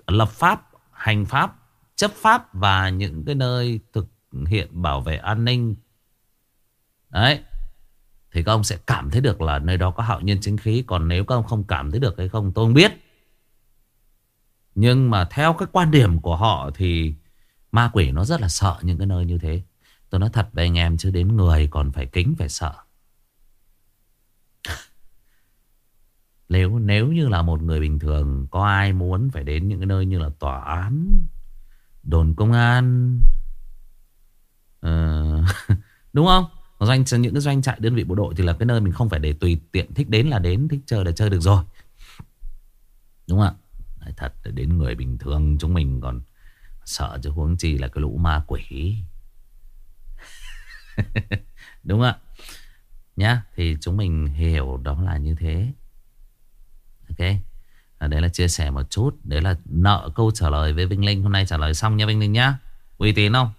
lập pháp, hành pháp, chấp pháp và những cái nơi thực hiện bảo vệ an ninh. Đấy. Thì các ông sẽ cảm thấy được là nơi đó có hạo nhiên chính khí. Còn nếu các ông không cảm thấy được hay không, tôi không biết. Nhưng mà theo cái quan điểm của họ thì ma quỷ nó rất là sợ những cái nơi như thế. Tôi nói thật với anh em, chứ đến người còn phải kính, phải sợ. Nếu nếu như là một người bình thường Có ai muốn phải đến những cái nơi như là tòa án Đồn công an uh, Đúng không? Doanh những cái doanh trại đơn vị bộ đội Thì là cái nơi mình không phải để tùy tiện Thích đến là đến, thích chơi là chơi được rồi Đúng không ạ? Thật đến người bình thường Chúng mình còn sợ chứ huống chi là cái lũ ma quỷ Đúng không ạ? Nhá, thì chúng mình hiểu đó là như thế Ok? À, Đấy là chia sẻ một chút. Đấy là nợ câu trả lời với Vinh Linh. Hôm nay trả lời xong nha Vinh Linh nhá. Uy tín không?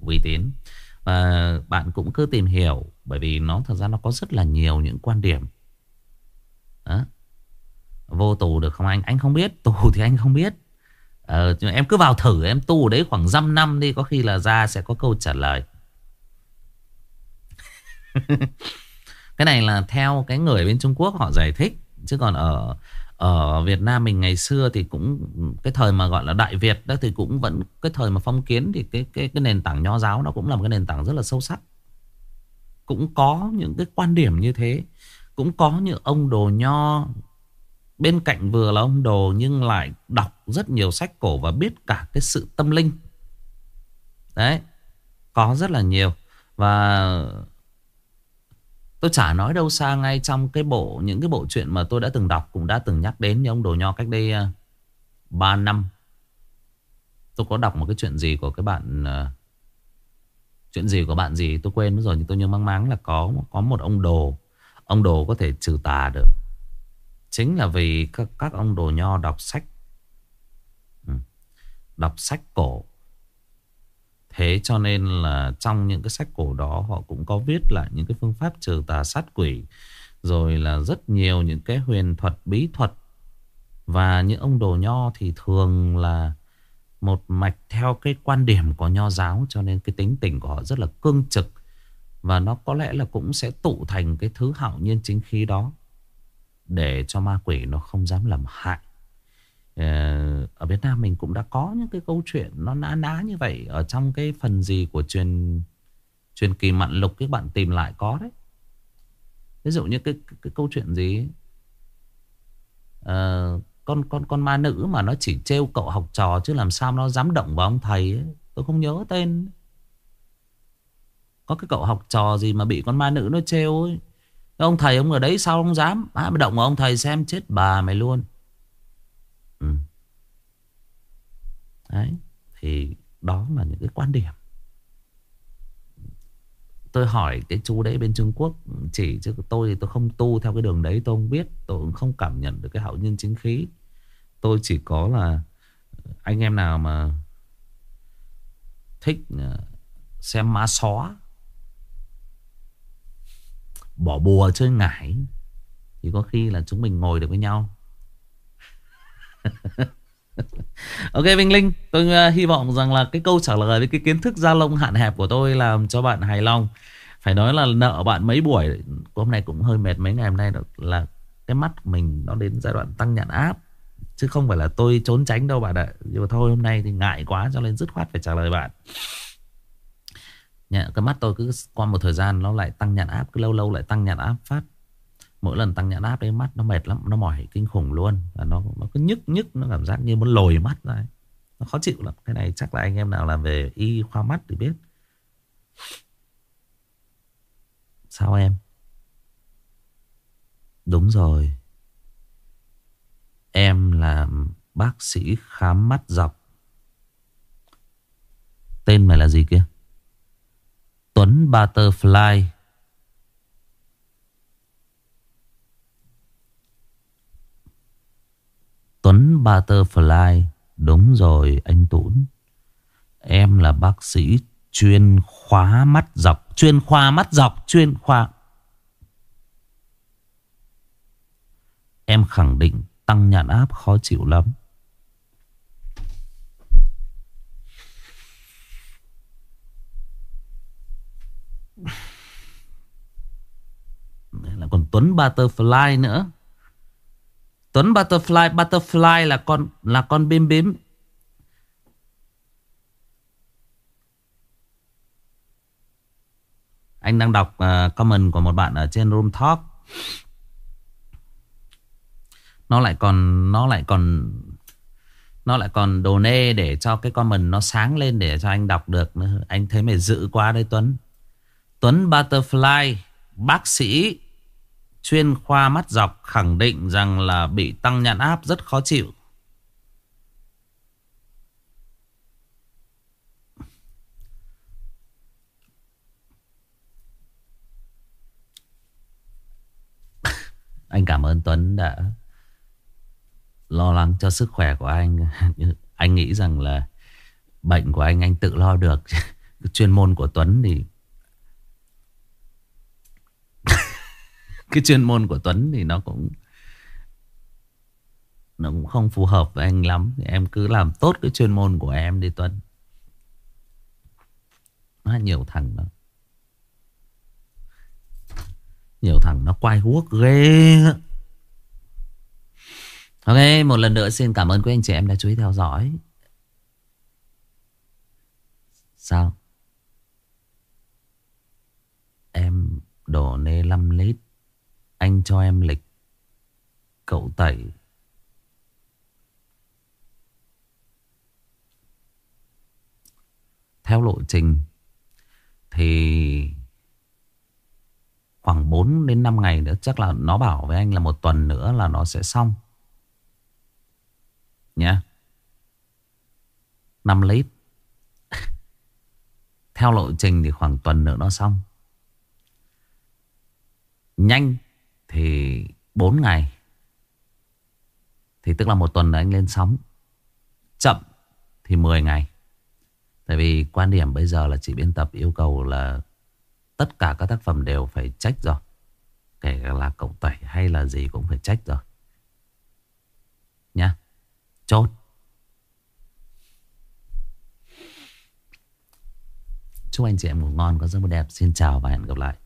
Uy tín. Và bạn cũng cứ tìm hiểu Bởi vì nó thật ra nó có rất là nhiều những quan điểm. Đó. Vô tù được không anh? Anh không biết. Tù thì anh không biết. Ờ, Em cứ vào thử Em tu đấy khoảng dăm năm đi Có khi là ra sẽ có câu trả lời. Cái này là theo cái người bên Trung Quốc họ giải thích chứ còn ở ở Việt Nam mình ngày xưa thì cũng cái thời mà gọi là Đại Việt đó thì cũng vẫn cái thời mà phong kiến thì cái cái cái nền tảng nho giáo nó cũng là một cái nền tảng rất là sâu sắc. Cũng có những cái quan điểm như thế, cũng có những ông đồ nho bên cạnh vừa là ông đồ nhưng lại đọc rất nhiều sách cổ và biết cả cái sự tâm linh. Đấy, có rất là nhiều và Tôi chả nói đâu xa ngay trong cái bộ Những cái bộ truyện mà tôi đã từng đọc Cũng đã từng nhắc đến như ông Đồ Nho cách đây ờ, uh, 3 năm. Tôi có đọc một cái chuyện gì của cái bạn uh, Chuyện gì của bạn gì tôi quên mất rồi Nhưng tôi nhớ mang máng là có có một ông đồ. Ông đồ có thể trừ tà được. Chính là vì các, các ông đồ nho đọc sách. Ừ, đọc sách cổ. Thế cho nên là trong những cái sách cổ đó họ cũng có viết lại những cái phương pháp trừ tà sát quỷ. Rồi là rất nhiều những cái huyền thuật, bí thuật. Và những ông đồ nho thì thường là một mạch theo cái quan điểm của nho giáo. Cho nên cái tính tình của họ rất là cương trực. Và nó có lẽ là cũng sẽ tụ thành cái thứ hạo nhiên chính khí đó Để cho ma quỷ nó không dám làm hại Ờ, ở Việt Nam mình cũng đã có những cái câu chuyện nó ná ná như vậy Ở trong cái phần gì của truyền truyền kỳ mạn lục các bạn tìm lại có đấy Ví dụ như cái, cái, cái câu chuyện gì à, con con con ma nữ mà nó chỉ trêu cậu học trò chứ làm sao nó dám động vào ông thầy ấy. Tôi không nhớ tên. Có cái cậu học trò gì mà bị con ma nữ nó trêu ấy. Ông thầy ông ở đấy sao ông dám à, động vào ông thầy xem chết bà mày luôn Đấy, Thì đó là những cái quan điểm. Tôi hỏi cái chú đấy bên Trung Quốc, Chỉ chứ tôi thì tôi không tu theo cái đường đấy, Tôi không biết, Tôi cũng không cảm nhận được cái hậu nhân chính khí. Tôi chỉ có là Anh em nào mà Thích ờ, Xem ma xóa, Bỏ bùa chơi ngải Thì có khi là chúng mình ngồi được với nhau. Ok Vinh Linh Tôi uh, hy vọng rằng là cái câu trả lời với cái kiến thức gia lông hạn hẹp của tôi Làm cho bạn hài lòng. Phải nói là nợ bạn mấy buổi Hôm nay cũng hơi mệt mấy ngày hôm nay Là cái mắt mình nó đến giai đoạn tăng nhãn áp. Chứ không phải là tôi trốn tránh đâu bạn ạ. Nhưng mà thôi hôm nay thì ngại quá cho nên dứt khoát phải trả lời bạn. Nhà, cái mắt tôi cứ qua một thời gian nó lại tăng nhãn áp cứ lâu lâu lại tăng nhãn áp phát mỗi lần tăng nhãn áp đấy mắt nó mệt lắm, nó mỏi kinh khủng luôn. Và nó nó cứ nhức nhức, nó cảm giác như muốn lồi mắt ra nó khó chịu lắm. Cái này chắc là anh em nào làm về y khoa mắt thì biết. Sao em? Đúng rồi. Em là bác sĩ khám mắt dọc. Tên mày là gì kia? Tuấn Butterfly. Tuấn Butterfly. Đúng rồi, anh Tuấn. Em là bác sĩ chuyên khóa mắt dọc, Chuyên khoa mắt dọc, Chuyên khoa. Em khẳng định tăng nhãn áp khó chịu lắm. Là còn Tuấn Butterfly nữa. Tuấn Butterfly Butterfly là con là con bim bím. Anh đang đọc uh, comment của một bạn ở trên Room Talk. Nó lại còn Nó lại còn Nó lại còn đồ nê để cho cái comment nó sáng lên để cho anh đọc được nữa. Anh thấy mày dữ quá đấy Tuấn. Tuấn Butterfly Bác sĩ chuyên khoa mắt dọc khẳng định rằng là bị tăng nhãn áp rất khó chịu. Anh cảm ơn Tuấn đã lo lắng cho sức khỏe của anh. Anh nghĩ rằng là bệnh của anh anh tự lo được. Chuyên môn của Tuấn thì cái chuyên môn của Tuấn thì nó cũng nó cũng không phù hợp với anh lắm. Em cứ làm tốt cái chuyên môn của em đi, Tuấn. Nó nhiều thằng đó nhiều thằng nó quay guốc ghê Ok, một lần nữa xin cảm ơn quý anh chị em đã chú ý theo dõi. Sao? Em đổ nê 5 lít anh cho em lịch Cậu tẩy. Theo lộ trình, Thì Khoảng 4 đến 5 ngày nữa, Chắc là nó bảo với anh là một tuần nữa là nó sẽ xong. Nhá. 5 lít. Theo lộ trình thì khoảng tuần nữa nó xong. Nhanh thì 4 ngày. Thì tức là một tuần là anh lên sóng. Chậm thì 10 ngày. Tại vì quan điểm bây giờ là chị biên tập yêu cầu là Tất cả các tác phẩm đều phải trách rồi. Kể cả là cậu tẩy hay là gì cũng phải trách rồi. Nhá. Chốt. Chúc anh chị em ngủ ngon, Có giấc mơ đẹp. Xin chào và hẹn gặp lại.